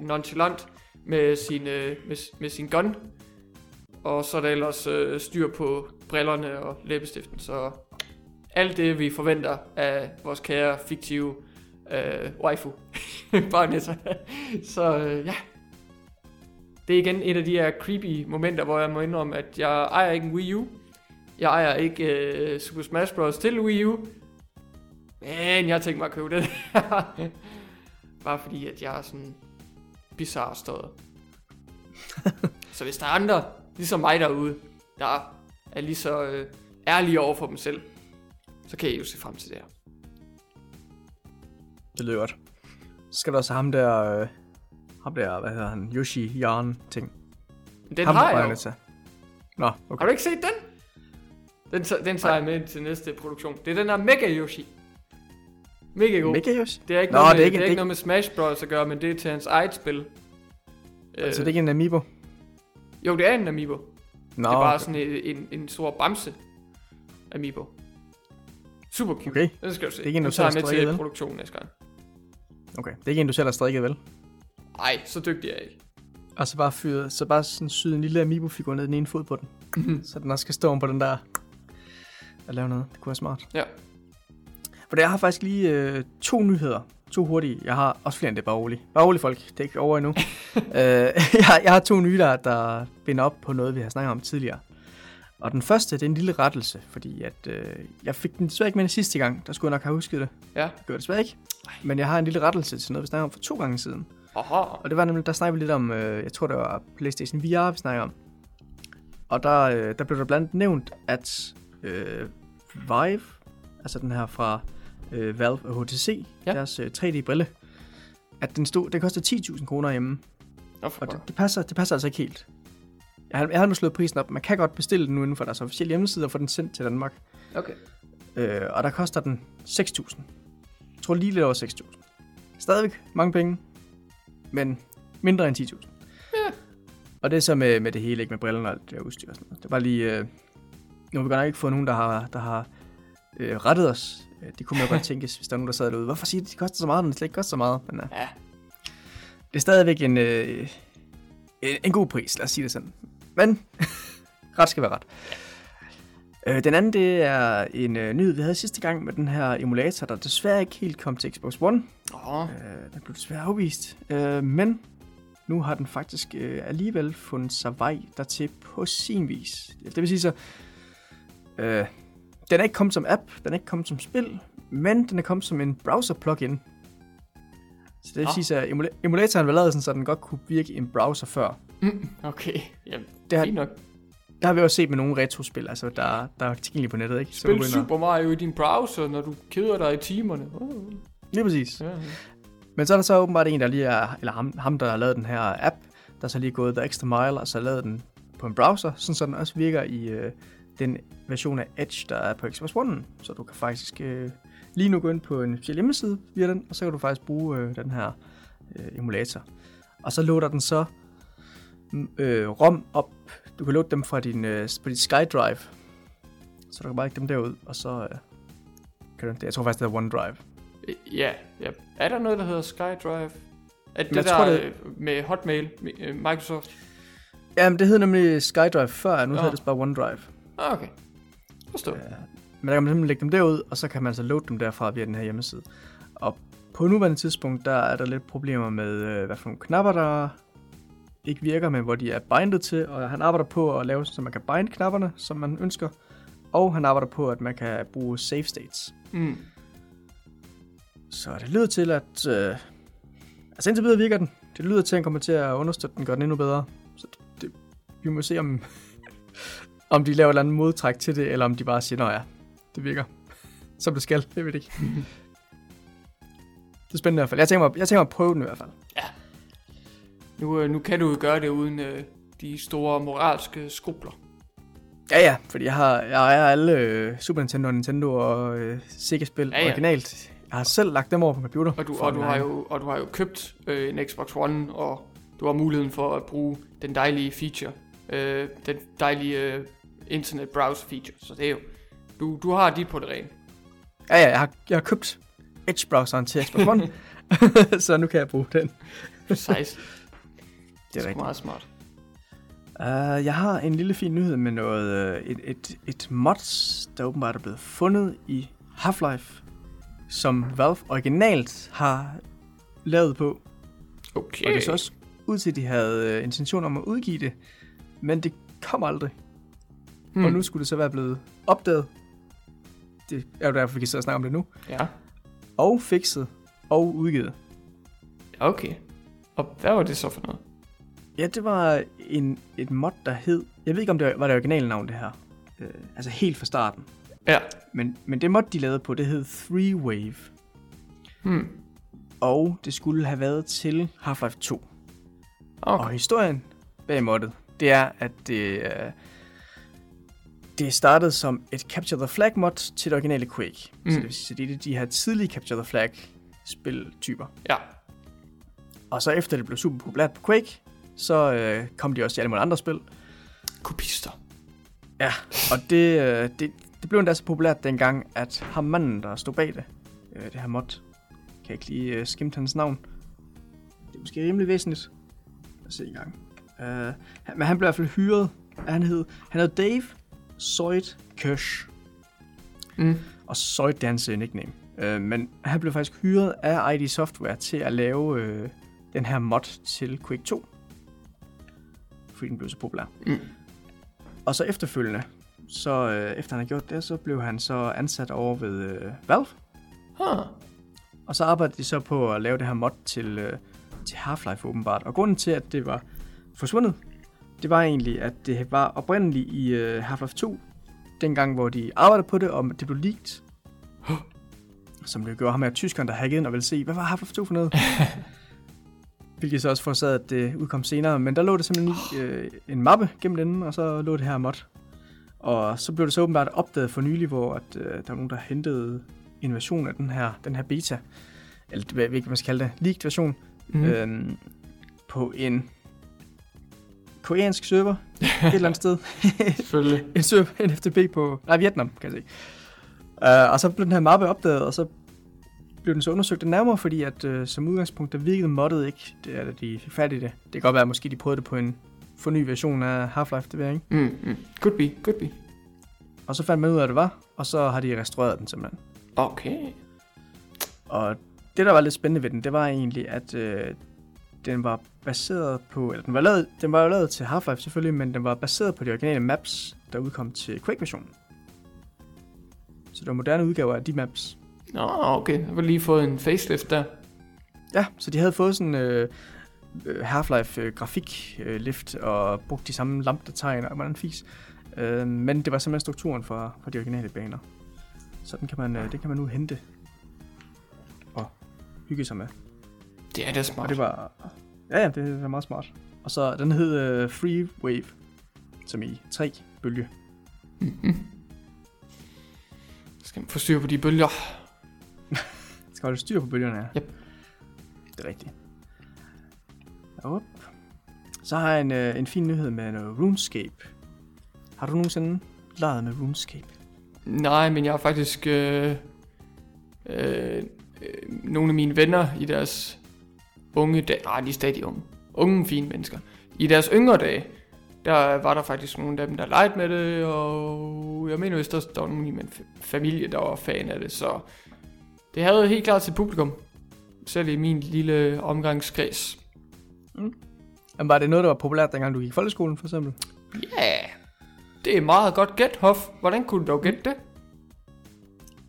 nonchalant med sin, øh, med, med sin gun. Og så er der ellers øh, styr på brillerne og læbestiften, så alt det, vi forventer af vores kære fiktive øh, waifu. <laughs> Bare net. så øh, ja. Det er igen et af de her creepy momenter, hvor jeg må indrømme, at jeg ejer ikke en Wii U. Jeg ejer ikke øh, Super Smash Bros. til Wii U. Men jeg tænkte mig at købe den her. <laughs> Bare fordi, at jeg er sådan bizarre stået. <laughs> så hvis der er andre, ligesom mig derude, der er lige så øh, ærlige over for dem selv, så kan I jo se frem til det her. Det lyder godt. Så skal der også ham der, øh, ham der, hvad hedder han, Yoshi Yarn ting. Den ham har jeg jo. Bayonetta. Nå, okay. Har du ikke set den? Den, tager- den tager jeg med til næste produktion. Det er den der Mega Yoshi. Mega god. Mega Yoshi? Det er ikke, Nå, noget, det med, er det ikke- det er ikke noget med Smash Bros. at gøre, men det er til hans eget spil. Altså, det er ikke en Amiibo? Jo, det er en Amiibo. Nå, det er bare okay. sådan en, en, en stor bamse Amiibo. Super cute. Okay. Den skal du se. Det er ikke en, du tager jeg selv med til produktionen næste gang. Okay, det er ikke en, du selv har strikket, vel? Ej, så dygtig er jeg ikke. Og så bare, fyret, så bare sådan syde en lille Amiibo-figur ned den ene fod på den. Mhm. så den også skal stå om på den der og lave noget. Det kunne være smart. Ja. For jeg har faktisk lige øh, to nyheder. To hurtige. Jeg har også flere end det, bare roligt. Bare roligt, folk. Det er ikke over endnu. <laughs> øh, <laughs> jeg, har, jeg har to nye, der, der binder op på noget, vi har snakket om tidligere. Og den første, det er en lille rettelse, fordi at, øh, jeg fik den desværre ikke med den sidste gang. Der skulle jeg nok have husket det. Ja. Det gør jeg desværre ikke. Men jeg har en lille rettelse til noget, vi snakkede om for to gange siden. Aha. Og det var nemlig, der snakkede vi lidt om, øh, jeg tror det var PlayStation VR, vi snakkede om. Og der, øh, der blev der blandt andet nævnt, at øh, Vive, altså den her fra øh, Valve og HTC, Ja. deres øh, 3D-brille, at den, stod, den kostede 10.000 kroner hjemme. For Og det, det, passer, det passer altså ikke helt. Jeg har, jeg har nu slået prisen op. Man kan godt bestille den nu inden for deres officielle hjemmeside og få den sendt til Danmark. Okay. Øh, og der koster den 6.000. Jeg tror lige lidt over 6.000. Stadigvæk mange penge, men mindre end 10.000. Ja. Og det er så med, med det hele, ikke med brillerne og alt det udstyr og sådan noget. Det var lige... Øh, nu har vi godt nok ikke fået nogen, der har, der har øh, rettet os. Øh, Det kunne man jo godt tænkes, hvis der er nogen, der sad derude. Hvorfor siger de, at de koster så meget, når det slet ikke koster så meget? Men øh, Ja. det er stadigvæk en, øh, en, en god pris, lad os sige det sådan. Men <laughs> ret skal være ret. Øh, den anden, det er en øh, nyhed, vi havde sidste gang med den her emulator, der desværre ikke helt kom til Xbox One. Åh, Øh, den blev desværre afvist. Øh, men nu har den faktisk øh, alligevel fundet sig vej dertil på sin vis. Det vil sige så, øh, den er ikke kommet som app, den er ikke kommet som spil, men den er kommet som en browser plugin. Så det vil Nå. sige, emula- emulatoren var lavet sådan, så den godt kunne virke i en browser før. Mm, <laughs> okay. Jamen, Det har, fint nok. det har vi også set med nogle retrospil, altså der, der er tilgængelige på nettet, ikke? Så Spil og- Super Mario i din browser, når du keder dig i timerne. Oh. Lige præcis. Ja, ja. Men så er der så åbenbart en, der lige er, eller ham, ham der har lavet den her app, der så lige gået the extra mile, og så lavet den på en browser, sådan så den også virker i øh, den version af Edge, der er på Xbox One. Så du kan faktisk øh, lige nu gå ind på en officiel hjemmeside via den, og så kan du faktisk bruge øh, den her øh, emulator. Og så loader den så mm, øh, ROM op. Du kan loade dem fra din, øh, på dit SkyDrive. Så du kan bare lægge dem derud, og så øh, kan du, jeg tror faktisk, det er OneDrive. Ja, ja. Er der noget, der hedder SkyDrive? Er det der tror, det... det- med Hotmail, øh, Microsoft? Jamen, det hed nemlig SkyDrive før, nu Nå. hedder det bare OneDrive. Ah, okay. Forstå. Ja. Men der kan man simpelthen lægge dem derud, og så kan man så loade dem derfra via den her hjemmeside. Og på nuværende tidspunkt, der er der lidt problemer med, øh, hvad for nogle knapper, der ikke virker, men hvor de er bindet til. Og han arbejder på at lave, så man kan binde knapperne, som man ønsker. Og han arbejder på, at man kan bruge save states. Mm. Så det lyder til, at... Øh, altså indtil videre virker den. Det lyder til, at han kommer til at understøtte den, gøre den endnu bedre. Så det, det, vi må se, om, om de laver et eller andet modtræk til det, eller om de bare siger, at ja, det virker, som det skal. Jeg ved det ikke. <laughs> det er spændende i hvert fald. Jeg tænker mig, jeg tænker mig at prøve den i hvert fald. Nu, øh, nu kan du jo gøre det uden øh, de store moralske skrubler. Ja, ja, fordi jeg har, jeg ejer alle øh, Super Nintendo og Nintendo og øh, Sega-spil Ja, ja. originalt. Jeg har selv lagt dem over på computer. Og du, og du, har, jo, og du har jo købt øh, en Xbox One, og du har muligheden for at bruge den dejlige feature. Øh, den dejlige øh, internet browser feature. Så det er jo... Du, du har dit på det rene. Ja, ja, jeg har, jeg har købt Edge-browseren til Xbox One, <laughs> så nu kan jeg bruge den. Precis. Det er sgu rigtigt. meget smart. Uh, jeg har en lille fin nyhed med noget, uh, et, et, et mod, der åbenbart er blevet fundet i Half-Life, som Valve originalt har lavet på. Okay. Og det så også ud til, at de havde uh, intention om at udgive det, men det kom aldrig. Hmm. Og nu skulle det så være blevet opdaget. Det er jo derfor, vi kan sidde og snakke om det nu. Ja, Og fikset og udgivet. okay. Og hvad var det så for noget? Ja, det var en, et mod, der hed... Jeg ved ikke, om det var det originale navn, det her. Uh, altså helt fra starten. Ja. Men, men det mod, de lavede på, det hed Three Wave. Hmm. Og det skulle have været til Half-Life 2. Okay. Og historien bag moddet, det er, at det, øh, det startede som et Capture the Flag mod til det originale Quake. Mm. Så det vil sige, det er de her tidlige Capture the Flag spiltyper. Ja. Og så efter det blev super populært på Quake, så øh, kom de også til alle mulige andre spil. Kopister. Ja, og det, øh, det, det blev endda så populært dengang, at ham manden, der stod bag det, øh, det her mod, kan ikke lige øh, skimte hans navn. Det er måske rimelig væsentligt. Lad os se en gang. Uh, men han blev i hvert fald hyret. Han hed, han hed Dave Zoid Kirsch. Mm. Og det er hans øh, nickname. Uh, men han blev faktisk hyret af ID Software til at lave uh, den her mod til Quake 2. Fordi den blev så populær. Mm. Og så efterfølgende, så øh, efter han har gjort det, så blev han så ansat over ved øh, Valve. Huh. Og så arbejdede de så på at lave det her mod til, øh, til Half-Life åbenbart. Og grunden til, at det var forsvundet, det var egentlig, at det var oprindeligt i øh, Half-Life 2, dengang hvor de arbejdede på det, og det blev leaked. <gasps> Som det gjorde ham her tyskeren, der hackede ind og ville se, hvad var Half-Life 2 for noget? <laughs> Hvilket så også forårsagede, at det udkom senere. Men der lå det simpelthen øh, en mappe gennem den, og så lå det her mod. Og så blev det så åbenbart opdaget for nylig, hvor at, øh, der var nogen, der hentede en version af den her, den her beta, eller hvad jeg ved ikke, hvad man skal kalde det, leaked version, mm. øhm, på en koreansk server et <laughs> eller andet sted. Selvfølgelig. <laughs> en server, en FTP på, nej, Vietnam, kan jeg se. Uh, og så blev den her mappe opdaget, og så blev den så undersøgt nærmere, fordi at uh, som udgangspunkt, der virkede moddet ikke, det er, da de fik fat i det. Det kan godt være, at måske de prøvede det på en forny version af Half-Life, det ved jeg ikke. Mm. Mm. Could be, could be. Og så fandt man ud af, at det var, og så har de restaureret den simpelthen. Okay. Og det, der var lidt spændende ved den, det var egentlig, at øh, den var baseret på, eller den var lavet, den var jo lavet til Half-Life selvfølgelig, men den var baseret på de originale maps, der udkom til Quake-versionen. Så det var moderne udgaver af de maps. Nå, okay. Jeg har lige fået en facelift der. Ja, så de havde fået sådan øh, øh, Half-Life øh, grafik øh, lift og brugt de samme lampdetegn og hvordan fis. Øh, men det var simpelthen strukturen for, for de originale baner. Så den kan man, øh, det kan man nu hente og hygge sig med. Det er da smart. Og det var... Ja, ja, det er meget smart. Og så, den hed uh, Free Wave, som i tre bølge. Mm-hmm. <laughs> Skal man få styr på de bølger? <laughs> Skal holde styr på bølgerne her. Yep. Det er rigtigt. Op. Så har jeg en, uh, en fin nyhed med noget RuneScape. Har du nogensinde leget med RuneScape? Nej, men jeg har faktisk øh, øh, øh, nogle af mine venner i deres unge dage, nej, de er stadig unge, unge fine mennesker. I deres yngre dage, der var der faktisk nogle af dem, der legede med det, og jeg mener, hvis der, der var nogen i min fa- familie, der var fan af det, så det havde helt klart sit publikum. Selv i min lille omgangskreds. Men var det noget, der var populært, dengang du gik i folkeskolen, for eksempel? Ja, yeah, det er meget godt gæt, Hoff. Hvordan kunne du dog gætte det?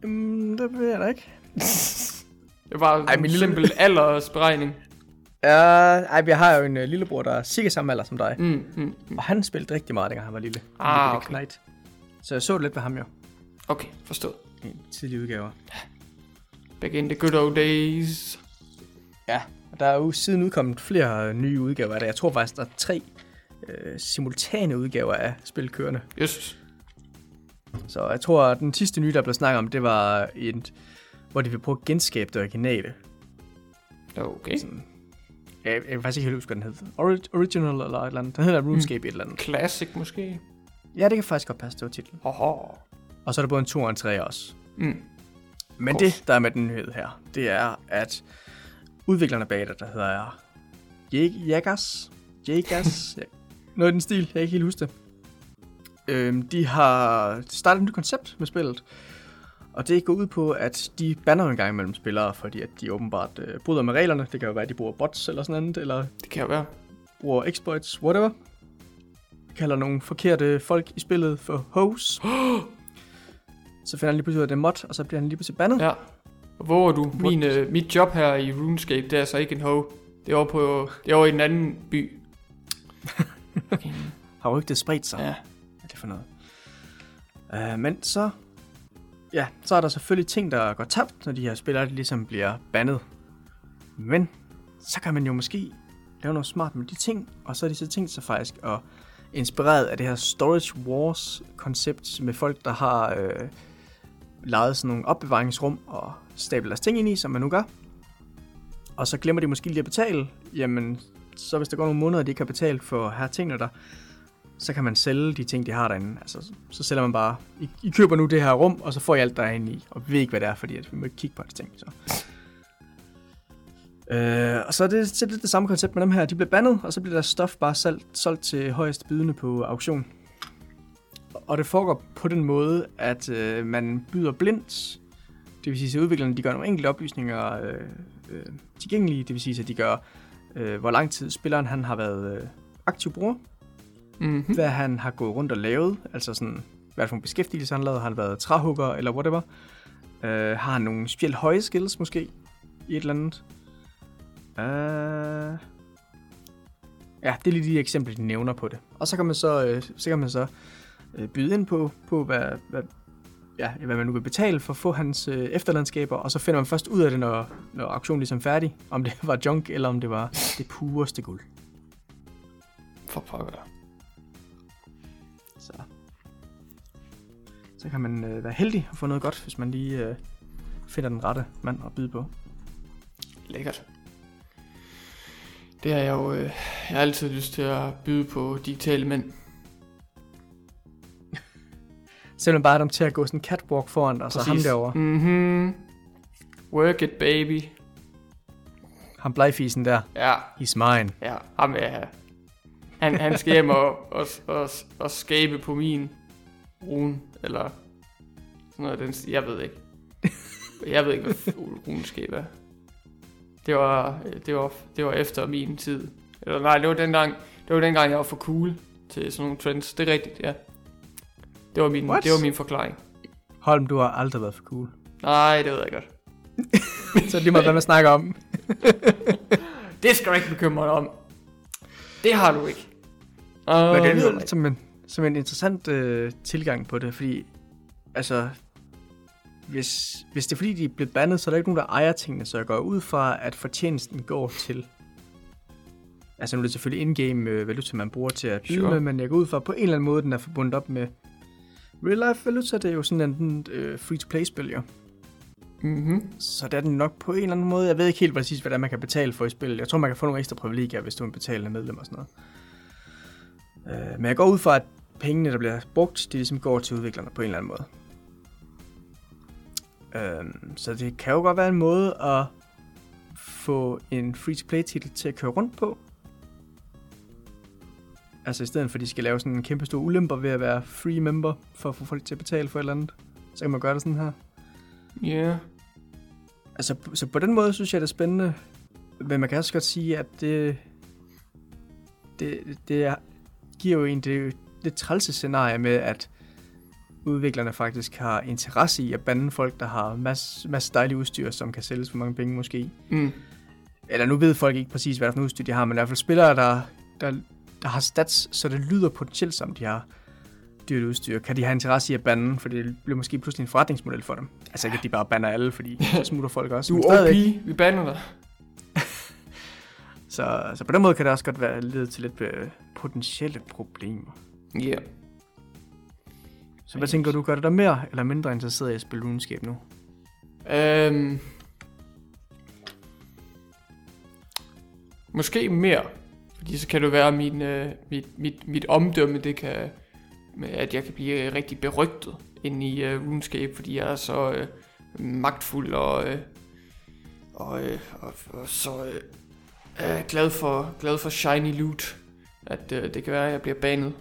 Um, det ved jeg da ikke. Det var Ej, min en lille- simpel aldersberegning. Ja, ej, jeg har jo en uh, lillebror, der er cirka samme alder som dig. Mm, mm, mm. Og han spillede rigtig meget, dengang han var lille. Ah, En okay. Knight. Så jeg så det lidt ved ham jo. Okay, forstået. I tidlige udgaver. Back in the good old days. Ja, og der er jo siden udkommet flere øh, nye udgaver af det. Jeg tror faktisk, der er tre øh, simultane udgaver af spilkørende. Jesus. Så jeg tror, at den sidste nye, der blev snakket om, det var et, hvor de vil prøve at genskabe det originale. Okay. Sådan, jeg, jeg kan faktisk ikke helt huske, hvad den hed. Ori- Original eller et eller andet. Den hedder RuneScape mm. et eller andet. Classic måske. Ja, det kan faktisk godt passe, det var titlen. Hoho. Og så er der både en 2 og en 3 også. Mm. Men det, der er med den nyhed her, det er, at udviklerne bag det, der hedder Jagas, Jagas, <laughs> ja, noget i den stil, jeg kan ikke helt huske det. Øhm, de har startet et nyt koncept med spillet, og det går ud på, at de banner en gang imellem spillere, fordi at de åbenbart øh, bryder med reglerne. Det kan jo være, at de bruger bots eller sådan noget, eller Det kan jo være. bruger exploits, whatever. Kalder nogle forkerte folk i spillet for hoes. <gasps> så finder han lige pludselig ud af, det mod, og så bliver han lige pludselig bandet. Ja. Hvor er du? Min, øh, mit job her i RuneScape, det er så ikke en ho. Det er over, på, det er over i den anden by. <laughs> Okay. Har rygtet spredt sig. Ja. Hvad er det for noget? Uh, men så... Ja, så er der selvfølgelig ting, der går tabt, når de her spillere de ligesom bliver bandet. Men så kan man jo måske lave noget smart med de ting, og så er de så tænkt sig faktisk at inspireret af det her Storage Wars koncept med folk, der har øh, lejet sådan nogle opbevaringsrum og stablet deres ting ind i, som man nu gør. Og så glemmer de måske lige at betale, jamen så hvis der går nogle måneder, de ikke har betalt for at have tingene der, så kan man sælge de ting, de har derinde. Altså, så sælger man bare, I, I køber nu det her rum, og så får I alt derinde i, og vi ved ikke, hvad det er, fordi at vi må ikke kigge på de ting. Så. Øh, og så er det, så er det det samme koncept med dem her. De bliver bandet, og så bliver deres stof bare solgt, solgt til højeste bydende på auktion. Og det foregår på den måde, at øh, man byder blindt. Det vil sige, at udviklerne de gør nogle enkelte oplysninger øh, øh, tilgængelige. Det vil sige, at de gør, øh, hvor lang tid spilleren han har været øh, aktiv bruger. Mm-hmm. Hvad han har gået rundt og lavet. Altså sådan, hvad for en beskæftigelse han har lavet. Har han været træhugger eller whatever. Øh, har han nogle specielt høje skills måske i et eller andet. Uh... Ja, det er lige de eksempler, de nævner på det. Og så kan man så, øh, så, kan man så øh, byde ind på, på hvad, hvad, ja, hvad man nu vil betale for at få hans øh, efterlandskaber, og så finder man først ud af det, når, når auktionen ligesom er færdig, om det <laughs> var junk, eller om det var det pureste guld. For pokker. Så kan man øh, være heldig og få noget godt, hvis man lige øh, finder den rette mand at byde på. Lækkert. Det har jeg jo... Øh, jeg har altid lyst til at byde på digitale mænd. <laughs> Selvom bare dem til at gå sådan en catwalk foran, og så ham derovre. Mhm. Work it, baby. Ham blegfisen der. Ja, He's mine. ja. Ham vil jeg have. Han, han skal hjem og, og, og, og skabe på min rune, eller sådan noget den. Jeg ved ikke. <laughs> Jeg ved ikke, hvad runeskab er. Det var, det var, det var efter min tid. Eller nej, det var dengang, det var dengang, jeg var for cool til sådan nogle trends. Det er rigtigt, ja. Det var min, What? det var min forklaring. Holm, du har aldrig været for cool. Nej, det ved jeg godt. <laughs> Så det lige meget, hvad man snakker om. <laughs> Det skal du ikke bekymre dig om. Det har du ikke. Uh, Men det lyder lidt som en, som en interessant øh, tilgang på det, fordi altså, hvis, hvis det er fordi, de er blevet bandet, så er der ikke nogen, der ejer tingene, så jeg går ud fra, at fortjenesten går til. Altså nu er det selvfølgelig in-game øh, valuta, man bruger til at byde Sure. med, men jeg går ud fra, at på en eller anden måde, den er forbundet op med real life valuta, det er jo sådan en øh, free-to-play-spil, jo. Mm-hmm. Så det er den nok på en eller anden måde. Jeg ved ikke helt præcis, hvad det er, man kan betale for i spillet. Jeg tror, man kan få nogle ekstra privilegier, hvis du er en betalende medlem og sådan noget. Øh, men jeg går ud fra, at pengene, der bliver brugt, de ligesom går til udviklerne på en eller anden måde. Øh, så det kan jo godt være en måde at få en free-to-play-titel til at køre rundt på. Altså i stedet for, at de skal lave sådan en kæmpe stor ulemper ved at være free member, for at få folk til at betale for et eller andet. Så kan man gøre det sådan her. Ja. Yeah. Altså, så på den måde synes jeg, det er spændende. Men man kan også godt sige, at det, det, det er, giver jo en det lidt trælse scenarie med, at udviklerne faktisk har interesse i at bande folk, der har masse, masse dejlige udstyr, som kan sælges for mange penge måske. Mm. Eller nu ved folk ikke præcis, hvad for udstyr de har, men i hvert fald spillere, der, der, der har stats, så det lyder potentielt som, de har dyrt udstyr. Kan de have interesse i at bande, for det bliver måske pludselig en forretningsmodel for dem. Altså ikke, at de bare banner alle, fordi <laughs> så smutter folk også. Du er. OP, vi bander dig. <laughs> Så, så på den måde kan det også godt være ledet til lidt øh, potentielle problemer. Ja. Yeah. Så hvad tænker du, gør det dig mere eller mindre interesseret i at spille RuneScape nu? Øhm. Måske mere. Fordi så kan det være min, øh, mit, mit, mit omdømme, det kan, at jeg kan blive øh, rigtig berygtet ind i øh, RuneScape, fordi jeg er så øh, magtfuld og, øh, og, øh, og, og så øh, er glad for, glad for shiny loot, at øh, det kan være, at jeg bliver banet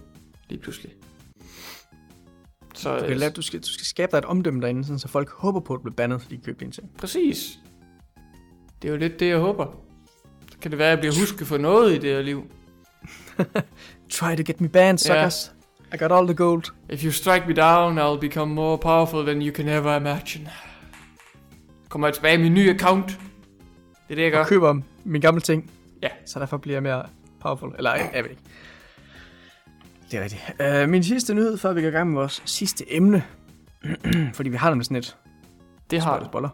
lige pludselig. Så, Du øh, skal, lave, du, skal, du skal skabe dig et omdømme derinde, sådan, så folk håber på, at du bliver bandet, fordi de køber dine ting. Præcis. Det er jo lidt det, jeg håber. Så kan det være, at jeg bliver husket for noget i det her liv. <laughs> Try to get me banned, suckers. I got all the gold. If you strike me down, I'll become more powerful than you can ever imagine. Kommer jeg tilbage med min nye account. Det er det, jeg gør. Og køber min gamle ting. Ja. Så derfor bliver jeg mere powerful. Eller jeg, jeg ved ikke. Det er rigtigt. Uh, min sidste nyhed, før vi går i gang med vores sidste emne. <clears throat> fordi vi har nemlig sådan et Det har du. spoiler.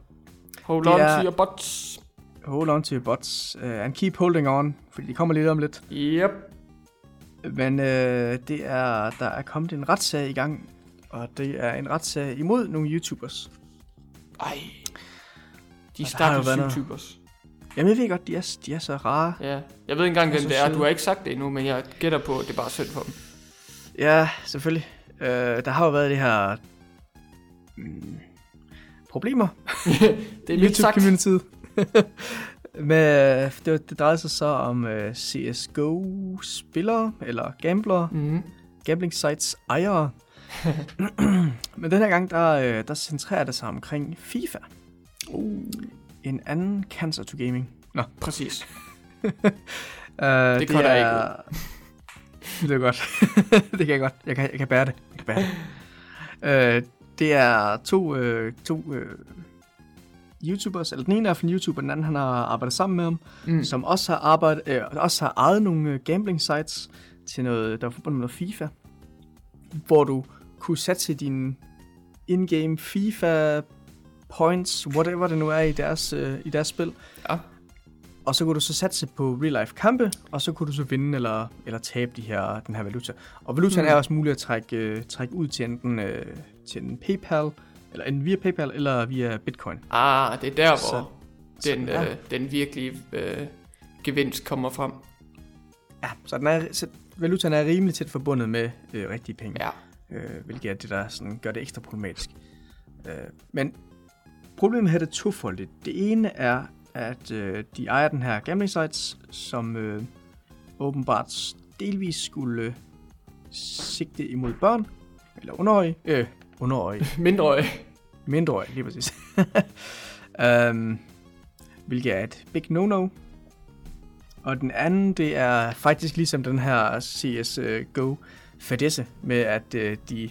Hold on er- to your butts. Hold on to your butts. Uh, and keep holding on, fordi de kommer lidt om lidt. Yep. Men øh, det er, der er kommet en retssag i gang, og det er en retssag imod nogle YouTubers. Ej. De stakkels YouTubers. Jamen jeg ved godt, de er, de er så rare. Ja. Jeg ved ikke engang, hvem det er. Du har ikke sagt det endnu, men jeg gætter på, at det er bare synd for dem. Ja, selvfølgelig. Øh, der har jo været det her mm, problemer <laughs> det er mildt sagt. YouTube-communityet. <laughs> Med, det, det drejede sig så om uh, CSGO-spillere, eller gamblere, Mm. gambling sites ejere. <clears throat> Men den her gang, der, øh, der centrerer det sig omkring FIFA. Uh. En anden cancer to gaming. Nå, Præcis. Uh, <laughs> det, kan jeg er... det er godt. <laughs> det kan jeg godt. Jeg kan, jeg kan bære det. Jeg kan bære det. uh, det er to, uh, to uh, YouTubers, eller den ene er en YouTuber, den anden han har arbejdet sammen med ham, Mm. som også har, arbejdet, øh, også har ejet nogle øh, gambling sites til noget, der var forbundet med noget FIFA, hvor du kunne satse din in-game FIFA points, whatever det nu er i deres, øh, i deres spil, Ja. Og så kunne du så satse på real life kampe, og så kunne du så vinde eller, eller tabe de her, den her valuta. Og valutaen Mm. er også mulig at trække, øh, trække ud til enten øh, til en PayPal, eller enten via PayPal, eller via Bitcoin. Ah, det er der, hvor Så- den, så, ja. øh, den virkelige øh, gevinst kommer frem. Ja, så, den er, så valutaen er rimelig tæt forbundet med øh, rigtige penge, Ja. øh, hvilket er det, der sådan, gør det ekstra problematisk. Øh, men problemet her er det tofoldigt. Det ene er, at øh, de ejer den her gambling sites, som øh, åbenbart delvis skulle øh, sigte imod børn, eller underøje, øh, underøje, <laughs> Mindre mindreårige, lige præcis. um, <laughs> hvilket er et big no-no. Og den anden, det er faktisk ligesom den her CSGO fadesse med, at øh, de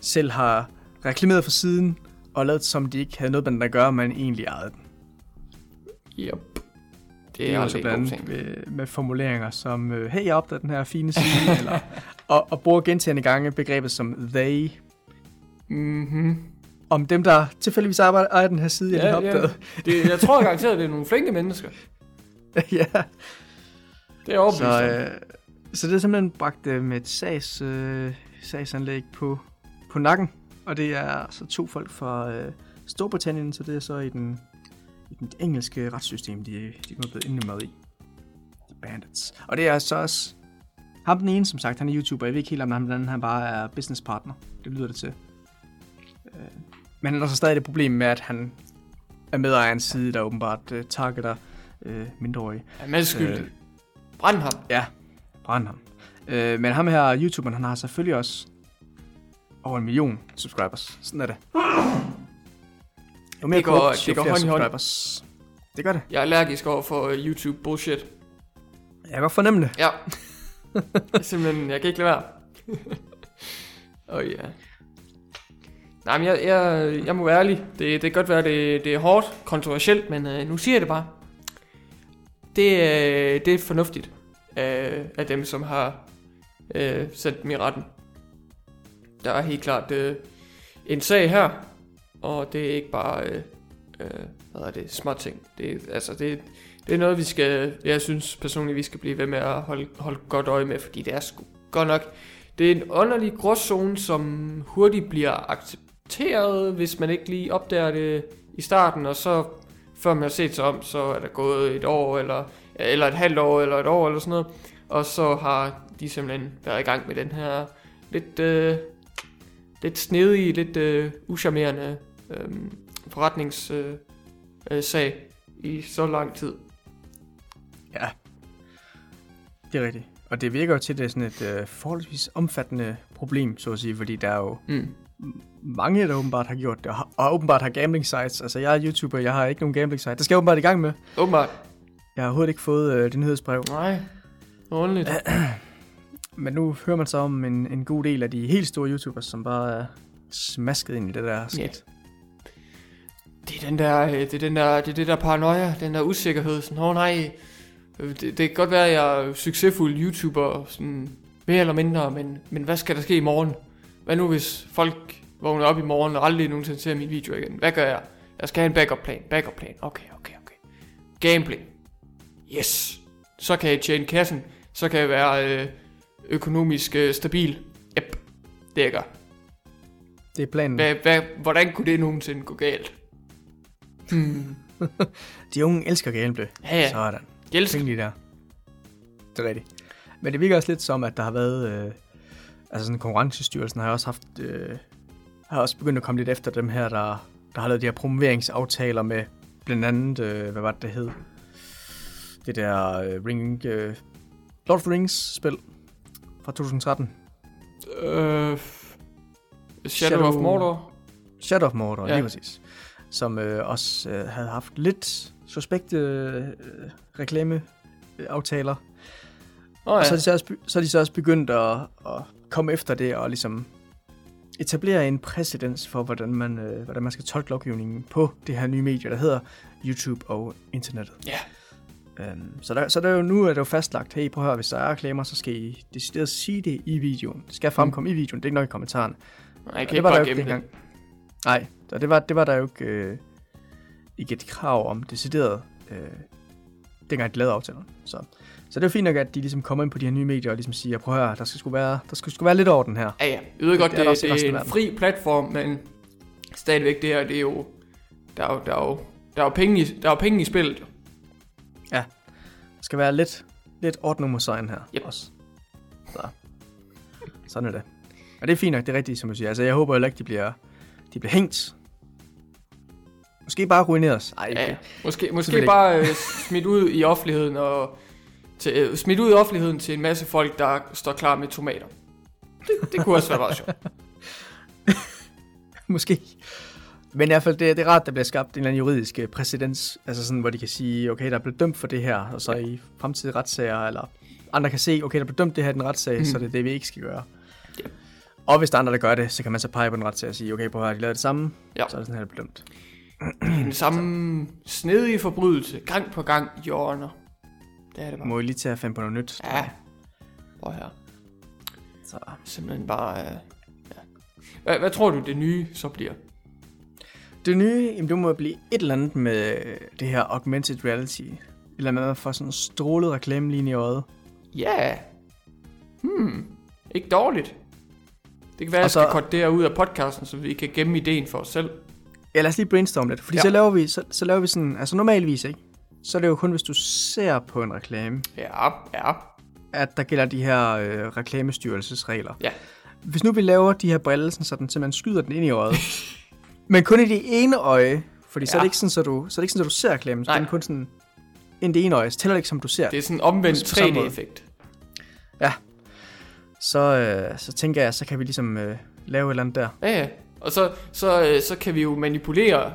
selv har reklameret for siden og lavet som de ikke havde noget med den at gøre, men egentlig ejede den. Yep. Det Det er er jo så aldrig en blandt andet med, med formuleringer som, øh, hey, jeg opdagede den her fine side, <laughs> eller, og, og bruger gentagende gange begrebet som they, Mhm. om dem, der tilfældigvis arbejder, ejer den her side, jeg Ja, har ja. opdaget. Det, jeg tror garanteret, det er nogle flinke mennesker. <laughs> ja. Det er overbevist Så, øh, så det er simpelthen bragt øh, med et sags, øh, sagsanlæg på, på nakken. Og det er så to folk fra øh, Storbritannien, så det er så i den, i den engelske retssystem, de, de er blevet indlemmet i. The Bandits. Og det er så også... Ham den ene, som sagt, han er YouTuber. Jeg ved ikke helt, om ham den anden han bare er business partner. Det lyder det til. Øh, men han har så stadig det problem med, at han er medejer en side, der åbenbart øh, targeter øh, mindreårige. Er man skyldig? øh, Brænd ham. Ja, brænd ham. Øh, men ham her, YouTuberen, han har selvfølgelig også over en million subscribers. Sådan er det. Jo mere Det går- korrupt, det går hånd i hånd. subscribers. Det gør det. Jeg er allergisk over for øh, YouTube bullshit. Jeg kan godt fornemme det. Ja. <laughs> Simpelthen, jeg kan ikke lade være. Åh <laughs> oh, ja. Nej, men jeg, jeg, jeg må være ærlig. Det, det kan godt være, det, det er hårdt, kontroversielt, men øh, nu siger jeg det bare. Det, øh, det er fornuftigt af, af dem, som har øh, sendt dem i retten. Der er helt klart øh, en sag her, og det er ikke bare øh, øh, hvad er det, små ting. Det, er- altså, det, det er noget, vi skal, jeg synes personligt, vi skal blive ved med at holde, holde godt øje med, fordi det er sgu godt nok, det er en underlig gråzone, som hurtigt bliver accepteret, hvis man ikke lige opdager det i starten, og så før man har set sig om, så er der gået et år, eller, eller et halvt år, eller et år, eller sådan noget, og så har de simpelthen været i gang med den her lidt, øh, lidt snedige, lidt øh, uschammerende øh, forretningssag øh, sag i så lang tid. Ja, det er rigtigt. Og det virker jo til, at det er sådan et øh, forholdsvis omfattende problem, så at sige, fordi der er jo Mm. mange, der åbenbart har gjort det, og, og åbenbart har gambling sites. Altså, jeg er YouTuber, jeg har ikke nogen gambling site. Det skal jeg åbenbart i gang med. Åbenbart. Jeg har overhovedet ikke fået øh, det nyhedsbrev. Nej. Ordentligt. <clears throat> Men nu hører man så om en, en god del af de helt store YouTubers, som bare er smasket ind i det der skidt. Det er den der, øh, det er den der, det er det der paranoia, den der usikkerhed. Sådan, åh oh, nej, øh, det, det kan godt være, at jeg er succesfuld YouTuber, sådan mere eller mindre, men, men hvad skal der ske i morgen? Hvad nu hvis folk vågner op i morgen og aldrig nogensinde ser min video igen? Hvad gør jeg? Jeg skal have en backup plan, backup plan. Okay, okay, okay. Gambling. Yes. Så kan jeg tjene kassen. Så kan jeg være øh, økonomisk øh, stabil. Yep. Det jeg gør. Det er planen. Hvad, hvad, hvordan kunne det nogensinde gå galt? Hmm. <laughs> De unge elsker gameplay. Ja, ja. Sådan. Elsker. Tænk lige der. Det er rigtigt. Men det virker også lidt som, at der har været... Øh, altså sådan konkurrencestyrelsen har også haft... Øh, har også begyndt at komme lidt efter dem her, der, der har lavet de her promoveringsaftaler med blandt andet... Øh, hvad var det, det hed? Det der uh, Ring, uh, Lord of the Rings spil fra 2013. Øh, Shadow, Shadow of Mordor. Shadow of Mordor, Ja. ja. lige præcis. Som øh, også øh, havde haft lidt suspekte øh, reklameaftaler. Og ja. så er, de så, også, så er de så også begyndt at, at komme efter det og ligesom etablere en præcedens for, hvordan man, øh, hvordan man skal tolke lovgivningen på det her nye medie, der hedder YouTube og internettet. Ja. Øhm, så, der, så der er jo nu er det jo fastlagt, hey, prøv at høre, hvis der er reklamer, så skal I decideret sige det i videoen. Det skal fremkomme mm. i videoen, det er ikke nok i kommentarerne. Nej, jeg Og kan det ikke bare gemme det. Nej, og det var, det var der jo ikke, øh, ikke et krav om decideret, øh, dengang de lavede aftalen. Så, så det er fint nok, at de ligesom kommer ind på de her nye medier og ligesom siger, prøv at høre, der skal sgu være, der skal sgu være lidt orden her. Ja, ja. Jeg ved godt, Det er det, der det, det er en verden. fri platform, men stadigvæk det her, det er jo... Der er jo, der er jo, der er jo, penge, i, der er jo penge i spillet. jo. Der skal være lidt, lidt ordnummersign her Yep. også. Så. Sådan er det. Og det er fint nok, det er rigtigt, som du siger. Altså, jeg håber heller ikke, de bliver, de bliver hængt. Måske bare ruineres. Ej, Ja. Måske, måske bare øh, smidt ud i offentligheden og til, øh, smidt ud i offentligheden til en masse folk, der står klar med tomater. Det, det kunne også være meget sjovt. <laughs> Måske. Men i hvert fald, det, det er rart, der bliver skabt en eller anden juridisk øh, præcedens, altså sådan, hvor de kan sige, okay, der er blevet dømt for det her, og så i fremtidige retssager, eller andre kan se, okay, der er blevet dømt det her i den retssag, mm. så det er det, vi ikke skal gøre. Og hvis der er andre, der gør det, så kan man så pege på den retssag og sige, okay, prøv at de lavede det samme, Ja. så er det sådan her, det er blevet dømt. Den samme snedige forbrydelse, gang på gang, hjørner. Det er det bare. Må I lige til at finde på noget nyt. Ja. Prøv her. Så. Simpelthen bare... Øh, ja. hvad, hvad tror du, det nye så bliver? Det nye, jamen, det må blive et eller andet med det her augmented reality. Eller med at få sådan en strålet reklame lige ind i øjet. Ja. Hmm. Ikke dårligt. Det kan være, at jeg skal så- korte det her ud af podcasten, så vi kan gemme ideen for os selv. Ja, lad os lige brainstorme lidt. Fordi Ja. ja. så, laver vi, så, så laver vi sådan, altså normalvis, ikke? Så er det jo kun, hvis du ser på en reklame, Ja, ja. at der gælder de her øh, reklamestyrelsesregler. Ja. Hvis nu vi laver de her briller, sådan, så den simpelthen skyder den ind i øjet, <laughs> men kun i det ene øje, fordi så er Ja. det ikke sådan, så du, så er det ikke sådan, at du ser reklamen, så den er kun sådan ind i det ene øje, så tæller det ikke, som du ser. Det er sådan en omvendt På samme måde. 3D-effekt. Så, øh, så tænker jeg, så kan vi ligesom øh, lave et eller andet der. Ja, ja. Og så, så, øh, så kan vi jo manipulere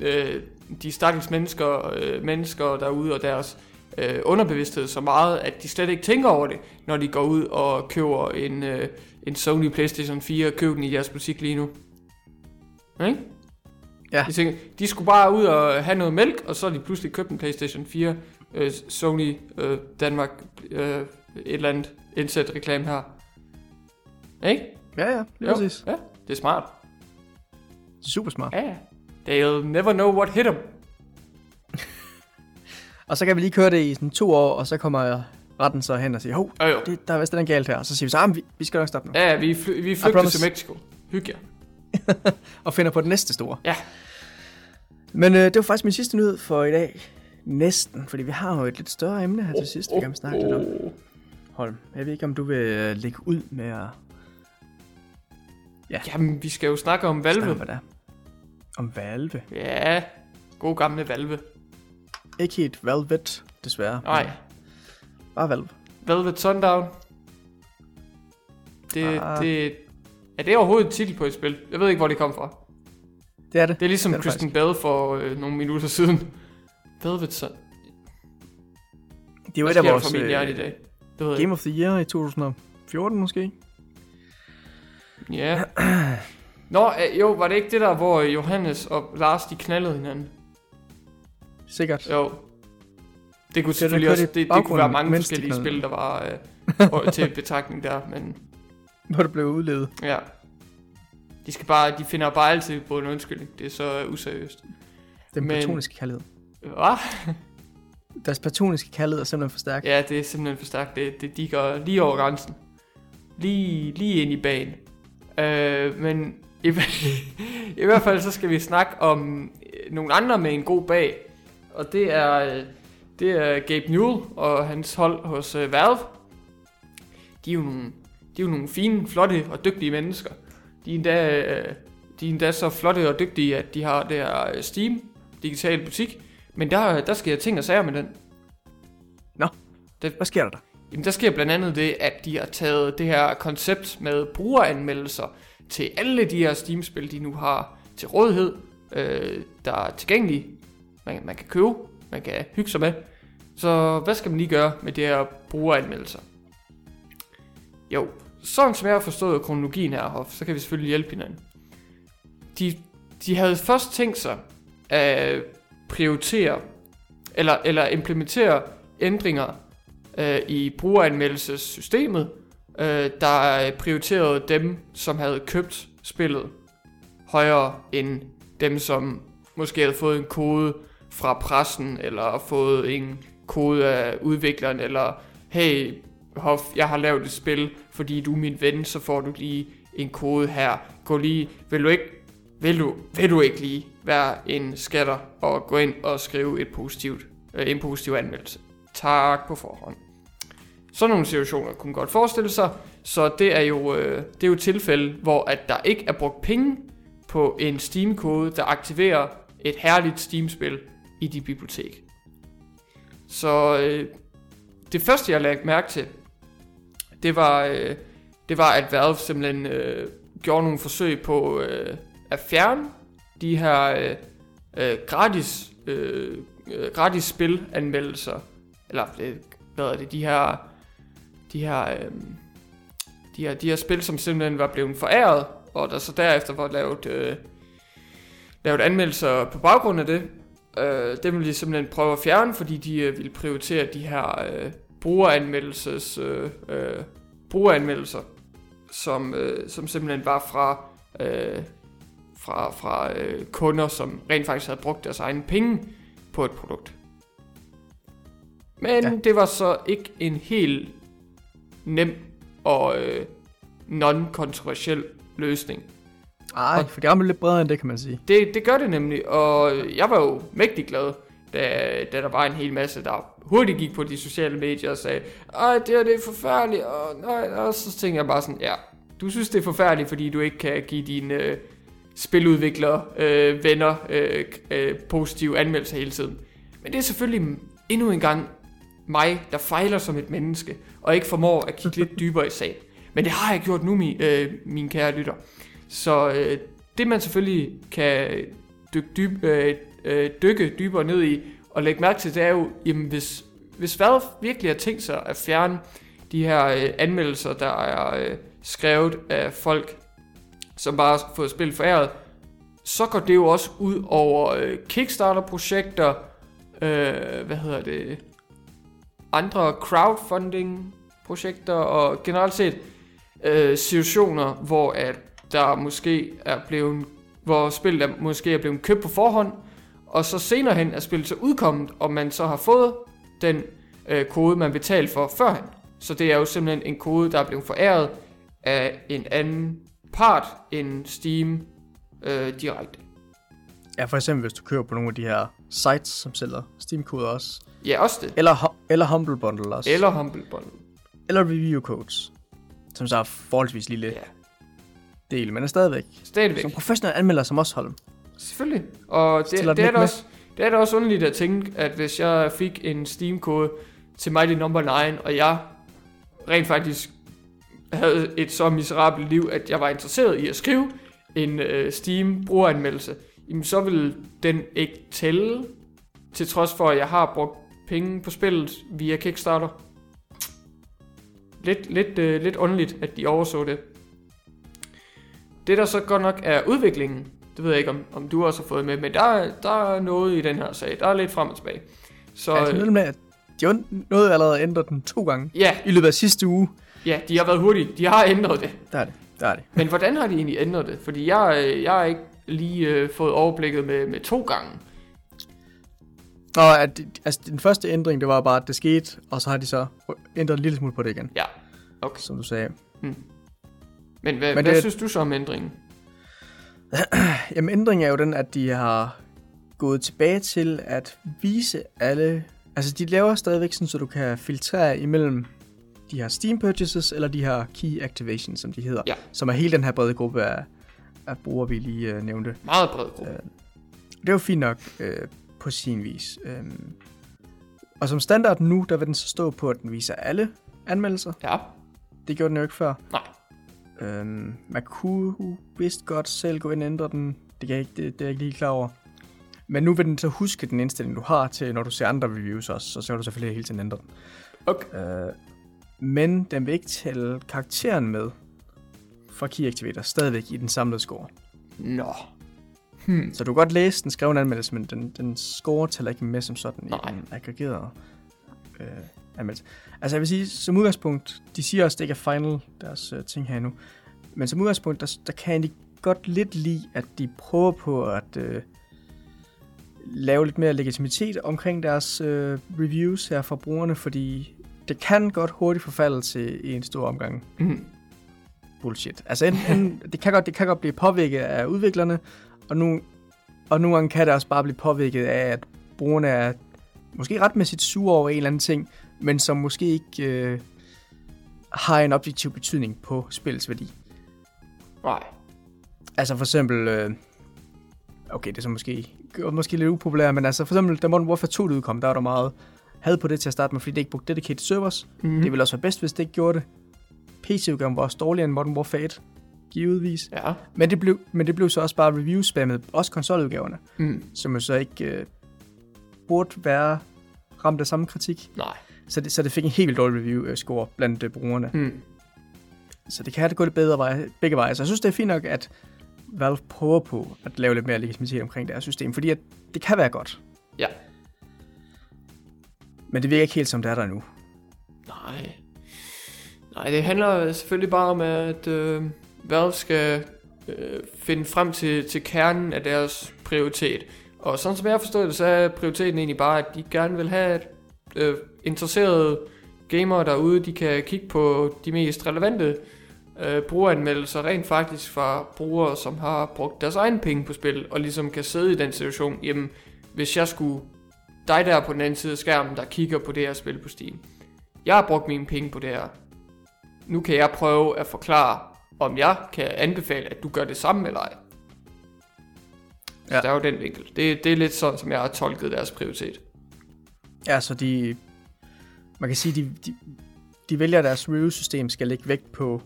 øh, de stakkels mennesker, øh, mennesker derude og deres øh, underbevidsthed så meget, at de slet ikke tænker over det, når de går ud og køber en, øh, en Sony Playstation 4, køb den i jeres butik lige nu. Ikke? Ja. De, tænker, de skulle bare ud og have noget mælk, og så har de pludselig købt en Playstation 4, øh, Sony øh, Danmark, øh, et eller andet indsæt reklame her. Ikke? Ja, ja, lige Jo. præcis. Ja, det er smart. Super smart. Ja. They'll never know what hit them. <laughs> Og så kan vi lige køre det i sådan to år, og så kommer retten så hen og siger, hov, jo. det, der er vist den galt her. Og så siger vi så, ah, vi, vi skal nok stoppe nu. Ja, vi, fly, vi flygter til Mexico. Hygge jer. <laughs> Og finder på det næste store. Ja. Men øh, det var faktisk min sidste nyhed for i dag. Næsten, fordi vi har jo et lidt større emne her til sidst, vi kan snakke lidt om. Holm, jeg ved ikke, om du vil øh, lægge ud med at Jamen, vi skal jo snakke om Valve. hvad der er. Om Valve. Ja, god gamle Valve. Ikke helt Velvet, desværre. Nej, Bare Valve. Velvet Sundown. Det, Ah. det, er det overhovedet en titel på et spil? Jeg ved ikke, hvor det kom fra. Det er det. Det er ligesom Det er det Kristen Bell for øh, nogle minutter siden. Velvet Sun. Det er jo et af vores hjerne i øh, dag? Det ved jeg Game of the Year i 2014 måske. Ja. Nå, øh, jo, var det ikke det der, hvor Johannes og Lars, de knaldede hinanden? Sikkert. Jo. Det kunne selvfølgelig kørte også, det, det kunne være mange de forskellige spil, der var øh, <laughs> til betragtning der, men Hvor det blev udlevet. ja. De skal bare, de finder bare altid på en undskyldning. Det er så useriøst. Den Men- platoniske kærlighed. Hvad? Deres platoniske kærlighed er simpelthen for stærk. Ja, det er simpelthen for stærkt. Det, det de går lige over grænsen. Lige, lige ind i banen. Øh, men i, <laughs> i hvert fald så skal vi snakke om øh, nogle andre med en god bag. Og det er, øh, det er Gabe Newell og hans hold hos øh, Valve. De er, jo nogle, de er jo nogle fine, flotte og dygtige mennesker. De er endda, de er endda så flotte og dygtige, at de har der Steam, digital butik. Men der, der sker ting og sager med den. Det, Hvad sker der der? Jamen, der sker blandt andet det, at de har taget det her koncept med brugeranmeldelser til alle de her Steam-spil, de nu har til rådighed, øh, der er tilgængelige. Man, man kan købe, man kan hygge sig med. Så hvad skal man lige gøre med de her brugeranmeldelser? Jo, sådan som jeg har forstået kronologien her, Hoff, så kan vi selvfølgelig hjælpe hinanden. De, de havde først tænkt sig at prioritere, eller, eller implementere ændringer øh, i brugeranmeldelsessystemet, øh, der prioriterede dem, som havde købt spillet højere end dem, som måske havde fået en kode fra pressen, eller fået en kode af udvikleren, eller hey, Hof, jeg har lavet et spil, fordi du er min ven, så får du lige en kode her. Gå lige, vil du ikke, vil du, vil du ikke lige være en skatter og gå ind og skrive et positivt, øh, en positiv anmeldelse? Tak på forhånd. Sådan nogle situationer kunne godt forestille sig, så det er jo, øh, det er jo et tilfælde, hvor at der ikke er brugt penge på en Steam-kode, der aktiverer et herligt Steam-spil i dit bibliotek. Så øh, det første, jeg lagde mærke til, det var, øh, det var at Valve simpelthen øh, gjorde nogle forsøg på øh, at fjerne de her øh, øh, gratis, øh, øh, gratis spilanmeldelser, eller øh, hvad er det, de her, de her, øh, de her, de her spil, som simpelthen var blevet foræret, og der så derefter var lavet, øh, lavet anmeldelser på baggrund af det. Øh, det ville de simpelthen prøve at fjerne, fordi de øh, ville prioritere de her øh, brugeranmeldelses, øh, øh, brugeranmeldelser, som, øh, som simpelthen var fra, øh, fra, fra øh, kunder, som rent faktisk havde brugt deres egne penge på et produkt. Men. Ja. det var så ikke en helt nem og øh, non-kontroversiel løsning. Ej, for det er lidt bredere end det, kan man sige. Det, det gør det nemlig, og jeg var jo mægtig glad, da, da der var en hel masse, der hurtigt gik på de sociale medier og sagde, Ej, det her det er forfærdeligt, og, nej, og så tænkte jeg bare sådan, ja, du synes det er forfærdeligt, fordi du ikke kan give dine øh, spiludviklere, øh, venner, øh, øh, positive anmeldelser hele tiden. Men det er selvfølgelig endnu en gang mig, der fejler som et menneske, og ikke formår at kigge lidt dybere i sagen. Men det har jeg gjort nu, min, øh, min kære lytter. Så øh, det man selvfølgelig kan dykke, dyb, øh, øh, dykke dybere ned i og lægge mærke til, det er jo, jamen hvis, hvis Valve virkelig har tænkt sig at fjerne de her øh, anmeldelser, der er øh, skrevet af folk, som bare har fået spillet foræret, så går det jo også ud over øh, Kickstarter-projekter, øh, hvad hedder det, andre crowdfunding crowdfunding-projekter, og generelt set øh, situationer, hvor at der måske er blevet, hvor spillet er, måske er blevet købt på forhånd, og så senere hen er spillet så udkommet, og man så har fået den øh, kode, man betalte for førhen. Så det er jo simpelthen en kode, der er blevet foræret af en anden part end Steam øh, direkte. Ja, for eksempel hvis du køber på nogle af de her sites, som sælger Steam-koder også. Ja, også det. Eller, eller Humble Bundle også. Eller Humble Bundle. Eller review codes. Som så er forholdsvis lille Ja, del, men er stadigvæk. stadigvæk. Som professionel anmelder som os, Holm. Selvfølgelig. Og det, det, er med? også, det er da også underligt at tænke, at hvis jeg fik en Steam-kode til Mighty Number 9, og jeg rent faktisk havde et så miserabelt liv, at jeg var interesseret i at skrive en øh, Steam-brugeranmeldelse, jamen så ville den ikke tælle, til trods for, at jeg har brugt penge på spillet via Kickstarter. Lidt, lidt, øh, lidt underligt, at de overså det. Det der så godt nok er udviklingen, det ved jeg ikke, om, om du også har fået med, men der, er- der er noget i den her sag. Der er lidt frem og tilbage. Så Ja, altså, med, at de noget allerede ændret den to gange. ja, I løbet af sidste uge. ja, de har været hurtige. De har ændret det. Der er det. Der er det. Men hvordan har de egentlig ændret det? Fordi jeg, øh, jeg har ikke lige øh, fået overblikket med, med to gange. Nå, at, altså, den første ændring, det var bare, at det skete, og så har de så ændret en lille smule på det igen, Ja, okay. som du sagde. Men hvad, Men hvad det- synes du så om ændringen? <clears throat> Jamen, ændringen er jo den, at de har gået tilbage til at vise alle... Altså, de laver stadigvæk sådan, så du kan filtrere imellem de her Steam purchases, eller de her key activations, som de hedder. Ja. Som er hele den her brede gruppe af, af brugere, vi lige uh, nævnte. Meget bred gruppe. Det er jo fint nok øh, på sin vis. Øhm, Og som standard nu, der vil den så stå på, at den viser alle anmeldelser. Ja. Det gjorde den jo ikke før. Nej. Øhm, man kunne vist godt selv gå ind og ændre den. Det, kan jeg ikke, det, det er jeg ikke lige klar over. Men nu vil den så huske den indstilling, du har til, når du ser andre reviews også, så, kan du selvfølgelig hele tiden ændre den. Okay. Øh, men den vil ikke tælle karakteren med fra Key Activator stadigvæk i den samlede score. Nå. Hmm. Så du kan godt læse den skrevne anmeldelse, men den, den score tæller ikke med som sådan Nej. i den aggregerede øh, anmeldelse. Altså jeg vil sige, som udgangspunkt, de siger også, at det ikke er final, deres øh, ting her nu. Men som udgangspunkt, der, der kan jeg godt lidt lide, at de prøver på at øh, lave lidt mere legitimitet omkring deres øh, reviews her fra brugerne, fordi det kan godt hurtigt forfalde til en stor omgang Mm. bullshit. Altså enten, <laughs> det, kan godt, det kan godt blive påvirket af udviklerne, og, nu, og nogle gange kan det også bare blive påvirket af, at brugerne er måske retmæssigt sure over en eller anden ting, men som måske ikke øh, har en objektiv betydning på spillets værdi. Nej. Altså for eksempel, øh, okay, det er så måske, måske lidt upopulært, men altså for eksempel, da Modern Warfare 2 udkom, der var der meget had på det til at starte med, fordi det ikke brugte dedicated servers. Mm. Mm. Det ville også være bedst, hvis det ikke gjorde det. PC-udgaven var også dårligere end Modern Warfare 1, givetvis. Ja. Men det blev, men det blev så også bare review-spammet, også konsoludgaverne, Mm. som jo så ikke øh, burde være ramt af samme kritik. Nej. Så det, så det fik en helt dårlig review-score blandt øh, brugerne. Mm. Så det kan have det gå lidt bedre vej, begge veje. Så jeg synes, det er fint nok, at Valve prøver på at lave lidt mere legitimitet omkring deres system, fordi at det kan være godt. Ja. Men det virker ikke helt som det er der nu. Nej. Nej, det handler selvfølgelig bare om, at øh, Valve skal øh, finde frem til, til kernen af deres prioritet. Og sådan som jeg har forstået det, så er prioriteten egentlig bare, at de gerne vil have, at øh, interesserede gamere derude, de kan kigge på de mest relevante øh, brugeranmeldelser rent faktisk fra brugere, som har brugt deres egen penge på spil, og ligesom kan sidde i den situation, jamen, hvis jeg skulle dig der på den anden side af skærmen, der kigger på det her spil på Steam. Jeg har brugt mine penge på det her. Nu kan jeg prøve at forklare, om jeg kan anbefale, at du gør det samme eller ej. Ja. Så der er jo den vinkel. Det, det er lidt sådan, som jeg har tolket deres prioritet. Ja, så de... Man kan sige, de, de, de vælger, at deres review-system skal lægge vægt på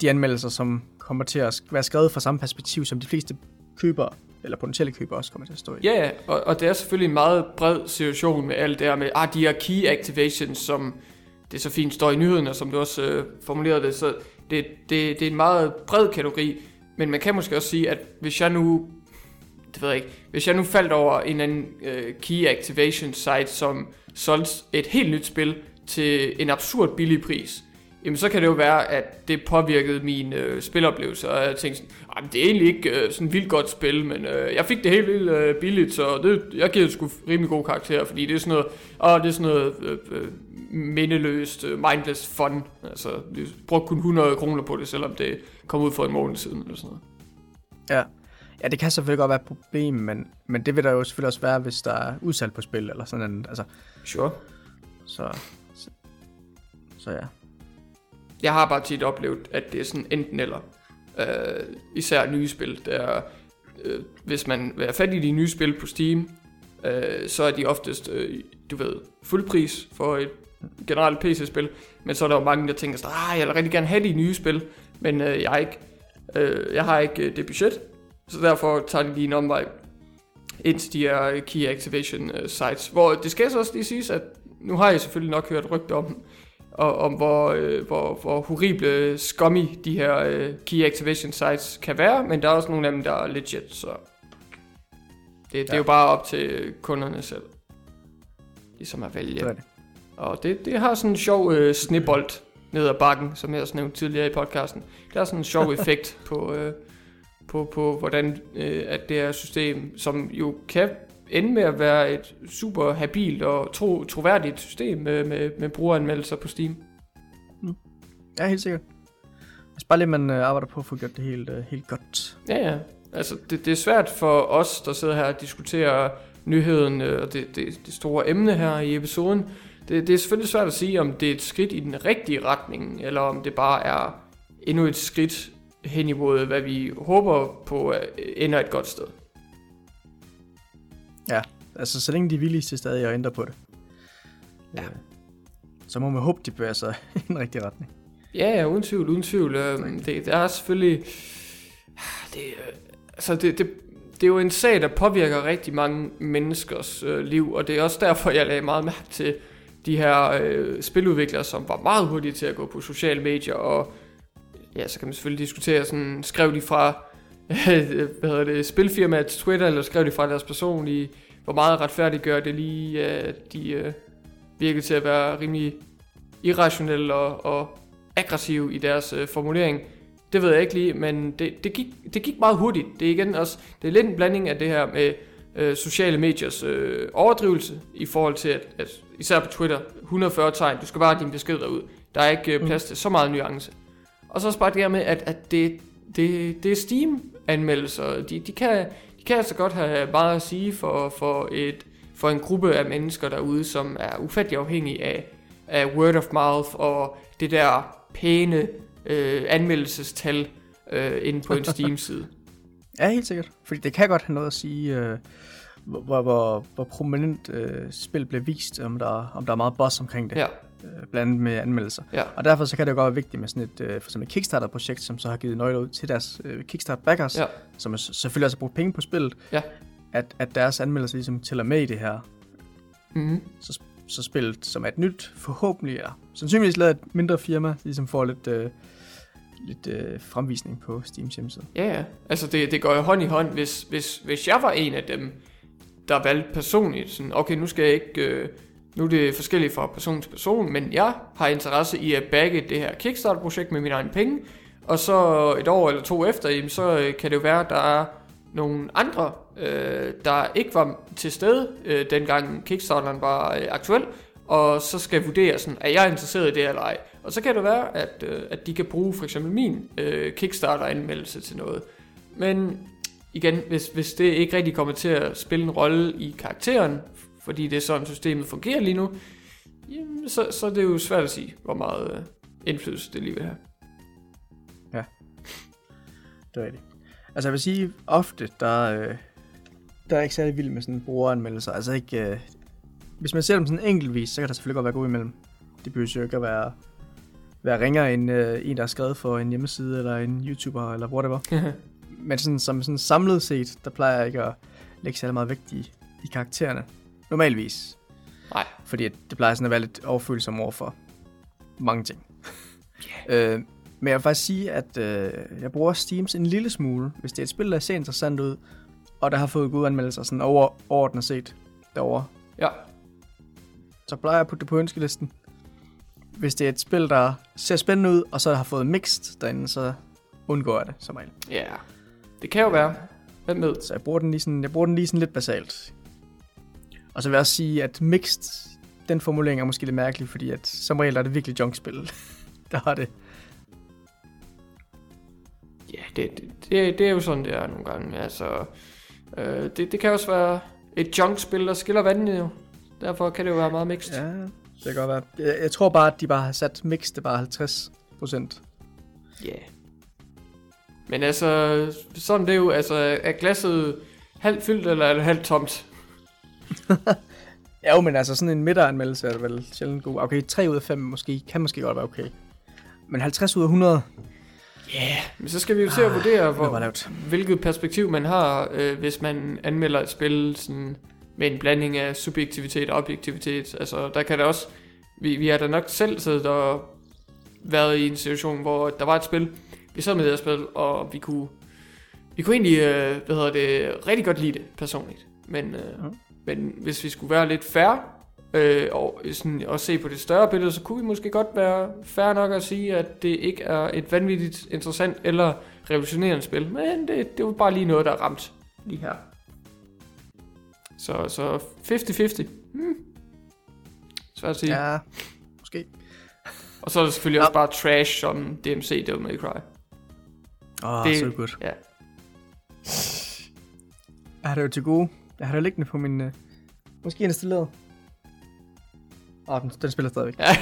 de anmeldelser, som kommer til at være skrevet fra samme perspektiv, som de fleste købere, eller potentielle købere også kommer til at stå i. Ja, ja, og, og det er selvfølgelig en meget bred situation med alt det her med, ah, de her key activations, som det så fint står i nyhederne, som du også øh, formulerede det, så det, det, det er en meget bred kategori, men man kan måske også sige, at hvis jeg nu, det ved jeg ikke, hvis jeg nu faldt over en anden øh, key activation site, som solgte et helt nyt spil til en absurd billig pris, jamen så kan det jo være, at det påvirkede min øh, spiloplevelse, og jeg tænkte sådan, det er egentlig ikke øh, sådan et vildt godt spil, men øh, jeg fik det helt vildt øh, billigt, så det, jeg giver det sgu rimelig god karakter, fordi det er sådan noget, åh, det er sådan noget øh, øh, mindeløst, øh, mindless fun, altså vi brugte kun 100 kroner på det, selvom det kom ud for en måned siden, eller sådan noget. Ja. ja, det kan selvfølgelig godt være et problem, men, men det vil der jo selvfølgelig også være, hvis der er udsalg på spil, eller sådan noget. Altså, Sure. så, så, så ja. Jeg har bare tit oplevet, at det er sådan enten eller. Øh, især nye spil. Der, øh, hvis man vil have fat i de nye spil på Steam, øh, så er de oftest, øh, du ved, fuld pris for et generelt PC-spil. Men så er der jo mange, der tænker sådan, ah, jeg vil rigtig gerne have de nye spil, men øh, jeg, har ikke, øh, jeg har ikke øh, det budget. Så derfor tager de lige en omvej ind til de her øh, key activation øh, sites. Hvor det skal så også lige siges, at nu har jeg selvfølgelig nok hørt rygter om, og om hvor, øh, hvor, hvor horrible scummy de her øh, key activation sites kan være, men der er også nogle af dem, der er legit, så det, det er Ja. jo bare op til kunderne selv, ligesom at vælge. Er det. Og det, det har sådan en sjov øh, snebold ned ad bakken, som jeg også nævnte tidligere i podcasten. Det har sådan en sjov <laughs> effekt på, øh, på, på hvordan øh, at det her system, som jo kan ende med at være et super habilt og tro, troværdigt system med, med, med brugeranmeldelser på Steam. Ja, helt sikkert. Altså bare lidt, man øh, arbejder på at få gjort det helt, øh, helt godt. Ja, ja. Altså, det, det er svært for os, der sidder her og diskuterer nyheden øh, og det, det, det store emne her i episoden. Det, det er selvfølgelig svært at sige, om det er et skridt i den rigtige retning, eller om det bare er endnu et skridt hen imod, hvad vi håber på øh, ender et godt sted. Altså, så længe de er villige til stadig at ændre på det. Ja. Øh, så må man håbe, de bevæger sig <laughs> i en rigtig retning. Ja, ja, uden tvivl, uden tvivl. Øhm, det, det er selvfølgelig... Det, øh, altså det, det, det er jo en sag, der påvirker rigtig mange menneskers øh, liv, og det er også derfor, jeg lagde meget mærke til de her øh, spiludviklere, som var meget hurtige til at gå på sociale medier, og ja, så kan man selvfølgelig diskutere, sådan, skrev de fra <laughs> hvad hedder det, spilfirmaet Twitter, eller skrev de fra deres personlige, hvor meget retfærdigt gør det lige, at de øh, virkede til at være rimelig irrationelle og, og aggressive i deres øh, formulering. Det ved jeg ikke lige, men det, det, gik, det gik meget hurtigt. Det er igen også, det er lidt en blanding af det her med øh, sociale mediers øh, overdrivelse i forhold til, at, at især på Twitter, 140 tegn, du skal bare have din besked derud. Der er ikke øh, plads til så meget nuance. Og så også bare det her med, at, at det, det, det er Steam-anmeldelser. De, de, kan, de kan altså godt have meget at sige for, for, et, for en gruppe af mennesker derude, som er ufattelig afhængige af, af word of mouth og det der pæne øh, anmeldelsestal øh, inde på en <laughs> Steam-side. Ja, helt sikkert. Fordi det kan godt have noget at sige, øh, hvor, hvor, hvor prominent øh, spil bliver vist, om der, om der er meget buzz omkring det. Ja, øh, blandt andet med anmeldelser. ja, Og derfor så kan det jo godt være vigtigt med sådan et, øh, for eksempel et Kickstarter-projekt, som så har givet nøgler ud til deres øh, Kickstarter-backers, ja, som er, selvfølgelig også har brugt penge på spillet, Ja. at, at deres anmeldelser ligesom tæller med i det her. mm-hmm. Så, så spillet, som er et nyt, forhåbentlig er sandsynligvis lavet et mindre firma, ligesom får lidt, øh, lidt øh, fremvisning på Steams hjemmeside. ja, ja. Altså det, det går jo hånd i hånd, hvis, hvis, hvis jeg var en af dem, der valgte personligt, sådan, okay, nu skal jeg ikke, øh, nu er det forskelligt fra person til person, men jeg har interesse i at bagge det her Kickstarter-projekt med mine egne penge, og så et år eller to efter, jamen, så øh, kan det jo være, at der er nogle andre, øh, der ikke var til stede, øh, dengang Kickstarteren var øh, aktuel, og så skal vurdere, sådan, er jeg interesseret i det eller ej. Og så kan det være, at, øh, at de kan bruge for eksempel min øh, Kickstarter-anmeldelse til noget. Men igen, hvis, hvis det ikke rigtig kommer til at spille en rolle i karakteren, fordi det er sådan, systemet fungerer lige nu, jamen, så, så er det jo svært at sige, hvor meget øh, indflydelse det lige vil have. Det er rigtigt. Altså jeg vil sige, ofte, der, øh, der er ikke særlig vild med sådan brugeranmeldelser. Altså ikke... Øh, hvis man ser dem sådan enkeltvis, så kan der selvfølgelig godt være god imellem. Det behøver jo ikke at være, være ringere end øh, en, der er skrevet for en hjemmeside, eller en YouTuber, eller whatever. <laughs> Men sådan, som sådan samlet set, der plejer jeg ikke at lægge særlig meget vægt i, i karaktererne. Normalvis. Nej. Fordi det plejer sådan at være lidt overfølsom over for mange ting. Øh, men jeg vil faktisk sige, at øh, jeg bruger Steams en lille smule, hvis det er et spil, der ser interessant ud, og der har fået gode anmeldelser sådan over, overordnet set derovre. Ja, Så plejer jeg at putte det på ønskelisten. Hvis det er et spil, der ser spændende ud, og så har fået mixed derinde, så undgår jeg det som regel. ja. Det kan jo være. Hvem ved? Så jeg bruger den lige sådan, jeg bruger den lige sådan lidt basalt. Og så vil jeg også sige, at mixed, den formulering er måske lidt mærkelig, fordi at som regel er det virkelig junkspil, <laughs> der har det. Ja, det, det, det, det er jo sådan, det er nogle gange. Altså, øh, det, det kan også være et junk-spil, der skiller vandene jo. Derfor kan det jo være meget mixed. Ja, det kan godt være. Jeg, jeg tror bare, at de bare har sat mix det bare 50 procent. Ja. Men altså, sådan det er jo, altså, er glasset halvt fyldt, eller er det halvt tomt? <laughs> Ja, jo, men altså sådan en midteranmeldelse er det vel sjældent god. Okay, 3 ud af 5 måske, kan måske godt være okay. Men 50 ud af 100, Ja, yeah. men så skal vi jo se at vurdere, det var hvor, hvilket perspektiv man har, øh, hvis man anmelder et spil sådan, med en blanding af subjektivitet og objektivitet. Altså, der kan det også... Vi, vi har da nok selv siddet og været i en situation, hvor der var et spil, vi sad med det her spil, og vi kunne, vi kunne egentlig, øh, hvad hedder det, rigtig godt lide det personligt. Men, øh, Mhm. men hvis vi skulle være lidt fair, øh, og, sådan, og se på det større billede, så kunne vi måske godt være fair nok at sige, at det ikke er et vanvittigt interessant eller revolutionerende spil, men det, det var bare lige noget, der er ramt lige her. Så, så 50-50. Hmm. Svært at sige. Ja. Ja, måske. Og så er det selvfølgelig også bare trash som DMC Devil May Cry. Åh, oh, Det- så godt. Ja. Jeg har det jo til gode. Jeg har det liggende på min... Uh, måske installeret. Åh, oh, den, den spiller stadigvæk. Ja.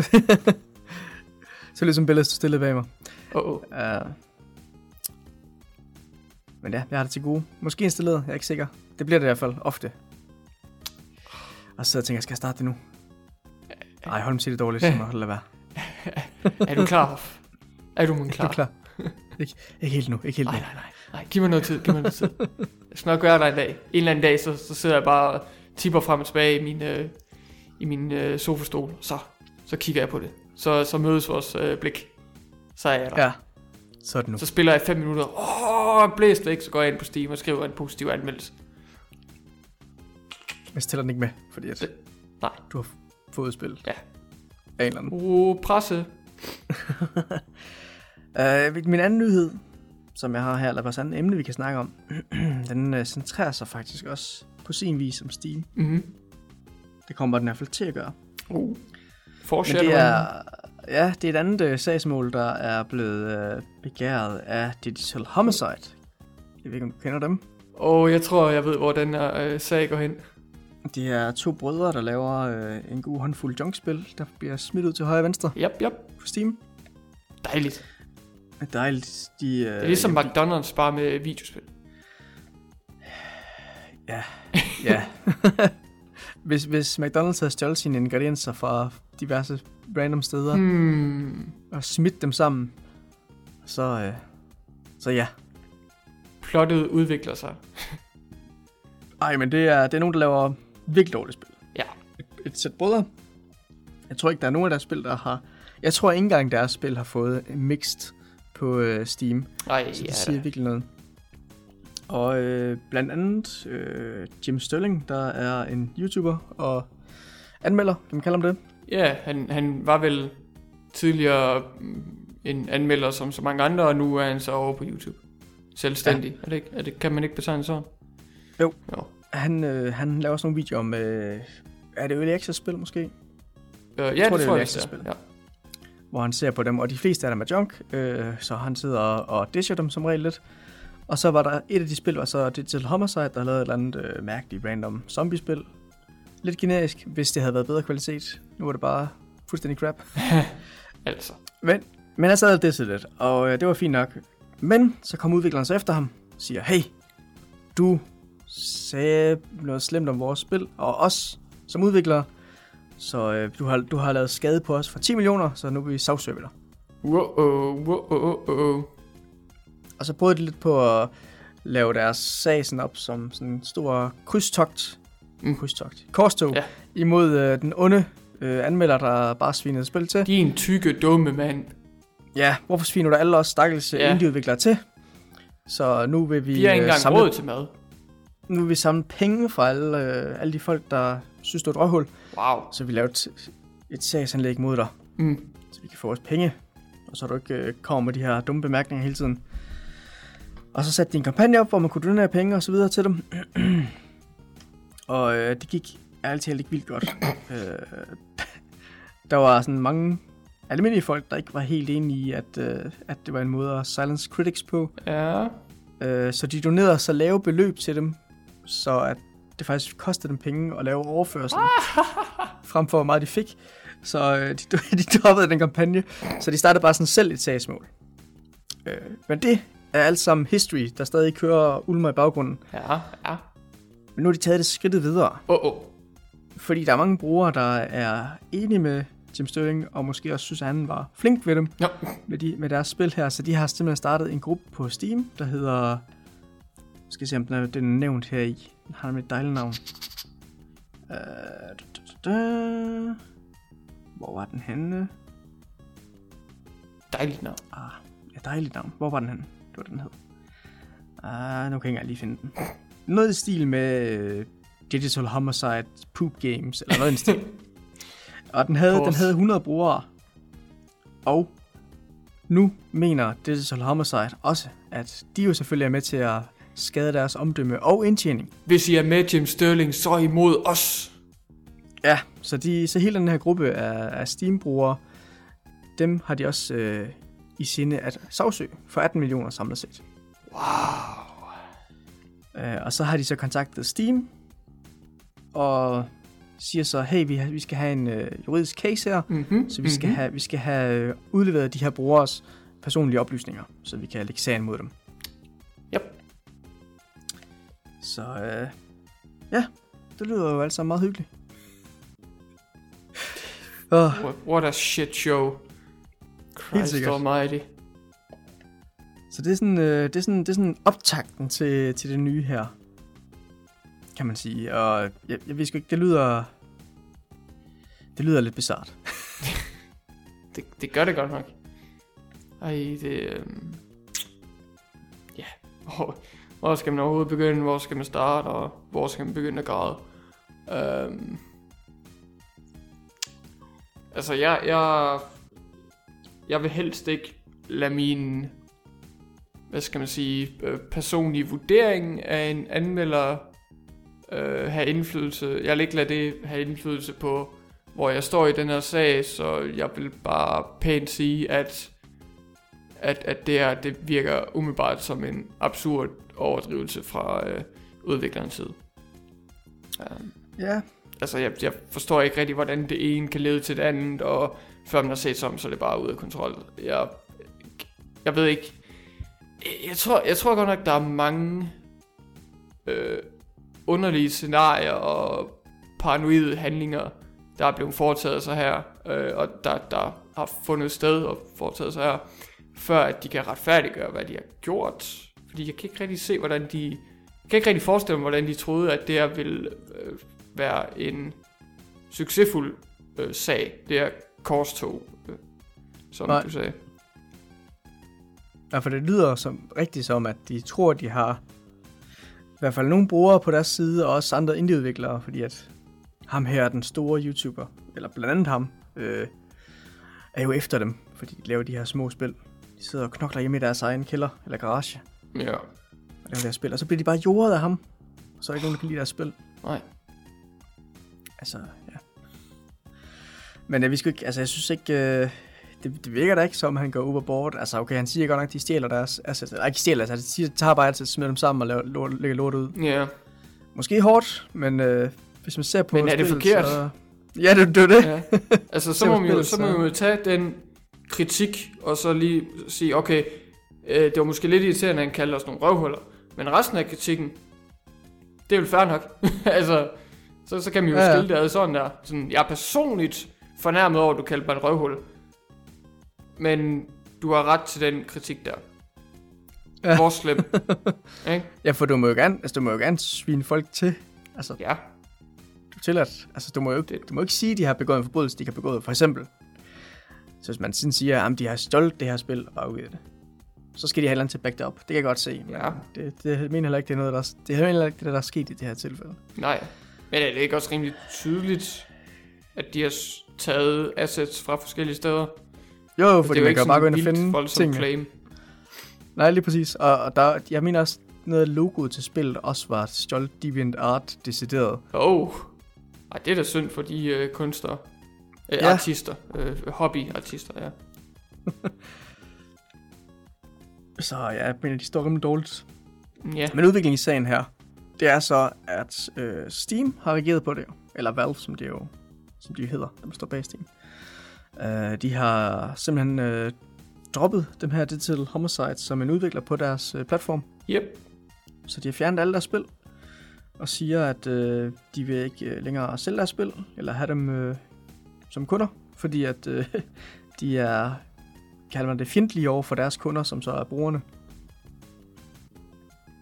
<laughs> <laughs> så ligesom billedet stod stille bag mig. Oh, oh. Uh, men ja, jeg har det til gode. Måske installeret, jeg er ikke sikker. Det bliver det i hvert fald ofte. Og så tænker jeg, skal jeg starte det nu? Ej, Holm siger det dårligt, så må du lade være. <laughs> Er du klar? er du mun Er du klar? Ikke, ikke helt nu, ikke helt nu. Nej, nej, nej. Nej, giv mig noget tid, giv mig noget tid. Jeg skal nok gøre det en dag. En eller anden dag, så, så sidder jeg bare og tipper frem og tilbage i min, øh, i min øh, sofastol. Så, så kigger jeg på det. Så, så mødes vores øh, blik. Så er jeg der. Ja, så er det nu. Så spiller jeg 5 minutter. Åh, blæst væk. Så går jeg ind på Steam og skriver en positiv anmeldelse. Jeg tæller den ikke med, fordi at Det- nej. du har fået spil. Ja. Af en eller anden. Uh, presse. <laughs> Uh, min anden nyhed, som jeg har her, eller vores andet emne, vi kan snakke om, <clears throat> den uh, centrerer sig faktisk også på sin vis om Steam. Mm-hmm. Det kommer den i hvert fald til at gøre. Uh. Men Foreshadowing. det er, ja, det er et andet uh, sagsmål, der er blevet uh, begæret af Digital Homicide. Jeg ved ikke, om du kender dem. Åh, oh, jeg tror, jeg ved, hvor den her øh, sag går hen. De er to brødre, der laver uh, en god håndfuld junkspil, der bliver smidt ud til højre og venstre Yep, yep. på Steam. Dejligt. Det er dejligt. De, uh, Det er ligesom McDonald's, bare med videospil. Ja. <laughs> hvis, hvis McDonald's havde stjålet sine ingredienser fra diverse random steder mm. Hmm. og smidt dem sammen, så, øh, så ja. Plottet udvikler sig. Ej, men det er, det er nogen, der laver virkelig dårligt spil. Ja. Et, et sæt brødre. Jeg tror ikke, der er nogen af deres spil, der har... Jeg tror ikke engang, deres spil har fået mixed på øh, Steam. Ej, Så det ja, siger da. virkelig noget. Og øh, blandt andet øh, Jim Sterling, der er en YouTuber og anmelder, kan man kalde ham det. ja han, han var vel tidligere mm, en anmelder som så mange andre, og nu er han så over på YouTube. Selvstændig. Ja. Er, det ikke, er det, kan man ikke betegne sådan? Jo. jo. Han, øh, han laver sådan nogle videoer om... Øh, er det Early Access-spil måske? Øh, ja, tror, det, det er tror jeg, et det er. Ja. Hvor han ser på dem, og de fleste af dem er junk. Øh, så han sidder og, og disher dem som regel lidt. Og så var der et af de spil, var så Digital Homicide, der lavede et eller andet øh, mærkeligt random zombie-spil. Lidt generisk, hvis det havde været bedre kvalitet. Nu var det bare fuldstændig crap. <laughs> Altså. Men, men han sad og dissede lidt, og øh, det var fint nok. Men så kom udvikleren så efter ham og siger, hey, du sagde noget slemt om vores spil, og os som udviklere, så øh, du, har, du har lavet skade på os for 10 millioner, så nu vil vi sagsøge dig. Wow, wow, wow, wow. Og så prøvede de lidt på at lave deres sag sådan op som sådan en stor krydstogt, Mm. krydstogt, korstog, Ja. imod øh, den onde øh, anmelder, der bare svinede spil til. Din tykke, dumme mand. Ja, hvorfor sviner du alle os stakkels Ja. ja. indieudviklere til? Så nu vil vi, Vi har ikke øh, engang samle, råd til mad. nu vil vi samle penge fra alle, øh, alle de folk, der synes, du er et røvhul. Wow. Så vi laver et, et sagsanlæg mod dig, Mm. så vi kan få vores penge. Og så du ikke øh, kommer med de her dumme bemærkninger hele tiden. Og så satte de en kampagne op, hvor man kunne donere penge og så videre til dem. <clears throat> og øh, det gik ærligt talt ikke vildt godt. <clears throat> øh, der var sådan mange almindelige folk, der ikke var helt enige i, at, øh, at det var en måde at silence critics på. Ja. Øh, så de donerede så lave beløb til dem, så at det faktisk kostede dem penge at lave overførsel, <laughs> frem for hvor meget de fik. Så øh, de, <laughs> de droppede den kampagne, så de startede bare sådan selv et sagsmål. Øh, men det er alt sammen history, der stadig kører ulmer i baggrunden. Ja, ja. Men nu har de taget det skridtet videre, Åh, oh, oh. fordi der er mange brugere, der er enige med Jim Sterling, og måske også synes, at han var flink ved dem Ja. med, de, med deres spil her. Så de har simpelthen startet en gruppe på Steam, der hedder... Skal se, om den er, den er nævnt her i. Har et dejligt navn. Uh, da, da, da, da. Hvor var den henne? Dejligt navn. Ah, ja, dejligt navn. Hvor var den henne? Det var den hed. Ah, nu kan jeg ikke lige finde den. Noget i stil med øh, Digital Homicide Poop Games, eller noget i stil. <laughs> Og den havde, den havde 100 brugere. Og nu mener Digital Homicide også, at de jo selvfølgelig er med til at skade deres omdømme og indtjening. Hvis I er med Jim Sterling, så er I imod os. Ja, så, de, så hele den her gruppe af, af Steam-brugere, dem har de også øh, i sinde at sagsøge for 18 millioner samlet set. Wow. Øh, og så har de så kontaktet Steam, og siger så, hey, vi, vi skal have en øh, juridisk case her, Mm-hmm. så vi skal, have, vi skal have øh, udleveret de her brugers personlige oplysninger, så vi kan lægge sagen mod dem. Så øh, ja, det lyder jo altså meget hyggeligt. Oh, What, what a shit show. Christ almighty. så det er sådan, øh, det er sådan, det er sådan optakten til, til det nye her. Kan man sige. Og jeg, jeg ved sgu ikke, det lyder... Det lyder lidt bizart. <laughs> Det, det gør det godt nok. Ej, det... Øhm... Ja, hvor, hvor skal man overhovedet begynde? Hvor skal man starte? Og hvor skal man begynde at græde? Øhm... Altså, jeg, jeg... Jeg vil helst ikke lade min... Hvad skal man sige? Øh, personlige vurdering af en anmelder øh, have indflydelse. Jeg vil ikke lade det have indflydelse på hvor jeg står i den her sag, så jeg vil bare pænt sige, at, at, at det, her det virker umiddelbart som en absurd overdrivelse fra øh, udviklerens side. Um, Ja. altså, jeg, jeg forstår ikke rigtig, hvordan det ene kan lede til det andet, og før man har set som, så er det bare ude af kontrol. Jeg, jeg ved ikke. Jeg tror, jeg tror godt nok, der er mange øh, underlige scenarier og paranoide handlinger, der er blevet foretaget sig her, øh, og der, der har fundet sted og foretaget sig her, før at de kan retfærdiggøre, hvad de har gjort. Fordi jeg kan ikke rigtig se, hvordan de... Jeg kan ikke rigtig forestille mig, hvordan de troede, at det her ville øh, være en succesfuld øh, sag. Det her korstog, øh, som Nej. du sagde. Ja, for det lyder som, rigtigt som, at de tror, de har i hvert fald nogle brugere på deres side, og også andre indieudviklere, fordi at ham her, den store YouTuber, eller blandt andet ham, øh, er jo efter dem, fordi de laver de her små spil. De sidder og knokler hjemme i deres egen kælder, eller garage, Ja, og laver deres spil, og så bliver de bare jordet af ham, og så er der ikke nogen, der kan lide deres spil. nej. Altså, ja. Men øh, vi skal ikke, altså jeg synes ikke, øh, det, det virker da ikke som, han går overboard. Altså okay, han siger godt nok, de stjæler deres assets. Eller ikke stjæler, altså de siger, tager bare assets, smider dem sammen og laver, lort, lægger lort ud. Ja, Måske hårdt, men øh, hvis man ser på Men er det spillet, forkert? Så... Ja, det, det er det. ja. Altså, <laughs> så må, man jo, så må man jo tage den kritik, og så lige sige, okay, øh, det var måske lidt irriterende, at han kaldte os nogle røvhuller, men resten af kritikken, det er jo fair nok. <laughs> altså, så, så kan man jo Ja, ja, skille det ad sådan der. Sådan, jeg er personligt fornærmet over, at du kaldte mig et røvhul. Men du har ret til den kritik der. Ja. Ja. Hvor slem. <laughs> ikke? Ja, for du må jo gerne, altså, du må jo gerne svine folk til. Altså, Ja, du tilladt. Altså, du må jo ikke, du må ikke sige, at de har begået en forbrydelse, de har begået. For eksempel, så hvis man sådan siger, at de har stjålet det her spil og udgivet det, så skal de have et eller andet til at back det op. Det kan jeg godt se. men Ja. Det, det, jeg mener heller ikke, det er noget, der, det er heller ikke det, der er sket i det her tilfælde. nej. Men er det ikke også rimelig tydeligt, at de har taget assets fra forskellige steder? Jo, jo, det fordi er jo man ikke kan bare gå ind og finde tingene. claim. Nej, lige præcis. Og, og der, jeg mener også, noget logoet til spillet også var stjålet DeviantArt decideret. Oh. Ej, det er da synd for de øh, kunstnere. Øh, ja. Artister. Øh, hobbyartister, ja. <laughs> Så ja, mener, de står rimelig dårligt. Ja, Men udviklingssagen her, det er så, at øh, Steam har reageret på det. Eller Valve, som det jo som de hedder, dem står bag Steam. Uh, de har simpelthen øh, droppet dem her Digital Homicide som en udvikler på deres øh, platform. yep. Så de har fjernet alle deres spil. Og siger, at øh, de vil ikke øh, længere sælge deres spil, eller have dem øh, som kunder. Fordi at øh, <laughs> de er, kalder man det, fjendtlige over for deres kunder, som så er brugerne.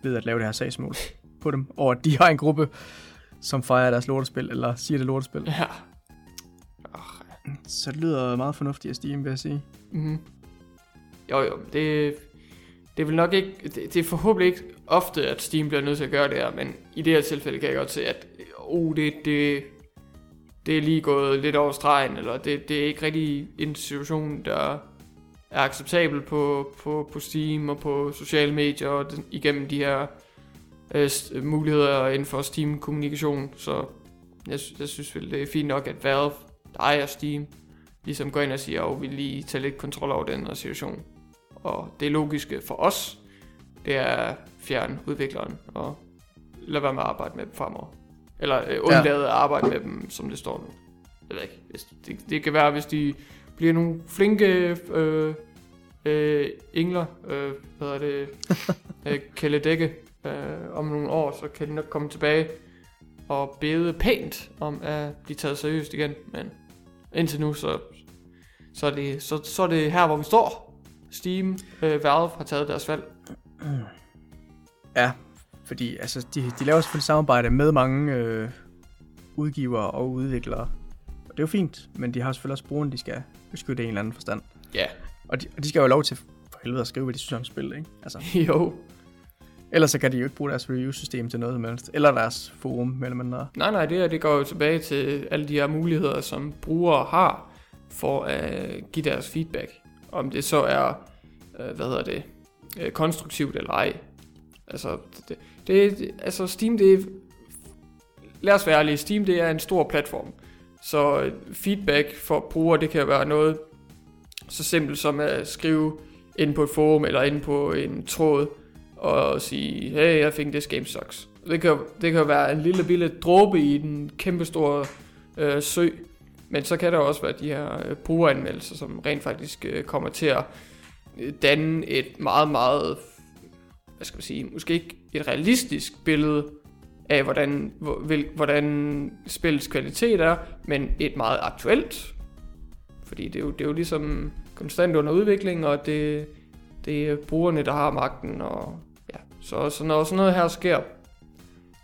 Ved at lave det her sagsmål <laughs> på dem. Og at de har en gruppe, som fejrer deres lortespil, eller siger det lortespil. Ja. Så det lyder meget fornuftigt af Steam, vil jeg sige. Mm-hmm. Jo, jo, det, det er vel nok ikke, det, det er forhåbentlig ikke ofte, at Steam bliver nødt til at gøre det her, men i det her tilfælde kan jeg godt se, at oh, det, det, det er lige gået lidt over stregen, eller det, det er ikke rigtig en situation, der er acceptabel på, på, på Steam og på sociale medier og den, igennem de her øh, s- muligheder inden for Steam-kommunikation, så jeg, jeg synes vel, det er fint nok, at Valve, der ejer Steam, ligesom går ind og siger, at vi lige tager lidt kontrol over den her situation. Og det logiske for os, det er fjerne udvikleren og lade være med at arbejde med dem fremover. Eller øh, undlade at arbejde med dem, som det står nu. Jeg ved ikke. Hvis, det, det kan være, hvis de bliver nogle flinke øh, øh, engler, øh, hvad er det, <laughs> øh, kæledække, øh, om nogle år, så kan de nok komme tilbage og bede pænt om at blive taget seriøst igen. Men indtil nu, så, så, er det, så, så er det her, hvor vi står. Steam, øh, Valve har taget deres valg. Ja, fordi altså, de, de laver selvfølgelig samarbejde med mange øh, udgivere og udviklere. Det er jo fint, men de har selvfølgelig også brugerne, de skal beskytte i en eller anden forstand. Ja, Og de, og de skal jo have lov til for helvede at skrive, hvad de synes om spillet, ikke? Altså, <laughs> jo. ellers så kan de jo ikke bruge deres review-system til noget som helst. Eller deres forum, mellem mindre. Nej, nej, det, her, det går jo tilbage til alle de her muligheder, som brugere har for at give deres feedback. Om det så er, øh, hvad hedder det, øh, konstruktivt eller ej. Altså, det, det, det, altså Steam, det er, lad os være ærlige, Steam det er en stor platform. Så øh, feedback for brugere, det kan være noget så simpelt som at skrive ind på et forum eller ind på en tråd og sige, hey, jeg think this game sucks. Det kan, det kan være en lille bitte dråbe i den kæmpe store øh, sø, men så kan der også være de her øh, brugeranmeldelser, som rent faktisk øh, kommer til at øh, danne et meget, meget, hvad skal man sige, måske ikke et realistisk billede af, hvordan, hvor- hvordan spillets kvalitet er, men et meget aktuelt. Fordi det er jo, det er jo ligesom konstant under udvikling, og det, det er brugerne, der har magten. Og, ja. så, så når sådan noget her sker,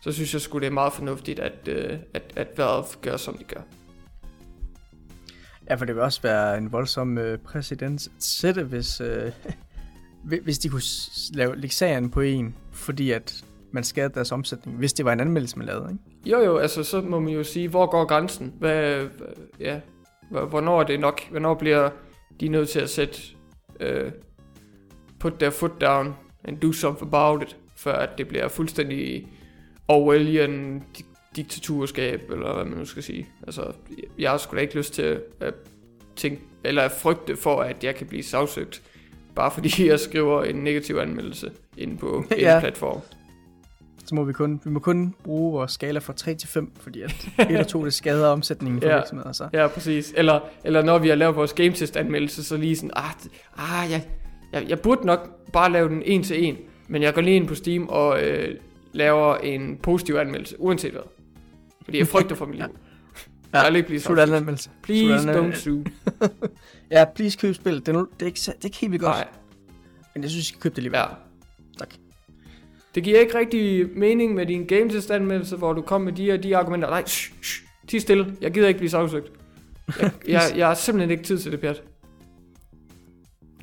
så synes jeg sgu, det er meget fornuftigt, at, øh, at, at Valve gør, som de gør. Ja, for det vil også være en voldsom øh, præcedens at sætte, hvis, øh, <laughs> hvis de kunne lave, lægge sagen på en, fordi at man skadede deres omsætning, hvis det var en anmeldelse, man lavede, ikke? Jo jo, altså så må man jo sige, hvor går grænsen? Hvad, ja, Hvor- hvornår er det nok? Hvornår bliver de nødt til at sætte, uh, put their foot down and do something about it, før at det bliver fuldstændig Orwellian di- diktaturskab, eller hvad man nu skal sige. Altså, jeg har sgu da ikke lyst til at tænke, eller frygte for, at jeg kan blive sagsøgt, bare fordi jeg skriver en negativ anmeldelse inde på <laughs> en Ja. platform. Så må vi kun, vi må kun bruge vores skala fra 3 til 5, fordi at 1 og 2 det skader omsætningen for Ja. virksomheder. Så. Ja, præcis. Eller, eller når vi har lavet vores game test anmeldelse, så lige sådan, ah, ah jeg, jeg, jeg burde nok bare lave den en til en, men jeg går lige ind på Steam og øh, laver en positiv anmeldelse, uanset hvad. Fordi jeg frygter for mit liv. <laughs> Ja. Jeg ikke blive så. anmeldelse. Please don't sue. <laughs> Ja, please køb spil. Det er, nu- det er, ikke, det er ikke helt vildt godt, Nej, men jeg synes, I skal købe det alligevel. ja. Det giver ikke rigtig mening med din game anmeldelse, hvor du kommer med de og de argumenter. Nej, shh, shh, ti stille. Jeg gider ikke blive sagsøgt. Jeg, <laughs> jeg, jeg har simpelthen ikke tid til det, Pjat.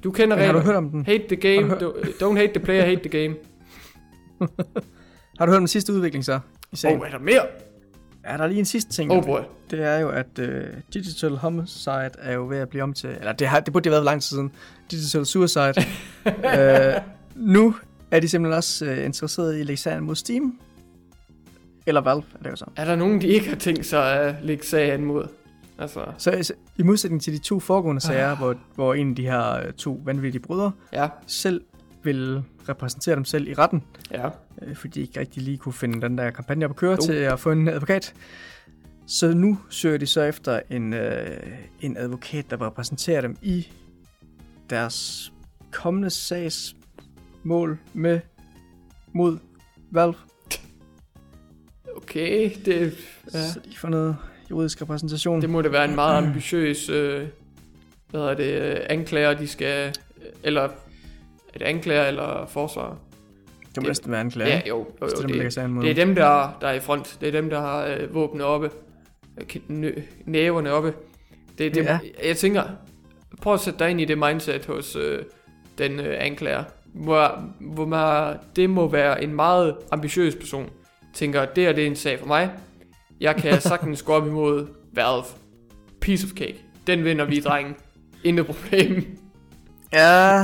Du kender Men har du reglerne. hørt om den? Hate the game, don't hate the player, hate the game. <laughs> Har du hørt om den sidste udvikling så? I sagen? oh, er der mere? Er der lige en sidste ting? Oh boy. Det er jo, at uh, Digital Homicide er jo ved at blive om til... Eller det, har, det burde det have været lang tid siden. Digital Suicide. uh, <laughs> nu er de simpelthen også uh, interesseret i at lægge sagen mod Steam. Eller Valve, er det jo så. Er der nogen, de ikke har tænkt sig at lægge sag an mod? Altså, Så altså, i modsætning til de to foregående sager, hvor, hvor en af de her uh, to vanvittige brødre ja, selv vil repræsentere dem selv i retten, ja. øh, fordi de ikke rigtig lige kunne finde den der kampagne op at køre Jo. til at få en advokat. Så nu søger de så efter en, øh, en advokat, der vil repræsentere dem i deres kommende sagsmål med mod Valve, Okay, det, ja. så de får noget juridisk repræsentation. det må det være en meget ambitiøs, øh, hvad hedder det, øh, anklager, de skal, eller et anklager eller forsvar. det må det- næsten være en klage. Ja, jo, jo, det, er jo dem, der lægger det, mod. det er dem, der, der er i front. Det er dem, der har øh, våbnet oppe, øh, næverne oppe. Det er dem, Ja. Jeg tænker, prøv at sætte dig ind i det mindset hos øh, den øh, anklager. Hvor, hvor man, det må være en meget ambitiøs person. Tænker, det her det er en sag for mig. Jeg kan <laughs> sagtens gå op imod Valve. Piece of cake. Den vinder vi, drenge. Intet problem. Ja,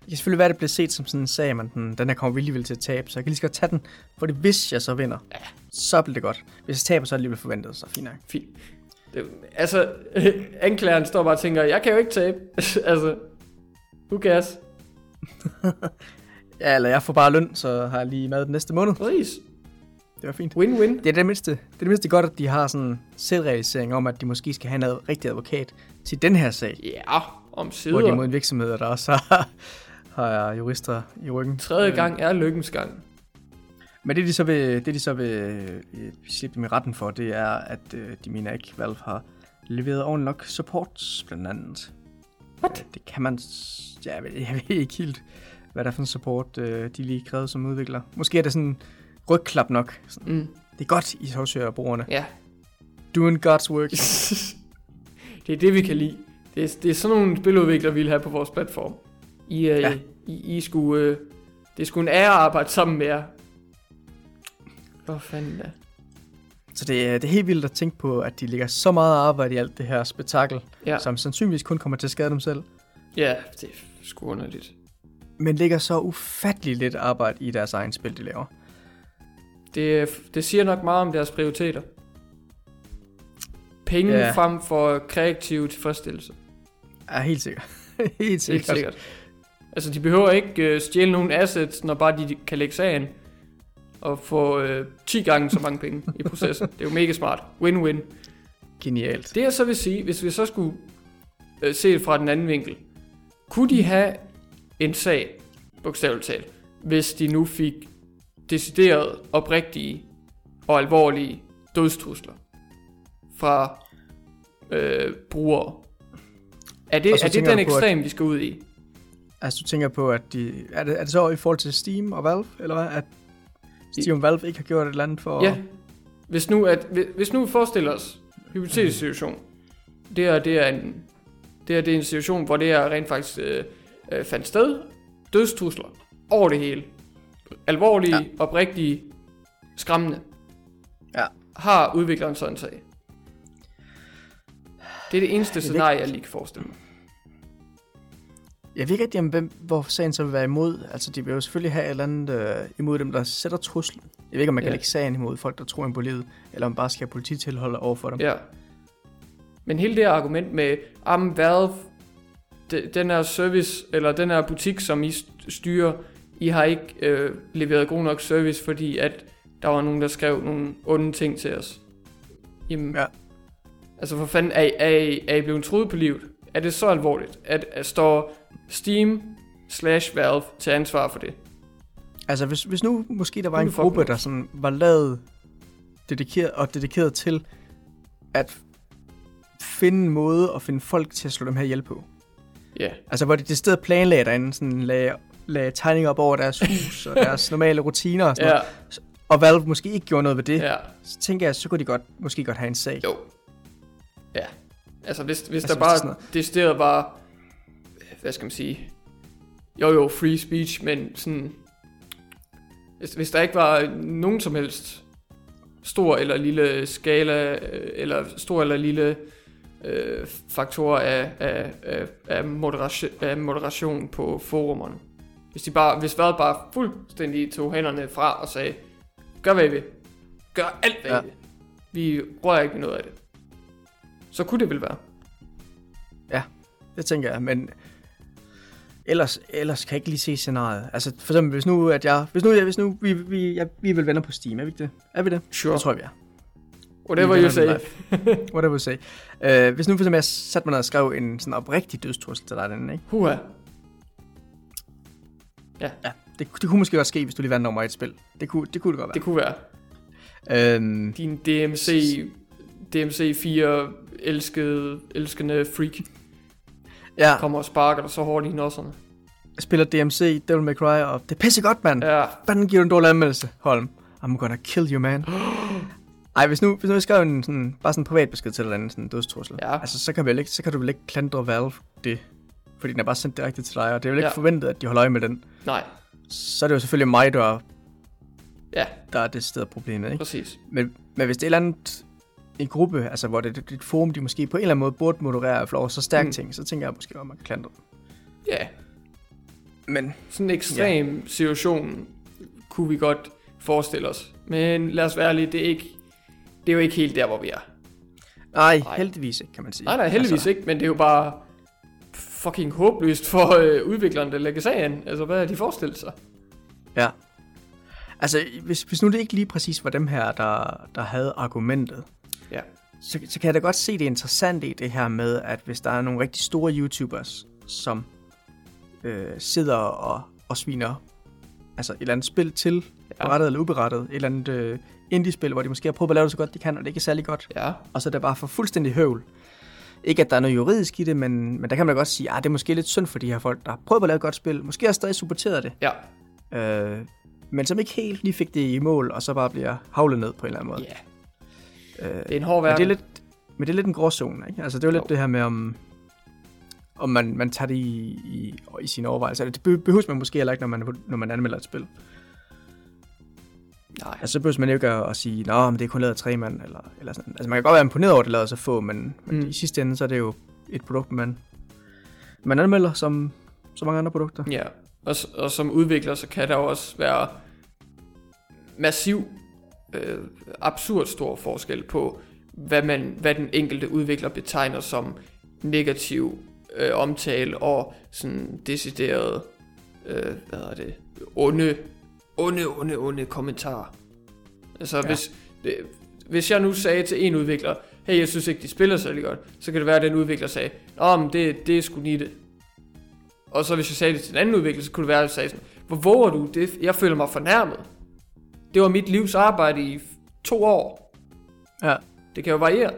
det kan selvfølgelig være, at det bliver set som sådan en sag, men den, den her kommer vi alligevel til at tabe, så jeg kan lige så godt tage den, for det, hvis jeg så vinder, Ja. så bliver det godt. Hvis jeg taber, så er det alligevel forventet, så fint nok. Fint. Det, altså, <laughs> anklageren står bare og tænker, jeg kan jo ikke tabe. <laughs> altså, who cares? <laughs> Ja, eller jeg får bare løn, så har jeg lige mad den næste måned. Præcis. Det var fint. Win-win. Det er det mindste, det er det mindste godt, at de har sådan en selvrealisering om, at de måske skal have en rigtig advokat til den her sag. Ja, om Hvor de sider. mod en virksomhed, der også har, <laughs> har jurister i ryggen. Tredje gang er lykkens gang. Men det de så vil, det de så vil øh, slippe dem i retten for, det er, at øh, de mener ikke, Valve har leveret ordentligt nok support, blandt andet. What? Det kan man... Ja, jeg ved, jeg ved ikke helt, hvad der er for en support, øh, de lige krævede som udvikler. Måske er det sådan rygklap nok. Sådan, Mm. Det er godt, I afsøger brugerne. Ja, Doing God's work. <laughs> det er det, vi kan lide. Det er, det er sådan nogle spiludviklere, vi vil have på vores platform. I, uh, Ja. I, I skulle, uh, det skulle en ære at arbejde sammen med jer. Hvor fanden da? Så det er, det er helt vildt at tænke på, at de lægger så meget arbejde i alt det her spektakel, Ja. som sandsynligvis kun kommer til at skade dem selv. Ja, det er sgu underligt. Men lægger så ufattelig lidt arbejde i deres egen spil, de laver. Det, det siger nok meget om deres prioriteter. Penge Ja. frem for kreativ tilfredsstillelse. Ja, helt sikkert. <laughs> helt sikkert. Helt sikkert. Altså, de behøver ikke uh, stjæle nogen assets, når bare de kan lægge sagen og få uh, 10 gange så mange penge i processen. Det er jo mega smart. Win-win. Genialt. Det jeg så vil sige, hvis vi så skulle uh, se det fra den anden vinkel, kunne de have en sag, bogstaveligt talt, hvis de nu fik decideret oprigtige og alvorlige dødstrusler fra øh, brugere. Er det, er det den på, at- ekstrem, vi skal ud i? Altså, du tænker på, at de... Er det, er det så i forhold til Steam og Valve, eller hvad? At Og Valve ikke har gjort et eller andet for... Ja. Hvis nu, at, hvis- nu forestiller os, hypotetisk situation, det er, det er en, det er, det er en situation, hvor det er rent faktisk øh, øh, fandt sted, dødstrusler over det hele. Alvorlige, Ja. oprigtige, skræmmende. Ja. Har udvikleren sådan en sag? Det er det eneste scenarie, jeg lige kan forestille mig. Jeg ved ikke rigtig, om hvem, hvor sagen så vil være imod. Altså, de vil jo selvfølgelig have et eller andet øh, imod dem, der sætter truslen. Jeg ved ikke, om man kan Ja. lægge sagen imod folk, der tror på livet, eller om man bare skal have polititilhold over for dem. Ja. Men hele det argument med, am Valve, de, den her service, eller den her butik, som I st- styrer, I har ikke øh, leveret god nok service, fordi at der var nogen, der skrev nogle onde ting til os. Jamen, Ja. Altså for fanden, er, I- er, I- er I blevet truet på livet? Er det så alvorligt, at, at står Steam slash Valve til ansvar for det? Altså, hvis, hvis nu måske der var en det gruppe, der sådan var lavet dedikeret, og dedikeret til at finde en måde at finde folk til at slå dem her ihjel på. Ja, Altså, hvor de det sted planlagde derinde, sådan lagde, lagde tegninger op over deres <laughs> hus og deres normale rutiner og sådan ja, noget. Og Valve måske ikke gjorde noget ved det. ja. Så tænker jeg, så kunne de godt, måske godt have en sag. Jo. Ja. Altså hvis, hvis Altså, der bare hvis det er sådan decideret var, hvad skal man sige, jo jo, free speech, men sådan, hvis, hvis der ikke var nogen som helst stor eller lille skala, øh, eller stor eller lille øh, faktorer af, af, af, af, moderation, af moderation på forumerne. Hvis de bare, hvis Valve bare fuldstændig tog hænderne fra og sagde, gør hvad I vil. Gør alt hvad Ja. I vil. Vi rører ikke ved noget af det. Så kunne det vel være. Det tænker jeg, men ellers, ellers kan jeg ikke lige se scenariet. Altså for eksempel, hvis nu, at jeg, hvis nu, hvis nu vi, vi, jeg, vi er vel venner på Steam, er vi ikke det? Er vi det? Sure. Det tror jeg, vi er. Whatever er you say. <laughs> Whatever you say. Uh, hvis nu for eksempel jeg satte mig ned og skrev en sådan oprigtig dødstrussel til dig, den, ikke? Huha. Ja, det, det kunne måske godt ske, hvis du lige vandt nummer et spil. Det kunne det, kunne det godt Det kunne være. være. Øhm, Din DMC, DMC 4 elskede, elskende freak ja, kommer og sparker dig så hårdt i nosserne. jeg spiller DMC, Devil May Cry, og det er pisse godt, mand. Ja, Hvordan giver du en dårlig anmeldelse, Holm? I'm gonna kill you, man. <gasps> Ej, hvis nu, hvis nu jeg skrev en sådan, bare sådan en privat besked til dig, en sådan dødstrussel, Ja. altså, så kan, vel ikke, så kan du vel ikke klandre Valve det, fordi den er bare sendt direkte til dig, og det er vel ikke Ja. forventet, at de holder øje med den. nej. Så er det jo selvfølgelig mig, der, Ja, der er det sted problemet, ikke? præcis. Men, men hvis det er et eller andet, en gruppe, altså hvor det er et, forum, de måske på en eller anden måde burde moderere for så stærk mm. Ting, så tænker jeg måske, at man kan klandre dem. Ja, Men sådan en ekstrem ja. situation kunne vi godt forestille os. Men lad os være ærlige, det er, ikke, det er jo ikke helt der, hvor vi er. nej, Nej. heldigvis ikke, kan man sige. Nej, nej, heldigvis altså. ikke, men det er jo bare fucking håbløst for øh, udvikleren, der lægger sagen. Altså, hvad har de forestillet sig? Ja. Altså, hvis, hvis nu det ikke lige præcis var dem her, der, der havde argumentet, Ja. så, så kan jeg da godt se det interessante i det her med, at hvis der er nogle rigtig store YouTubers, som øh, sidder og, og sviner altså et eller andet spil til, Ja. berettet eller uberettet, et eller andet øh, indie-spil, hvor de måske har prøvet at lave det så godt de kan, og det ikke er særlig godt, Ja, og så er det bare for fuldstændig høvl, Ikke, at der er noget juridisk i det, men, men der kan man da godt sige, at ah, det er måske lidt synd for de her folk, der har prøvet at lave et godt spil. Måske har stadig supporteret det. Ja. Øh, men som ikke helt lige fik det i mål, og så bare bliver havlet ned på en eller anden måde. Ja. Øh, det er en hård men verden. det er lidt, men det er lidt en gråzone, ikke? Altså, det er jo lidt Jo. det her med, om, om man, man tager det i, i, i sine overvejelser. Det be- behøver man måske heller ikke, når man, når man anmelder et spil. Nej. Altså, så behøver man jo ikke at, at sige, nå, men det er kun lavet af tre mand, eller, eller sådan. Altså, man kan godt være imponeret over, at det er lavet så få, men, men Mm. i sidste ende, så er det jo et produkt, man, man anmelder som så mange andre produkter. Ja, og, og som udvikler, så kan der jo også være massiv, øh, absurd stor forskel på, hvad, man, hvad den enkelte udvikler betegner som negativ øh, omtale og sådan decideret, øh, hvad er det, onde, onde, onde, onde kommentarer. Altså, Ja. hvis, øh, hvis jeg nu sagde til en udvikler, hey, jeg synes ikke, de spiller særlig godt, så kan det være, at den udvikler sagde, Nå, men det, det er sgu lige det. Og så hvis jeg sagde det til en anden udvikler, så kunne det være, at jeg sagde sådan, hvor våger du det? Jeg føler mig fornærmet. Det var mit livs arbejde i to år. Ja. Det kan jo variere.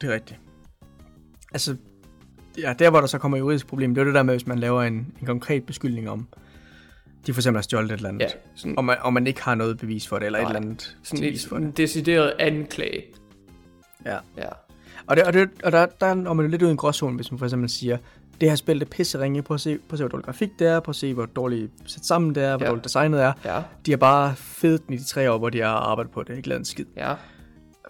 Det er rigtigt. Altså, ja, der hvor der så kommer juridisk problem, det er det der med, hvis man laver en, en konkret beskyldning om, de for eksempel har stjålet et eller andet, Ja, sådan, og, man, og man ikke har noget bevis for det, eller Nej, et eller andet sådan bevis for det. en decideret anklage. Ja. Ja. Og, det, og, det, og der, der når man jo lidt ud i en gråzone, hvis man for eksempel siger, det her spil det er pisseringe, prøv at se, prøv at se, hvor dårlig grafik det er, prøv at se, hvor dårligt sat sammen det er, hvor Ja. dårligt designet er. Ja. De har bare fedt den i de tre år, hvor de har arbejdet på det, ikke lavet en skid. Ja.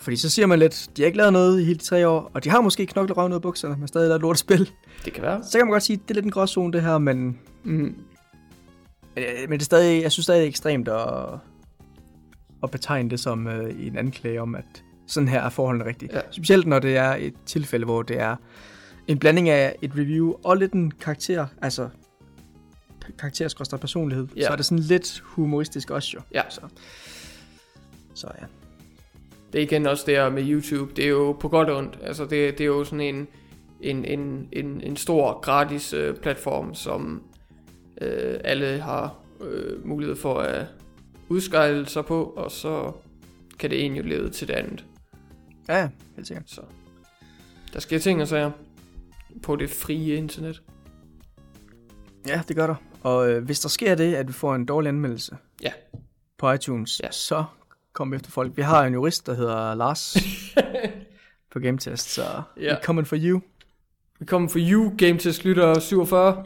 Fordi så siger man lidt, de har ikke lavet noget i hele de tre år, og de har måske knoklet røven ud af bukserne, men stadig lavet et lortespil. Det kan være. Så kan man godt sige, det er lidt en gråzone det her, men, Mm. øh, men det er stadig, jeg synes stadig det er ekstremt at, at betegne det som øh, en anklage om, at sådan her er forholdene rigtigt. Ja. Specielt når det er et tilfælde, hvor det er en blanding af et review og lidt en karakter, altså karakterskrøster personlighed, Ja. så er det sådan lidt humoristisk også jo. Ja. Så, så ja. Det er igen også der med YouTube. Det er jo på godt og ondt. Altså det, det er jo sådan en, en, en, en, en stor gratis øh, platform, som øh, alle har øh, mulighed for at udskejle sig på, og så kan det ene jo lede til det andet. Ja, ja, helt sikkert. Så der sker ting og sager på det frie internet. Ja, det gør der. Og øh, hvis der sker det, at vi får en dårlig anmeldelse Ja. på iTunes, Ja. så kom efter folk. Vi har en jurist, der hedder Lars <laughs> på GameTest, så Ja. ja. coming for you. Vi kommer for you, Game Test Lytter 47.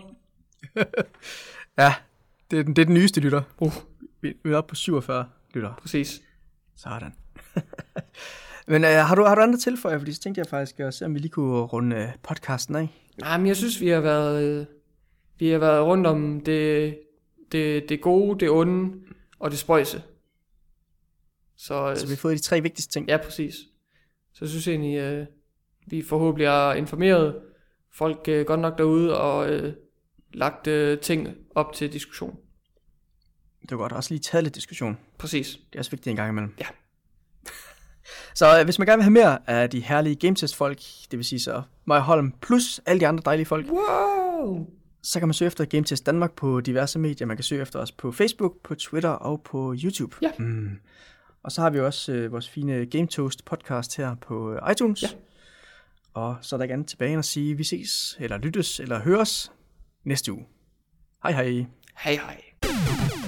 <laughs> Ja, det er, den, det er den nyeste lytter. Uh. Vi, vi er oppe på 47 lytter. Præcis. Sådan. <laughs> Men øh, har, du, har du andet tilføje? Fordi så tænkte jeg faktisk at se, om vi lige kunne runde øh, podcasten af. Nej, men jeg synes, vi har været, øh, vi har været rundt om det, det, det gode, det onde og det spøjse. Så, øh, Så vi har fået de tre vigtigste ting. ja, præcis. Så jeg synes egentlig, øh, vi forhåbentlig har informeret folk øh, godt nok derude og øh, lagt øh, ting op til diskussion. Det var godt også lige taget lidt diskussion. Præcis. Det er også vigtigt en gang imellem. Ja. Så øh, hvis man gerne vil have mere af de herlige GameTest-folk, det vil sige så Maja Holm plus alle de andre dejlige folk, Wow! så kan man søge efter GameTest Danmark på diverse medier. Man kan søge efter os på Facebook, på Twitter og på YouTube. Ja. Mm. Og så har vi også øh, vores fine Game Toast podcast her på øh, iTunes. Ja. Og så er der ikke andet tilbage end at sige, at vi ses, eller lyttes, eller høres næste uge. Hej hej. Hej hej.